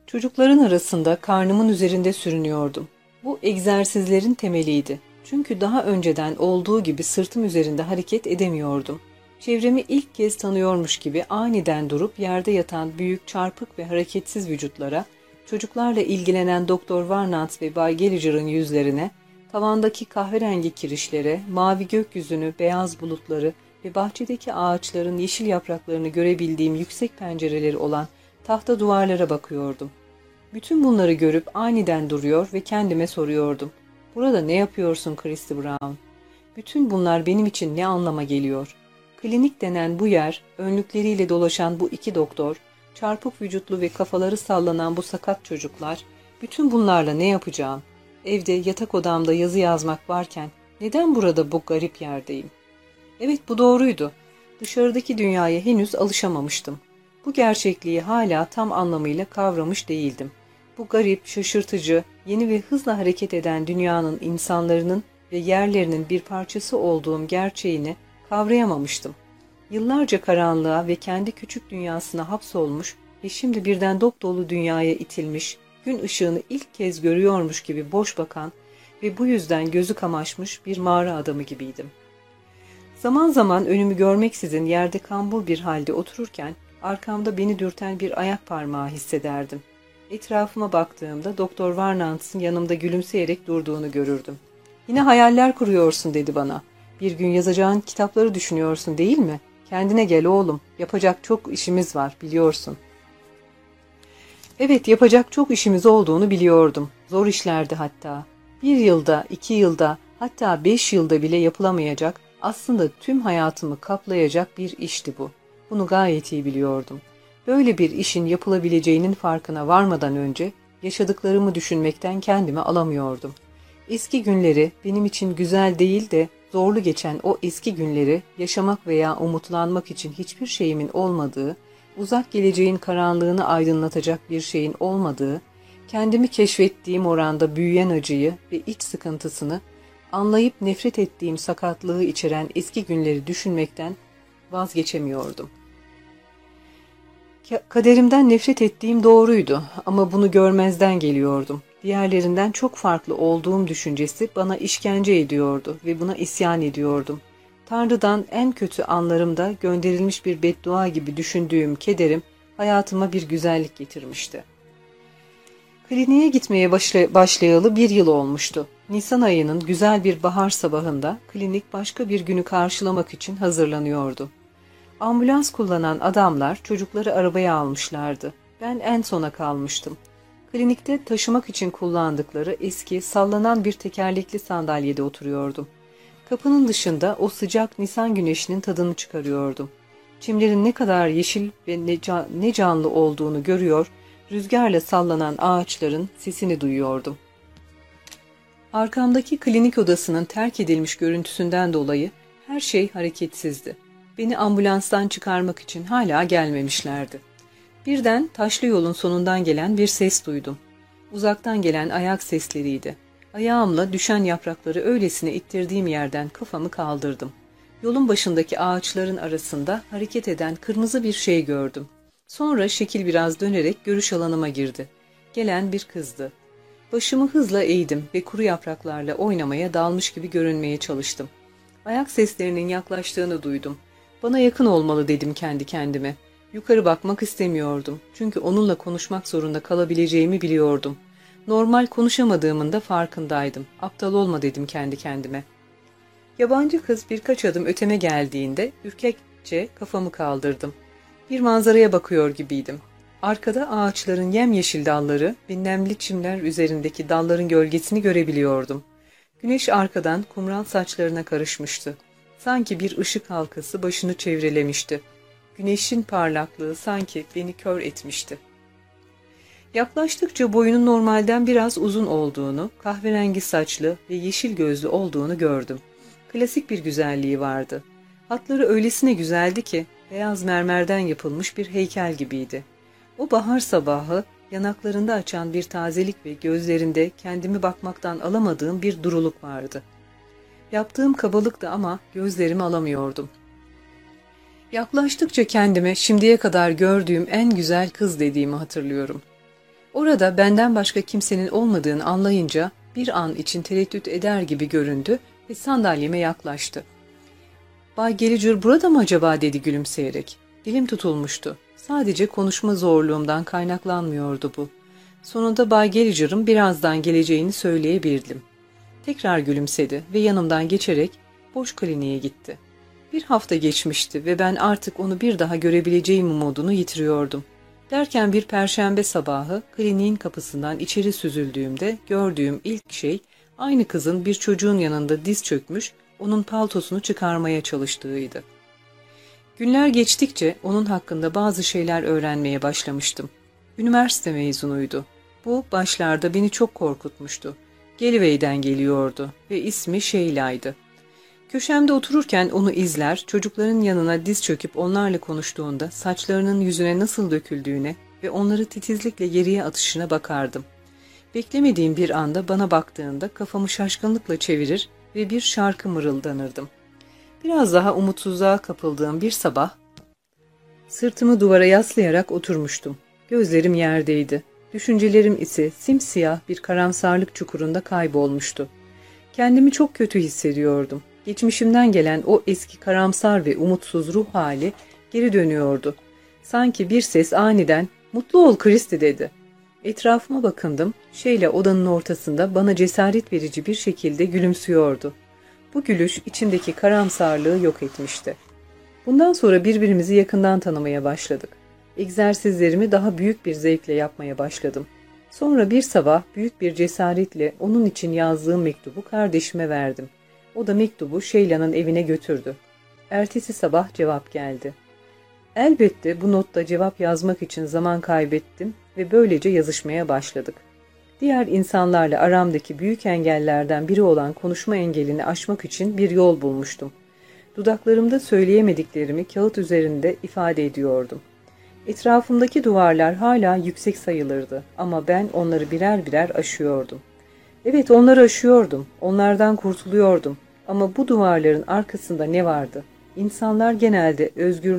Çocukların arasında karnımın üzerinde sürünüyordum. Bu egzersizlerin temeliydi. Çünkü daha önceden olduğu gibi sırtım üzerinde hareket edemiyordum. Çevremi ilk kez tanıyormuş gibi aniden durup yerde yatan büyük, çarpık ve hareketsiz vücutlara, çocuklarla ilgilenen Doktor Varnant ve Bay Gallagher'ın yüzlerine, tavandaki kahverengi kirişlere, mavi gökyüzünü, beyaz bulutları ve bahçedeki ağaçların yeşil yapraklarını görebildiğim yüksek pencereleri olan tahta duvarlara bakıyordum. Bütün bunları görüp aniden duruyor ve kendime soruyordum. Burada ne yapıyorsun Christy Brown? Bütün bunlar benim için ne anlama geliyor? Klinik denen bu yer, önlükleriyle dolaşan bu iki doktor, çarpık vücutlu ve kafaları sallanan bu sakat çocuklar, bütün bunlarla ne yapacağım? Evde yatak odamda yazı yazmak varken neden burada bu garip yerdeyim? Evet bu doğruydu. Dışarıdaki dünyaya henüz alışamamıştım. Bu gerçekliği hala tam anlamıyla kavramış değildim. Bu garip, şaşırtıcı, yeni ve hızla hareket eden dünyanın insanların ve yerlerinin bir parçası olduğum gerçeğini kavrayamamıştım. Yıllarca karanlığa ve kendi küçük dünyasına hapsolmuş ve şimdi birden dop dolu dünyaya itilmiş, gün ışığını ilk kez görüyormuş gibi boş bakan ve bu yüzden gözü kamaşmış bir mağara adamı gibiydim. Zaman zaman önümü görmeksizin yerde kambur bir halde otururken arkamda beni dürten bir ayak parmağı hissederdim. Etrafıma baktığımda Doktor Varnantz'ın yanımda gülümseyerek durduğunu görürdüm. Yine hayaller kuruyorsun dedi bana. Bir gün yazacağın kitapları düşünüyorsun değil mi? Kendine gel oğlum. Yapacak çok işimiz var biliyorsun. Evet yapacak çok işimiz olduğunu biliyordum. Zor işlerdi hatta. Bir yılda, iki yılda, hatta beş yılda bile yapılamayacak, aslında tüm hayatımı kaplayacak bir işti bu. Bunu gayet iyi biliyordum. Böyle bir işin yapılabileceğinin farkına varmadan önce yaşadıklarımı düşünmekten kendimi alamıyordum. Eski günleri benim için güzel değil de zorlu geçen o eski günleri yaşamak veya umutlanmak için hiçbir şeyimin olmadığı, uzak geleceğin karanlığını aydınlatacak bir şeyin olmadığı, kendimi keşfettiğim oranda büyüyen acıyı ve iç sıkıntısını anlayıp nefret ettiğim sakatlığı içeren eski günleri düşünmekten vazgeçemiyordum. Kaderimden nefret ettiğim doğruydu ama bunu görmezden geliyordum. Diğerlerinden çok farklı olduğum düşüncesi bana işkence ediyordu ve buna isyan ediyordum. Tanrı'dan en kötü anlarımda gönderilmiş bir beddua gibi düşündüğüm kederim hayatıma bir güzellik getirmişti. Kliniğe gitmeye başlayalı bir yıl olmuştu. Nisan ayının güzel bir bahar sabahında klinik başka bir günü karşılamak için hazırlanıyordu. Ambulans kullanan adamlar çocukları arabaya almışlardı. Ben en sona kalmıştım. Klinikte taşımak için kullandıkları eski, sallanan bir tekerlekli sandalyede oturuyordum. Kapının dışında o sıcak Nisan güneşinin tadını çıkarıyordum. Çimlerin ne kadar yeşil ve ne, can, ne canlı olduğunu görüyor, rüzgarla sallanan ağaçların sesini duyuyordum. Arkamdaki klinik odasının terk edilmiş görüntüsünden dolayı her şey hareketsizdi. Beni ambulanstan çıkarmak için hala gelmemişlerdi. Birden taşlı yolun sonundan gelen bir ses duydum. Uzaktan gelen ayak sesleriydi. Ayağımla düşen yaprakları öylesine ittirdiğim yerden kafamı kaldırdım. Yolun başındaki ağaçların arasında hareket eden kırmızı bir şey gördüm. Sonra şekil biraz dönerek görüş alanıma girdi. Gelen bir kızdı. Başımı hızla eğdim ve kuru yapraklarla oynamaya dalmış gibi görünmeye çalıştım. Ayak seslerinin yaklaştığını duydum. Bana yakın olmalı dedim kendi kendime. Yukarı bakmak istemiyordum. Çünkü onunla konuşmak zorunda kalabileceğimi biliyordum. Normal konuşamadığımın da farkındaydım. Aptal olma dedim kendi kendime. Yabancı kız birkaç adım öteme geldiğinde ürkekçe kafamı kaldırdım. Bir manzaraya bakıyor gibiydim. Arkada ağaçların yemyeşil dalları ve nemli çimler üzerindeki dalların gölgesini görebiliyordum. Güneş arkadan kumral saçlarına karışmıştı. Sanki bir ışık halkası başını çevrelemişti. Güneşin parlaklığı sanki beni kör etmişti. Yaklaştıkça boyunun normalden biraz uzun olduğunu, kahverengi saçlı ve yeşil gözlü olduğunu gördüm. Klasik bir güzelliği vardı. Hatları öylesine güzeldi ki beyaz mermerden yapılmış bir heykel gibiydi. O bahar sabahı yanaklarında açan bir tazelik ve gözlerinde kendimi bakmaktan alamadığım bir duruluk vardı. Yaptığım kabalıktı ama gözlerimi alamıyordum. Yaklaştıkça kendime şimdiye kadar gördüğüm en güzel kız dediğimi hatırlıyorum. Orada benden başka kimsenin olmadığını anlayınca bir an için tereddüt eder gibi göründü ve sandalyeme yaklaştı. Bay Gelicur burada mı acaba dedi gülümseyerek. Dilim tutulmuştu. Sadece konuşma zorluğumdan kaynaklanmıyordu bu. Sonunda Bay Gelicur'un birazdan geleceğini söyleyebildim. Tekrar gülümsedi ve yanımdan geçerek boş kliniğe gitti. Bir hafta geçmişti ve ben artık onu bir daha görebileceğim umudunu yitiriyordum. Derken bir perşembe sabahı kliniğin kapısından içeri süzüldüğümde gördüğüm ilk şey aynı kızın bir çocuğun yanında diz çökmüş onun paltosunu çıkarmaya çalıştığıydı. Günler geçtikçe onun hakkında bazı şeyler öğrenmeye başlamıştım. Üniversite mezunuydu. Bu başlarda beni çok korkutmuştu. Gelivey'den geliyordu ve ismi Sheila'ydı. Köşemde otururken onu izler, çocukların yanına diz çöküp onlarla konuştuğunda saçlarının yüzüne nasıl döküldüğüne ve onları titizlikle geriye atışına bakardım. Beklemediğim bir anda bana baktığında kafamı şaşkınlıkla çevirir ve bir şarkı mırıldanırdım. Biraz daha umutsuzluğa kapıldığım bir sabah, sırtımı duvara yaslayarak oturmuştum. Gözlerim yerdeydi. Düşüncelerim ise simsiyah bir karamsarlık çukurunda kaybolmuştu. Kendimi çok kötü hissediyordum. Geçmişimden gelen o eski karamsar ve umutsuz ruh hali geri dönüyordu. Sanki bir ses aniden ''Mutlu ol Kristi'' dedi. Etrafıma bakındım. Şeyle odanın ortasında bana cesaret verici bir şekilde gülümsüyordu. Bu gülüş içimdeki karamsarlığı yok etmişti. Bundan sonra birbirimizi yakından tanımaya başladık. Egzersizlerimi daha büyük bir zevkle yapmaya başladım. Sonra bir sabah büyük bir cesaretle onun için yazdığım mektubu kardeşime verdim. O da mektubu Şeyla'nın evine götürdü. Ertesi sabah cevap geldi. Elbette bu notta cevap yazmak için zaman kaybettim ve böylece yazışmaya başladık. Diğer insanlarla aramdaki büyük engellerden biri olan konuşma engelini aşmak için bir yol bulmuştum. Dudaklarımda söyleyemediklerimi kağıt üzerinde ifade ediyordum. Etrafımdaki duvarlar hala yüksek sayılırdı ama ben onları birer birer aşıyordum. Evet onları aşıyordum, onlardan kurtuluyordum. Ama bu duvarların arkasında ne vardı? İnsanlar genelde özgürlüğü